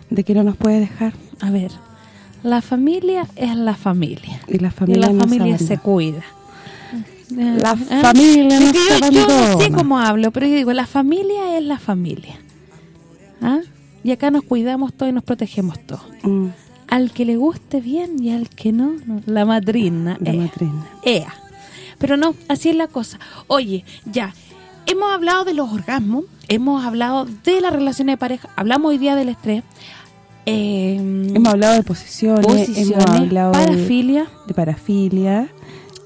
de que no nos puede dejar. A ver, la familia es la familia. Y la Y familia la no familia se cuida. La Ah, familia no que se yo, no sé cómo hablo, pero yo digo, la familia es la familia. ¿Ah? Y acá nos cuidamos todos y nos protegemos todos. Mm, Al que le guste bien y al que no, no. la madrina. la ea. matrina. Ea. Pero no, así es la cosa. Oye, ya, hemos hablado de los orgasmos, hemos hablado de las relaciones de pareja, hablamos hoy día del estrés, eh, Hemos hablado de posiciones, posiciones, hemos hablado de- parafilia, de, parafilia.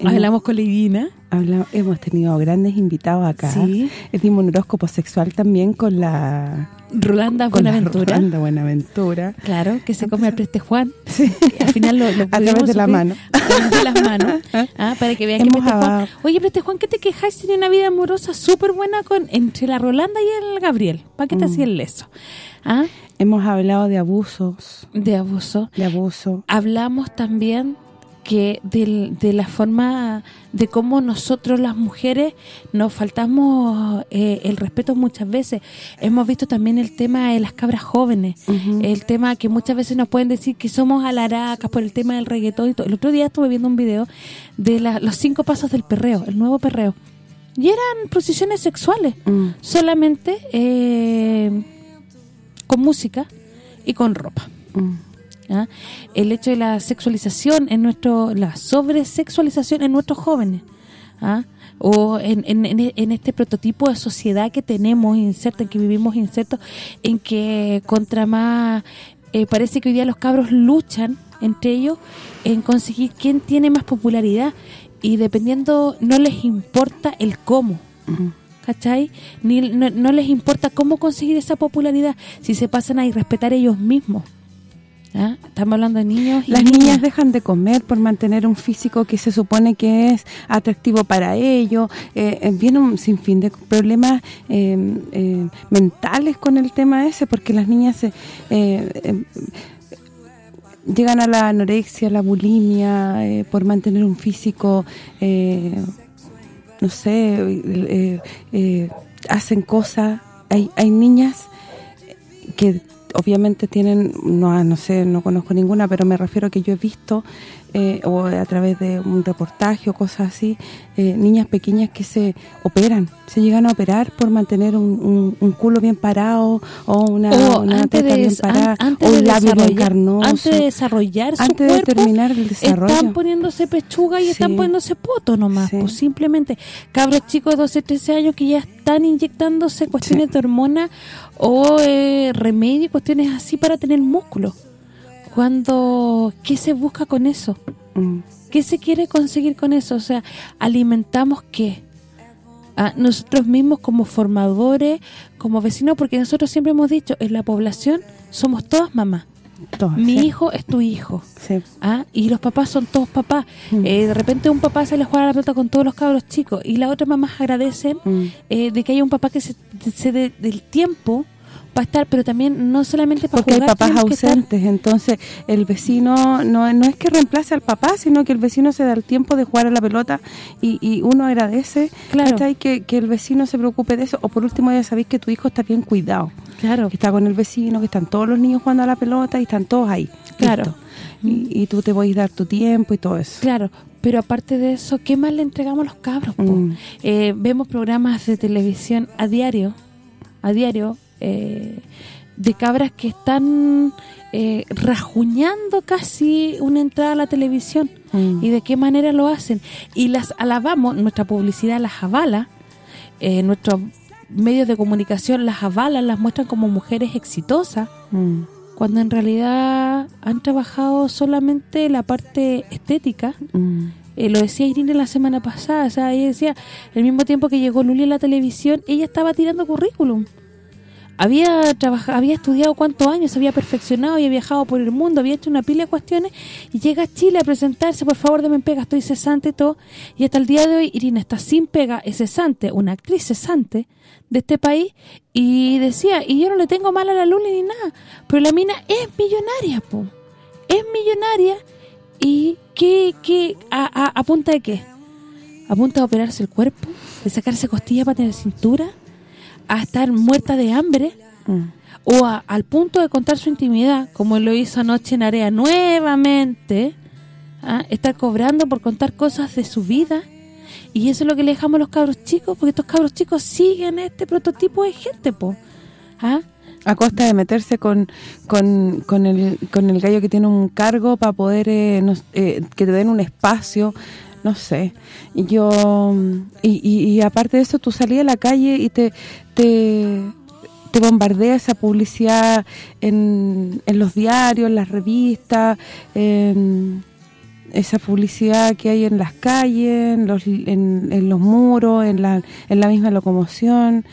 Hemos- hablamos con Leidina, habla- hemos tenido grandes invitados acá. Sí. Dimos un horóscopo sexual también con la... Rolanda Buenaventura. Rolanda Buenaventura. Claro, que se come al preste Juan. Y al final lo, lo A través de la mano. A través de las manos. Ah, para que vean que Hemos Preste Juan... Oye, Preste Juan, ¿qué te quejáis? Tiene una vida amorosa súper buena con entre la Rolanda y el Gabriel. ¿Para qué te Mm. hacía el leso? ¿Ah? Hemos hablado de abusos, De abuso. de abuso. Hablamos también que del- de la forma de cómo nosotros las mujeres nos faltamos eh, el respeto muchas veces. Hemos visto también el tema de las cabras jóvenes, el tema que muchas veces nos pueden decir que somos alaracas por el tema del reggaetón y todo. El otro día estuve viendo un video de la- los cinco pasos del perreo, el nuevo perreo. Y eran posiciones sexuales, Mm. solamente eh, con música y con ropa. Mm. ¿Ya? el hecho de la sexualización en nuestro la sobresexualización en nuestros jóvenes ¿ah? o en, en, en- este prototipo de sociedad que tenemos inserto, en que vivimos insertos en que contra más eh, parece que hoy día los cabros luchan entre ellos en conseguir quién tiene más popularidad y dependiendo no les importa el cómo ¿cachai? Ni, no, no les importa cómo conseguir esa popularidad si se pasan a irrespetar ellos mismos ¿Ah? Estamos hablando de niños y Las niñas. niñas dejan de comer por mantener un físico que se supone que es atractivo para ellos. Eh, eh, viene un sinfín de problemas eh, eh, mentales con el tema ese, porque las niñas se, eh, eh, llegan a la anorexia, la bulimia, eh, por mantener un físico, eh, no sé, hacen cosas. Hay, hay niñas que obviamente tienen, no no sé, no conozco ninguna, pero me refiero a que yo he visto, eh, o a través de un reportaje o cosas así, eh, niñas pequeñas que se operan, se llegan a operar por mantener un, un- un culo bien parado, o una, o una antes teta de, bien parada, an- o de un labio bien carnoso. antes de desarrollar su Antes de cuerpo, terminar el desarrollo. están poniéndose pechuga y Sí. están poniéndose poto nomás, Sí. pues simplemente cabros chicos de 12, 13 años que ya están inyectándose cuestiones de hormonas o eh, remedios, y cuestiones así para tener músculo. Cuando ¿qué se busca con eso? Mm. ¿Qué se quiere conseguir con eso? O sea, alimentamos qué? a nosotros mismos como formadores, como vecinos, porque nosotros siempre hemos dicho, en la población somos todas mamás. Todas, Mi sí. hijo es tu hijo. Sí. ¿ah? Y los papás son todos papás. Mm. Eh, de repente un papá sale a jugar a la pelota con todos los cabros chicos y las otras mamás agradecen Mm. eh, de que haya un papá que se, se dé del tiempo para estar, pero también no solamente para Porque hay jugar. papás que estar- ausentes, entonces el vecino no, no es que reemplace al papá, sino que el vecino se da el tiempo de jugar a la pelota y, y uno agradece Claro. que, que el vecino se preocupe de eso. O por último ya sabéis que tu hijo está bien cuidado, Claro. que está con el vecino, que están todos los niños jugando a la pelota y están todos ahí. Claro. listo. Y, y tú te voy a dar tu tiempo y todo eso. Claro, pero aparte de eso, ¿qué más le entregamos a los cabros? Mm. Eh, vemos programas de televisión a diario, a diario, eh, de cabras que están eh, rajuñando casi una entrada a la televisión. Mm. ¿Y de qué manera lo hacen? Y las alabamos, nuestra publicidad las avala, eh, nuestros medios de comunicación las avalan, las muestran como mujeres exitosas, Mm. cuando en realidad han trabajado solamente la parte estética Mm. eh, lo decía Irene la semana pasada, o sea, ella decía, el mismo tiempo que llegó Luli a la televisión, ella estaba tirando currículum. Había trabajado, había estudiado cuántos años, había perfeccionado, había viajado por el mundo, había hecho una pila de cuestiones y llega a Chile a presentarse, por favor, denme pega, estoy cesante y todo. Y hasta el día de hoy Irina está sin pega, es cesante, una actriz cesante de este país y decía, y yo no le tengo mal a la Luli ni nada, pero la mina es millonaria, po. Es millonaria y ¿qué, qué, a, a, a punta de qué? A punta de operarse el cuerpo, de sacarse costillas para tener cintura, a estar muerta de hambre o a- al punto de contar su intimidad, como lo hizo anoche en Area nuevamente, ¿ah? estar cobrando por contar cosas de su vida. Y eso es lo que le dejamos a los cabros chicos, porque estos cabros chicos siguen este prototipo de gente, po. ¿Ah? a costa de meterse con, con, con, el, con el gallo que tiene un cargo para poder eh, eh, que te den un espacio no sé. Yo y, y, y aparte de eso tú salías a la calle y te te, te bombardea esa publicidad en, en los diarios, en las revistas, en esa publicidad que hay en las calles, en los, en, en los muros, en la, en la misma locomoción,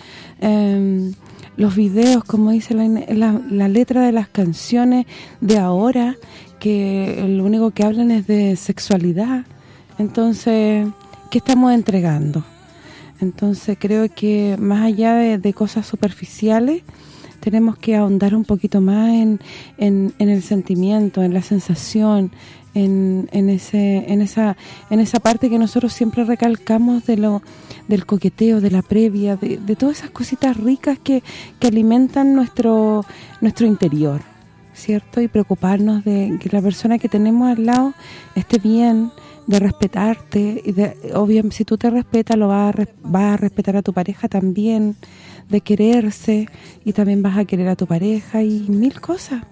em, los videos, como dice la, la, la letra de las canciones de ahora, que lo único que hablan es de sexualidad. Entonces, ¿qué estamos entregando? Entonces, creo que más allá de, cosas superficiales, tenemos que ahondar un poquito más en, en, en el sentimiento, en la sensación, en, en ese en esa en esa parte que nosotros siempre recalcamos de lo del coqueteo, de la previa, de, de todas esas cositas ricas que, que alimentan nuestro nuestro interior, ¿cierto? Y preocuparnos de que la persona que tenemos al lado esté bien, de respetarte y de obviamente si tú te respetas lo vas a, vas a respetar a tu pareja también, de quererse y también vas a querer a tu pareja y mil cosas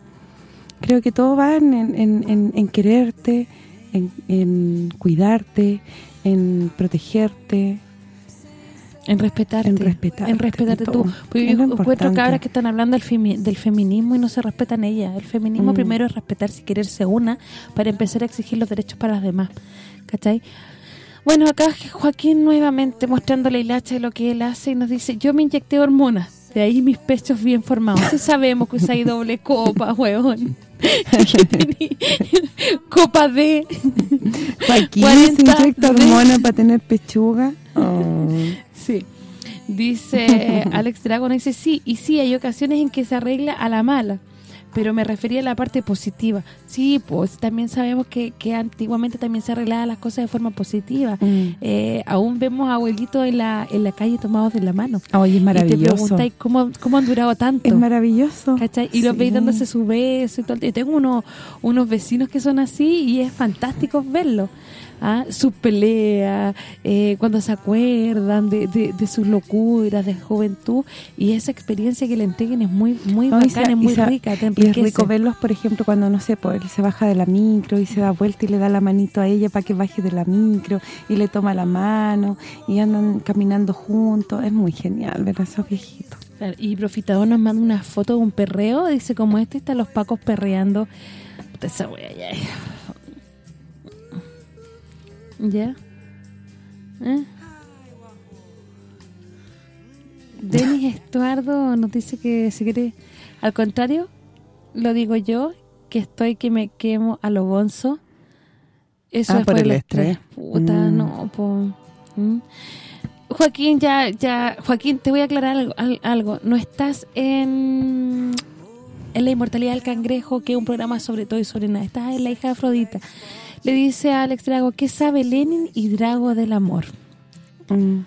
creo que todo va en, en, en- en quererte, en cuidarte, en protegerte. En respetarte. En respetarte, En respetarte tú. Porque Es yo lo encuentro cabras que están hablando del, femi- del feminismo y no se respetan ellas. El feminismo Mm. primero es respetarse y quererse una para empezar a exigir los derechos para las demás. ¿Cachai? Bueno, acá Joaquín nuevamente mostrando la hilacha de lo que él hace y nos dice, yo me inyecté hormonas, de ahí mis pechos bien formados. Sí sabemos que usáis doble copa, huevón. Copa D. Joaquín 40 se inyecta hormonas para tener pechuga. Oh. Sí. Dice Alex Dragon, dice sí, y sí, hay ocasiones en que se arregla a la mala, pero me refería a la parte positiva. Sí, pues también sabemos que, que antiguamente también se arreglaban las cosas de forma positiva. Mm. Eh, aún vemos a abuelitos en la, en la calle tomados de la mano. Oye, es Y te maravilloso. preguntáis cómo, cómo han durado tanto. Es maravilloso. ¿Cachai? Y los veis dándose su beso y todo. Yo tengo unos, unos vecinos que son así y es fantástico verlo. ¿Ah? Sus peleas, eh, cuando se acuerdan de, de, de sus locuras, de juventud. Y esa experiencia que le entreguen es muy muy No, bacana, es muy rica, te Y es rico verlos, por ejemplo, cuando, no sé, pues él se baja de la micro y se da vuelta y le da la manito a ella para que baje de la micro y le toma la mano y andan caminando juntos. Es muy genial ver a esos viejitos. Claro, Y Profitador nos manda una foto de un perreo, dice como este, están los pacos perreando. Puta, esa wea ya. ¿Ya? ¿Eh? Denis Estuardo nos dice que si quiere... Al contrario, lo digo yo, que estoy que me quemo a lo bonzo. Eso Ah, es por el estrés. Puta, Mm. no, po. ¿Mm? Joaquín, ya, ya, Joaquín, te voy a aclarar algo, al- algo. No estás en, en La Inmortalidad del Cangrejo, que es un programa sobre todo y sobre nada. Estás en La Hija de Afrodita. Le dice a Alex Drago, ¿qué sabe Lenin y Drago del amor? Mm.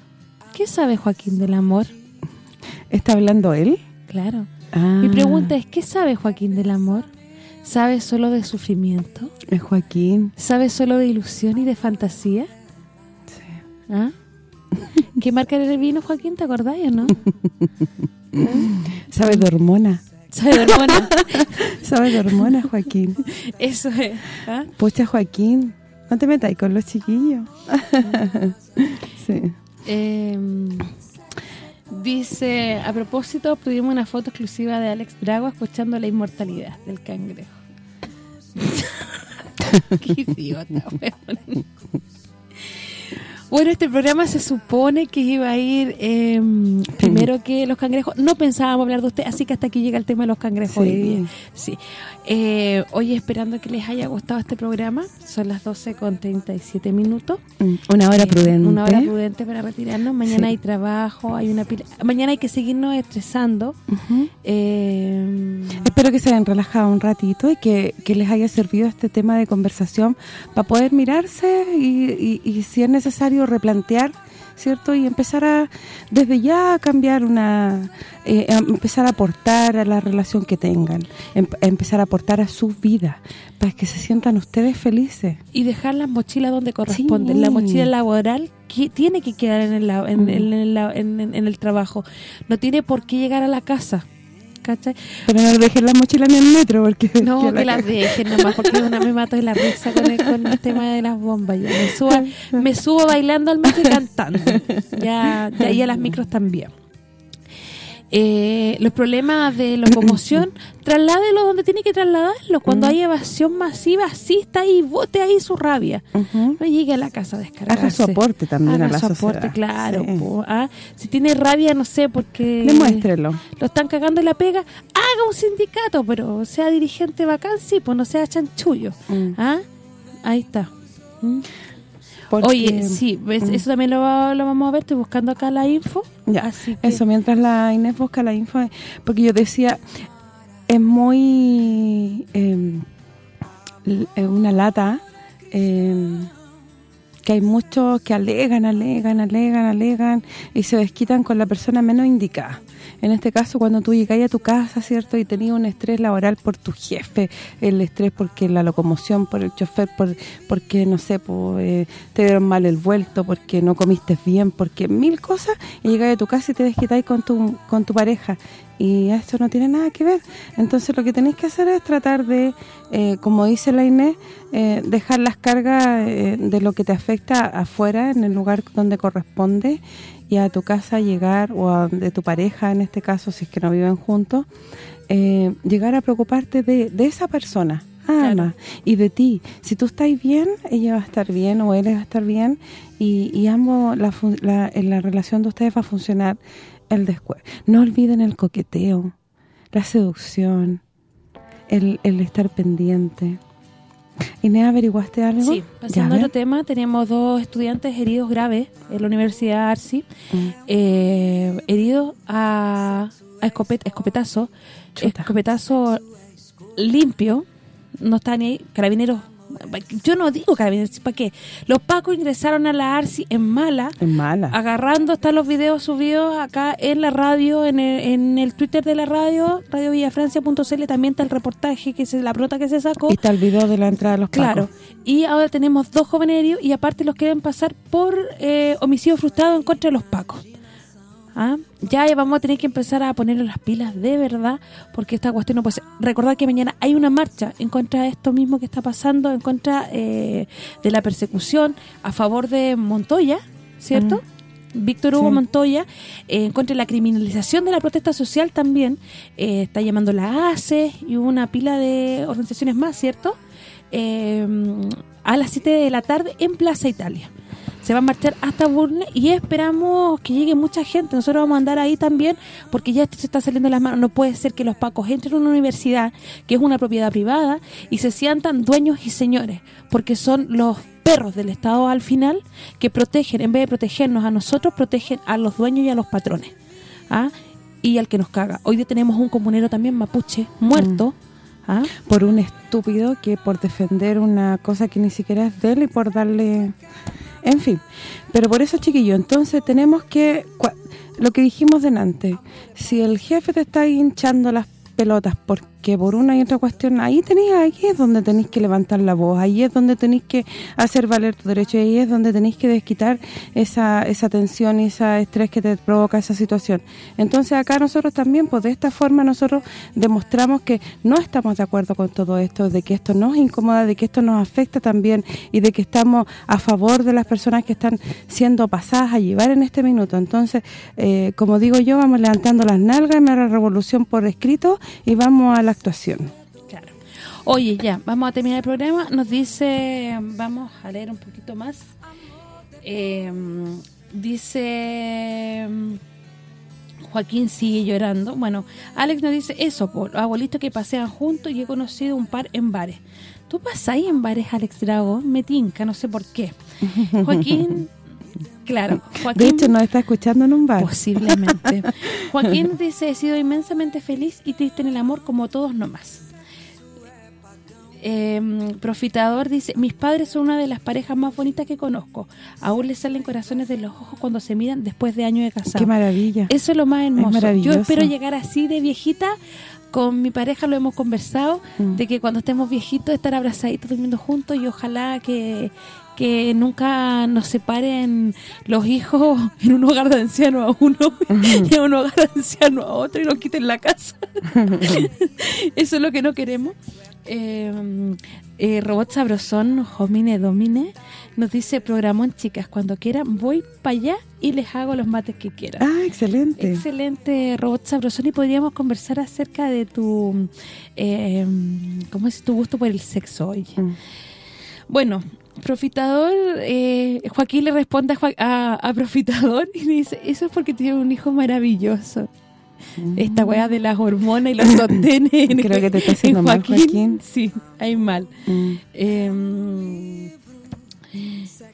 ¿Qué sabe Joaquín del amor? ¿Está hablando él? Claro. Ah, Mi pregunta es, ¿qué sabe Joaquín del amor? ¿Sabe solo de sufrimiento? Es Joaquín. ¿Sabe solo de ilusión y de fantasía? ¿Ah? ¿Qué marca era el vino, Joaquín? ¿Te acordáis o no? Sabe de hormona. ¿Sabe de hormona? Sabe de hormona, Joaquín. Eso es. ¿ah? Pucha, Joaquín, no te metáis con los chiquillos. sí. Eh, dice, a propósito, tuvimos una foto exclusiva de Alex Drago escuchando La Inmortalidad del Cangrejo. Qué idiota, weón. Bueno, este programa se supone que iba a ir eh, primero que los cangrejos. No pensábamos hablar de usted, así que hasta aquí llega el tema de los cangrejos Sí. hoy día. Sí. Eh, hoy esperando que les haya gustado este programa. Son las 12 con 37 minutos. Mm, Una hora Eh, prudente. Una hora prudente para retirarnos. Mañana Sí. hay trabajo, hay una pila. Mañana hay que seguirnos estresando. Eh, Espero que se hayan relajado un ratito y que, que les haya servido este tema de conversación para poder mirarse y, y- y si es necesario replantear, ¿cierto? Y empezar a, desde ya, a cambiar una... eh, a empezar a aportar a la relación que tengan, em- a empezar a aportar a su vida, para que se sientan ustedes felices. y dejar las mochilas donde corresponden. La Sí. mochila laboral que tiene que quedar en el, la- en, Mm. la- en- en el trabajo. No tiene por qué llegar a la casa. ¿Cachai? Pero no dejen la mochila en el metro porque... No, que que la- las dejen nomás, porque una me mato de la risa con el, con el tema de las bombas. Yo me subo, me subo bailando al metro y cantando. Ya, ya y a las micros también. Eh, los problemas de locomoción, trasládelo donde tiene que trasladarlo. Cuando Mm. hay evasión masiva, asista y bote ahí su rabia. No llegue a la casa a descargarse. Haga su aporte también Haga a la su aporte, sociedad. claro. Sí. po, ¿ah? Si tiene rabia, no sé, porque... Demuéstrelo. Lo están cagando en la pega, haga un sindicato, pero sea dirigente bacán, sí, pues no sea chanchullo. Mm. ¿Ah? Ahí está. Porque- Oye, sí, ves, Mm. eso también lo, va- lo vamos a ver, estoy buscando acá la info. Ya, Así que- eso, mientras la Inés busca la info, porque yo decía, es muy l- eh, una lata eh, que hay muchos que alegan, alegan, alegan, alegan y se desquitan con la persona menos indicada. En este caso, cuando tú llegas a tu casa, ¿cierto? Y tenías un estrés laboral por tu jefe, el estrés porque la locomoción, por el chofer, por porque, no sé, eh, te dieron mal el vuelto, porque no comiste bien, porque mil cosas, y llegas a tu casa y te desquitáis con tu, con tu pareja. Y esto no tiene nada que ver. Entonces, lo que tenéis que hacer es tratar de, eh, como dice la Inés, eh, dejar las cargas eh, de lo que te afecta afuera, en el lugar donde corresponde, y a tu casa llegar, o a de tu pareja en este caso, si es que no viven juntos, eh, llegar a preocuparte de, de esa persona, Claro. y de ti. Si tú estás bien, ella va a estar bien, o él va a estar bien, y, y ambos, la, la, en la relación de ustedes va a funcionar el después. No olviden el coqueteo, la seducción, el, el estar pendiente. Inés, ¿averiguaste algo? Sí, pasando a otro tema, tenemos dos estudiantes heridos graves en la Universidad Arci, Mm. eh, heridos a, a escopet- escopetazo, Chuta. escopetazo limpio, no está ni ahí, carabineros, yo no digo carabineros, ¿para qué? Los pacos ingresaron a la Arci en mala, Es mala. agarrando, están los videos subidos acá en la radio, en el, en el Twitter de la radio, radiovillafrancia.cl, también está el reportaje, que es la prota que se sacó. Y está el video de la entrada de los Claro, pacos. y ahora tenemos dos jóvenes heridos y aparte los quieren pasar por eh, homicidio frustrado en contra de los pacos. ¿Ah? Ya vamos a tener que empezar a ponerle las pilas de verdad, porque esta cuestión no puede ser. Recordar que mañana hay una marcha en contra de esto mismo que está pasando, en contra eh, de la persecución, a favor de Montoya, ¿cierto? Víctor Hugo Sí. Montoya, eh, en contra de la criminalización de la protesta social también, eh, está llamando la ACE y una pila de organizaciones más, ¿cierto? Eh, a las 7 de la tarde en Plaza Italia. Se va a marchar hasta Burne y esperamos que llegue mucha gente. Nosotros vamos a andar ahí también porque ya esto se está saliendo de las manos. No puede ser que los pacos entren a una universidad que es una propiedad privada y se sientan dueños y señores porque son los perros del Estado al final que protegen, en vez de protegernos a nosotros, protegen a los dueños y a los patrones. ¿ah? Y al que nos caga. Hoy día tenemos un comunero también mapuche muerto. ¿ah? Por un estúpido que por defender una cosa que ni siquiera es de él y por darle... En fin, pero por eso, chiquillo, entonces tenemos que... Lo que dijimos delante, si el jefe te está hinchando las pelotas porque por una y otra cuestión, ahí tenéis, ahí es donde tenéis que levantar la voz, ahí es donde tenéis que hacer valer tu derecho, ahí es donde tenéis que desquitar esa, esa tensión y ese estrés que te provoca esa situación. Entonces acá nosotros también, pues de esta forma nosotros demostramos que no estamos de acuerdo con todo esto, de que esto nos incomoda, de que esto nos afecta también y de que estamos a favor de las personas que están siendo pasadas a llevar en este minuto. Entonces, eh, como digo yo, vamos levantando las nalgas, me la revolución por escrito y vamos a actuación. Claro. Oye, ya, vamos a terminar el programa. Nos dice, vamos a leer un poquito más. Eh, dice Joaquín sigue llorando. Bueno, Alex nos dice eso, por abuelitos que pasean juntos y he conocido un par en bares. ¿Tú pasáis en bares, Alex Drago? Me tinca, no sé por qué. Joaquín, claro. Joaquín, De hecho, nos está escuchando en un bar. Posiblemente. Joaquín dice, he sido inmensamente feliz y triste en el amor como todos nomás. Eh, profitador dice, mis padres son una de las parejas más bonitas que conozco. Aún les salen corazones de los ojos cuando se miran después de años de casado. Qué maravilla. Eso es lo más hermoso. Yo espero llegar así de viejita. Con mi pareja lo hemos conversado, Mm. de que cuando estemos viejitos estar abrazaditos, durmiendo juntos y ojalá que, que nunca nos separen los hijos en un hogar de ancianos a uno y en un hogar de ancianos a otro y nos quiten la casa. Eso es lo que no queremos. Eh, eh, Robot Sabrosón, Homine Domine, nos dice, programón, chicas, cuando quieran voy para allá y les hago los mates que quieran. Ah, excelente. Excelente, Robot Sabrosón, y podríamos conversar acerca de tu, eh, ¿cómo es tu gusto por el sexo hoy? Mm. Bueno, Profitador, eh, Joaquín le responde a, a Profitador y dice, eso es porque tiene un hijo maravilloso. Esta weá de las hormonas y los sostenes en. Creo que te está haciendo en mal, Joaquín. Sí, hay mal. Mm. Eh,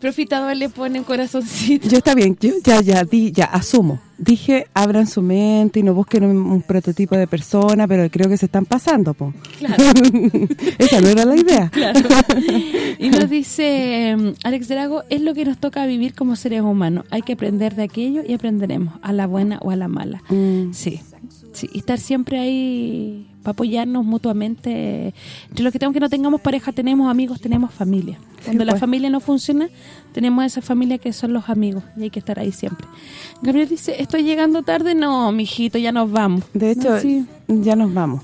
Profitador le pone un corazoncito. Yo está bien, yo ya, ya, di, ya, asumo. Dije, abran su mente y no busquen un, un prototipo de persona, pero creo que se están pasando, po. Claro. Esa no era la idea. Claro. Y nos dice eh, Alex Drago, es lo que nos toca vivir como seres humanos. Hay que aprender de aquello y aprenderemos, a la buena o a la mala. Mm. Sí, sí. Estar siempre ahí para apoyarnos mutuamente. Entre los que tenemos que no tengamos pareja, tenemos amigos, tenemos familia. Cuando la pues. familia no funciona, tenemos esa familia que son los amigos y hay que estar ahí siempre. Gabriel dice, estoy llegando tarde. No, mijito, ya nos vamos. De hecho, No, sí. ya nos vamos.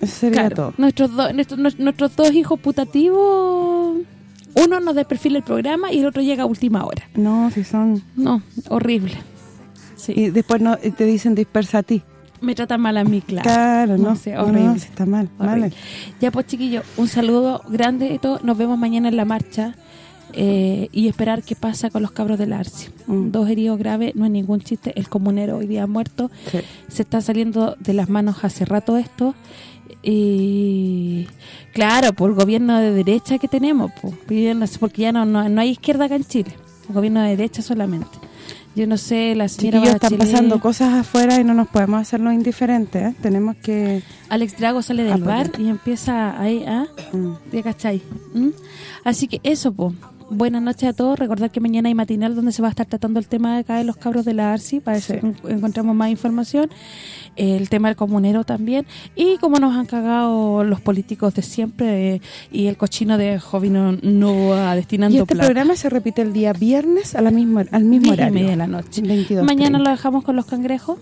Eso sería Claro, todo. Nuestros, dos nuestros, nuestros- nuestros dos hijos putativos, uno nos desperfila el programa y el otro llega a última hora. No, si son... No, horrible. Sí. Y después no te dicen dispersa a ti. Me tratan mal a mí, claro. Claro, no. sé, No, horrible. no, está mal, Horrible. mal. Ya pues, chiquillos, un saludo grande y todo. Nos vemos mañana en la marcha eh, y esperar qué pasa con los cabros del Arce. Mm. Dos heridos graves, no es ningún chiste. El comunero hoy día muerto. Sí. Se está saliendo de las manos hace rato esto. Y claro, por el gobierno de derecha que tenemos, pues, sé, porque ya no, no, no hay izquierda acá en Chile. El gobierno de derecha solamente. Yo no sé, la señora Chiquillos, están pasando cosas afuera y no nos podemos hacer los indiferentes, ¿eh? Tenemos que... Alex Drago sale del Apoyar. bar y empieza ahí a... Mm. ¿Ya cachai? ¿Mm? Así que eso, pues. Buenas noches a todos. Recordar que mañana hay matinal donde se va a estar tratando el tema de acá de los cabros de la ARSI para Sí. que en- encontremos más información. El tema del comunero también. Y cómo nos han cagado los políticos de siempre eh, y el cochino de Jovino Novoa destinando Y este plata. programa se repite el día viernes a la misma, al mismo horario. media de la noche. 22, Mañana 30. lo dejamos con los cangrejos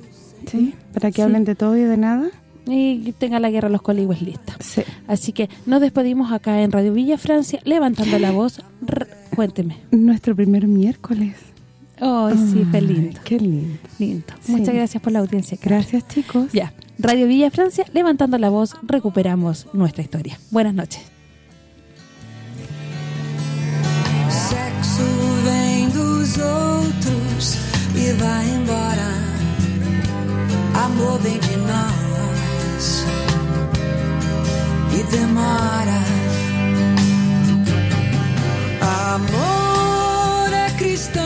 Sí, para que Sí. hablen de todo y de nada. y tenga la guerra los coligües lista. Sí. Así que nos despedimos acá en Radio Villa Francia, levantando la voz. Cuénteme. Nuestro primer miércoles. Ay, sí, fue lindo. Qué lindo. lindo. Sí. Muchas gracias por la audiencia. Carla. Gracias, chicos. Ya, Radio Villa Francia, levantando la voz, recuperamos nuestra historia. Buenas noches. Sexo vem dos outros e vai embora. Amor vem de nós e demora. Amor é cristão,